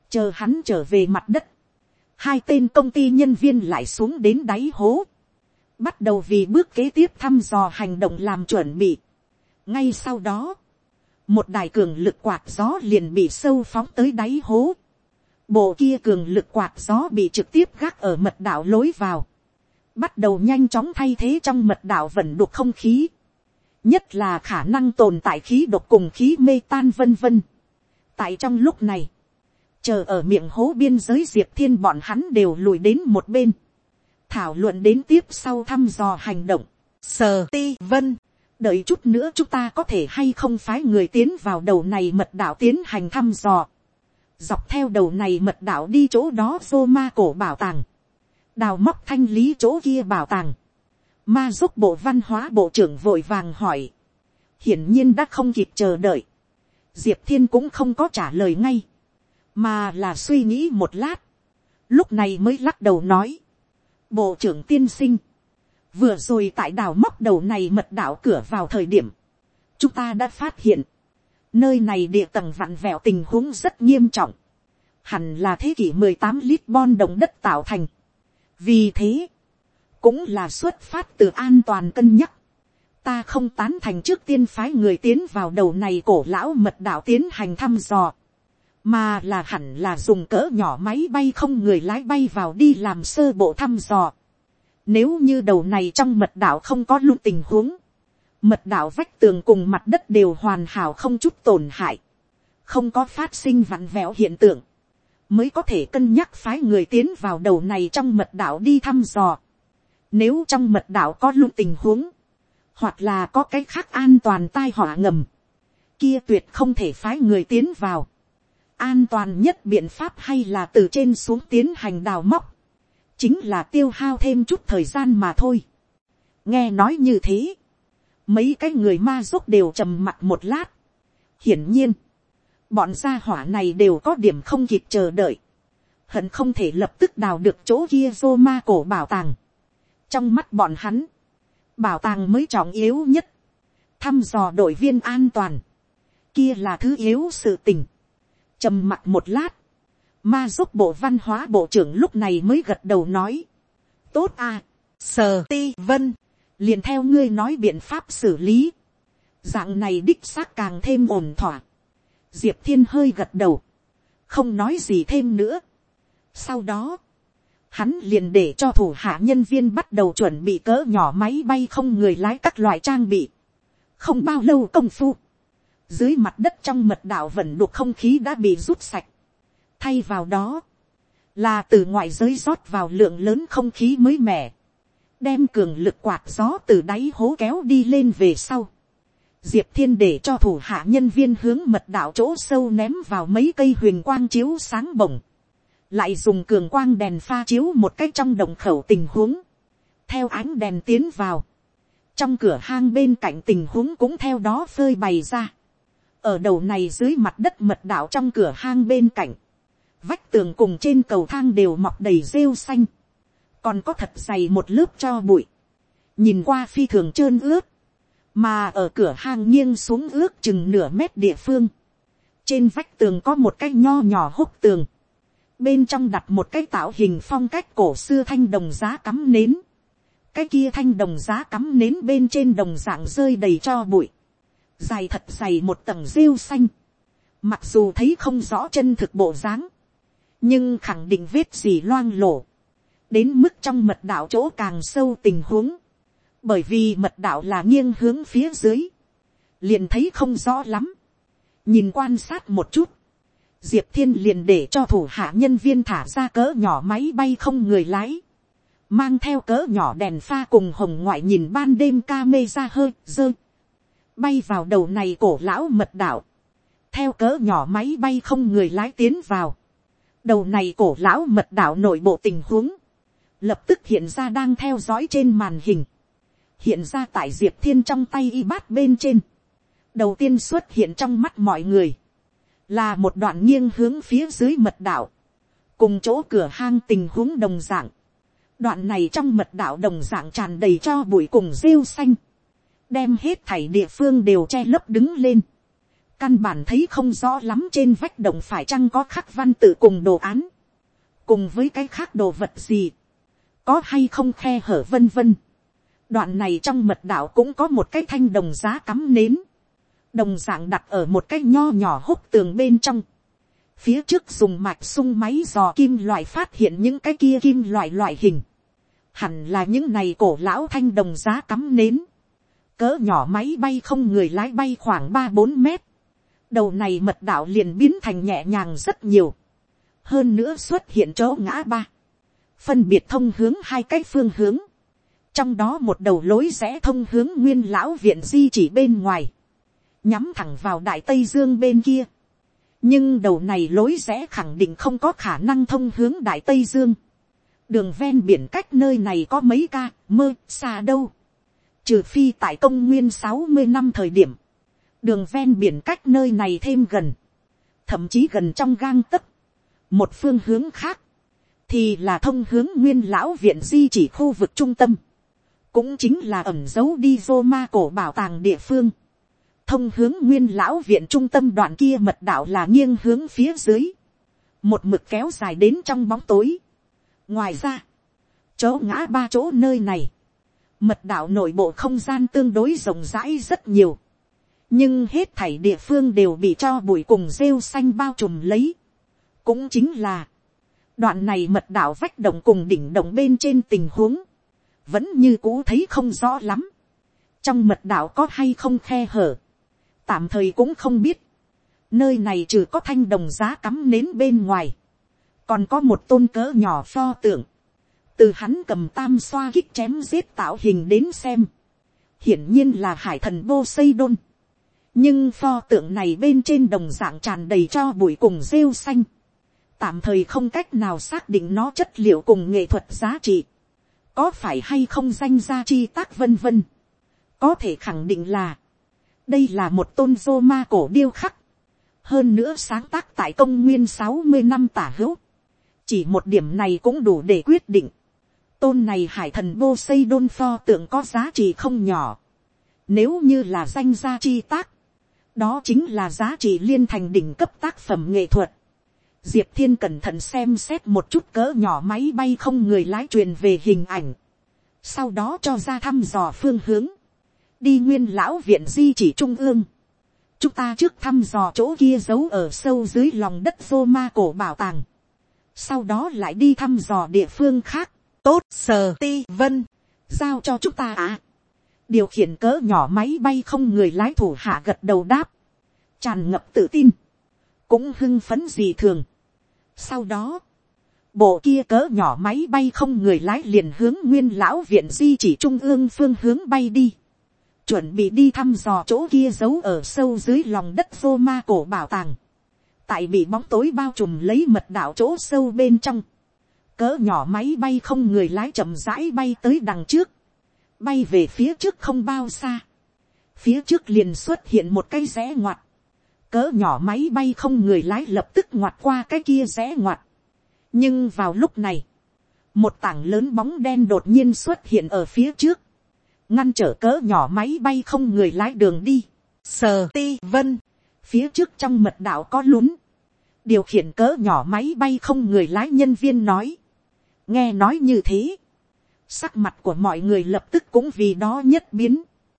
chờ hắn trở về mặt đất, hai tên công ty nhân viên lại xuống đến đáy hố, bắt đầu vì bước kế tiếp thăm dò hành động làm chuẩn bị. ngay sau đó, một đài cường lực quạt gió liền bị sâu phóng tới đáy hố, Bộ kia cường lực quạt gió bị trực tiếp gác ở mật đạo lối vào. Bắt đầu nhanh chóng thay thế trong mật đạo vẩn đục không khí. Nhất là khả năng tồn tại khí độc cùng khí mê tan vân vân. Tại trong lúc này. Chờ ở miệng hố biên giới diệp thiên bọn hắn đều lùi đến một bên. Thảo luận đến tiếp sau thăm dò hành động. Sờ ti vân đợi chút nữa chúng ta có thể hay không phái người tiến vào đầu này mật đạo tiến hành thăm dò dọc theo đầu này mật đạo đi chỗ đó vô ma cổ bảo tàng, đào móc thanh lý chỗ kia bảo tàng, ma giúp bộ văn hóa bộ trưởng vội vàng hỏi, hiển nhiên đã không kịp chờ đợi, diệp thiên cũng không có trả lời ngay, mà là suy nghĩ một lát, lúc này mới lắc đầu nói, bộ trưởng tiên sinh, vừa rồi tại đảo móc đầu này mật đạo cửa vào thời điểm, chúng ta đã phát hiện, Nơi này địa tầng vặn vẹo tình huống rất nghiêm trọng. Hẳn là thế kỷ 18 Lisbon đồng đất tạo thành. Vì thế, cũng là xuất phát từ an toàn cân nhắc. Ta không tán thành trước tiên phái người tiến vào đầu này cổ lão mật đạo tiến hành thăm dò. Mà là hẳn là dùng cỡ nhỏ máy bay không người lái bay vào đi làm sơ bộ thăm dò. Nếu như đầu này trong mật đạo không có luôn tình huống, Mật đạo vách tường cùng mặt đất đều hoàn hảo không chút tổn hại. Không có phát sinh vặn vẹo hiện tượng. Mới có thể cân nhắc phái người tiến vào đầu này trong mật đạo đi thăm dò. Nếu trong mật đạo có lũ tình huống. Hoặc là có cái khác an toàn tai họa ngầm. Kia tuyệt không thể phái người tiến vào. An toàn nhất biện pháp hay là từ trên xuống tiến hành đào móc. Chính là tiêu hao thêm chút thời gian mà thôi. Nghe nói như thế mấy cái người ma giúp đều trầm mặt một lát. hiển nhiên, bọn gia hỏa này đều có điểm không kịp chờ đợi, hận không thể lập tức đào được chỗ kia rô ma cổ bảo tàng trong mắt bọn hắn, bảo tàng mới trọng yếu nhất, thăm dò đội viên an toàn, kia là thứ yếu sự tình. trầm mặt một lát, ma giúp bộ văn hóa bộ trưởng lúc này mới gật đầu nói, tốt à, sờ ti vân, liền theo ngươi nói biện pháp xử lý, dạng này đích xác càng thêm ổn thỏa, diệp thiên hơi gật đầu, không nói gì thêm nữa. sau đó, hắn liền để cho thủ hạ nhân viên bắt đầu chuẩn bị cỡ nhỏ máy bay không người lái các loại trang bị. không bao lâu công phu, dưới mặt đất trong mật đảo vẫn đục không khí đã bị rút sạch. thay vào đó, là từ ngoại giới rót vào lượng lớn không khí mới mẻ đem cường lực quạt gió từ đáy hố kéo đi lên về sau. Diệp thiên để cho thủ hạ nhân viên hướng mật đạo chỗ sâu ném vào mấy cây huyền quang chiếu sáng bổng. Lại dùng cường quang đèn pha chiếu một cách trong đồng khẩu tình huống. Theo ánh đèn tiến vào. Trong cửa hang bên cạnh tình huống cũng theo đó phơi bày ra. Ở đầu này dưới mặt đất mật đạo trong cửa hang bên cạnh. Vách tường cùng trên cầu thang đều mọc đầy rêu xanh còn có thật dày một lớp cho bụi, nhìn qua phi thường trơn ướt, mà ở cửa hang nghiêng xuống ướt chừng nửa mét địa phương, trên vách tường có một cái nho nhỏ hốc tường, bên trong đặt một cái tạo hình phong cách cổ xưa thanh đồng giá cắm nến, cái kia thanh đồng giá cắm nến bên trên đồng dạng rơi đầy cho bụi, dài thật dày một tầng rêu xanh, mặc dù thấy không rõ chân thực bộ dáng, nhưng khẳng định vết gì loang lổ, đến mức trong mật đạo chỗ càng sâu tình huống, bởi vì mật đạo là nghiêng hướng phía dưới, liền thấy không rõ lắm, nhìn quan sát một chút, diệp thiên liền để cho thủ hạ nhân viên thả ra cỡ nhỏ máy bay không người lái, mang theo cỡ nhỏ đèn pha cùng hồng ngoại nhìn ban đêm ca mê ra hơi dơ, bay vào đầu này cổ lão mật đạo, theo cỡ nhỏ máy bay không người lái tiến vào, đầu này cổ lão mật đạo nội bộ tình huống, lập tức hiện ra đang theo dõi trên màn hình, hiện ra tại diệp thiên trong tay y bát bên trên, đầu tiên xuất hiện trong mắt mọi người, là một đoạn nghiêng hướng phía dưới mật đạo, cùng chỗ cửa hang tình huống đồng dạng, đoạn này trong mật đạo đồng dạng tràn đầy cho bụi cùng rêu xanh, đem hết thảy địa phương đều che lấp đứng lên, căn bản thấy không rõ lắm trên vách đồng phải chăng có khắc văn tự cùng đồ án, cùng với cái khác đồ vật gì, có hay không khe hở vân vân. đoạn này trong mật đạo cũng có một cái thanh đồng giá cắm nến, đồng dạng đặt ở một cái nho nhỏ húc tường bên trong. phía trước dùng mạch sung máy dò kim loại phát hiện những cái kia kim loại loại hình. hẳn là những này cổ lão thanh đồng giá cắm nến. cỡ nhỏ máy bay không người lái bay khoảng ba bốn mét. đầu này mật đạo liền biến thành nhẹ nhàng rất nhiều. hơn nữa xuất hiện chỗ ngã ba phân biệt thông hướng hai cái phương hướng, trong đó một đầu lối rẽ thông hướng nguyên lão viện di chỉ bên ngoài, nhắm thẳng vào đại tây dương bên kia. nhưng đầu này lối rẽ khẳng định không có khả năng thông hướng đại tây dương. đường ven biển cách nơi này có mấy ca mơ xa đâu. trừ phi tại công nguyên sáu mươi năm thời điểm, đường ven biển cách nơi này thêm gần, thậm chí gần trong gang tấc. một phương hướng khác, thì là thông hướng nguyên lão viện di chỉ khu vực trung tâm, cũng chính là ẩm dấu đi Roma cổ bảo tàng địa phương thông hướng nguyên lão viện trung tâm đoạn kia mật đạo là nghiêng hướng phía dưới, một mực kéo dài đến trong bóng tối. ngoài ra, chỗ ngã ba chỗ nơi này, mật đạo nội bộ không gian tương đối rộng rãi rất nhiều, nhưng hết thảy địa phương đều bị cho bụi cùng rêu xanh bao trùm lấy. cũng chính là, đoạn này mật đạo vách động cùng đỉnh động bên trên tình huống, vẫn như cũ thấy không rõ lắm. trong mật đạo có hay không khe hở, tạm thời cũng không biết. nơi này trừ có thanh đồng giá cắm nến bên ngoài, còn có một tôn cỡ nhỏ pho tượng, từ hắn cầm tam xoa kích chém giết tạo hình đến xem, hiển nhiên là hải thần vô xây đôn. nhưng pho tượng này bên trên đồng dạng tràn đầy cho bụi cùng rêu xanh, tạm thời không cách nào xác định nó chất liệu cùng nghệ thuật giá trị, có phải hay không danh gia chi tác vân vân, có thể khẳng định là, đây là một tôn dô ma cổ điêu khắc, hơn nữa sáng tác tại công nguyên sáu mươi năm tả hữu, chỉ một điểm này cũng đủ để quyết định, tôn này hải thần vô xây đôn pho tượng có giá trị không nhỏ, nếu như là danh gia chi tác, đó chính là giá trị liên thành đỉnh cấp tác phẩm nghệ thuật, diệp thiên cẩn thận xem xét một chút cỡ nhỏ máy bay không người lái truyền về hình ảnh, sau đó cho ra thăm dò phương hướng, đi nguyên lão viện di chỉ trung ương, chúng ta trước thăm dò chỗ kia giấu ở sâu dưới lòng đất vô ma cổ bảo tàng, sau đó lại đi thăm dò địa phương khác, tốt sờ ti vân, giao cho chúng ta à. điều khiển cỡ nhỏ máy bay không người lái thủ hạ gật đầu đáp, tràn ngập tự tin, cũng hưng phấn gì thường. sau đó, bộ kia cỡ nhỏ máy bay không người lái liền hướng nguyên lão viện di chỉ trung ương phương hướng bay đi chuẩn bị đi thăm dò chỗ kia giấu ở sâu dưới lòng đất vô ma cổ bảo tàng, tại bị bóng tối bao trùm lấy mật đạo chỗ sâu bên trong, cỡ nhỏ máy bay không người lái chậm rãi bay tới đằng trước, bay về phía trước không bao xa, phía trước liền xuất hiện một cái rẽ ngoặt, cỡ nhỏ máy bay không người lái lập tức ngoặt qua cái kia rẽ ngoặt, nhưng vào lúc này, một tảng lớn bóng đen đột nhiên xuất hiện ở phía trước, ngăn trở cỡ nhỏ máy bay không người lái đường đi, sờ ti vân, phía trước trong mật đạo có lún, điều khiển cỡ nhỏ máy bay không người lái nhân viên nói, nghe nói như thế, sắc mặt của mọi người lập tức cũng vì đó nhất biến,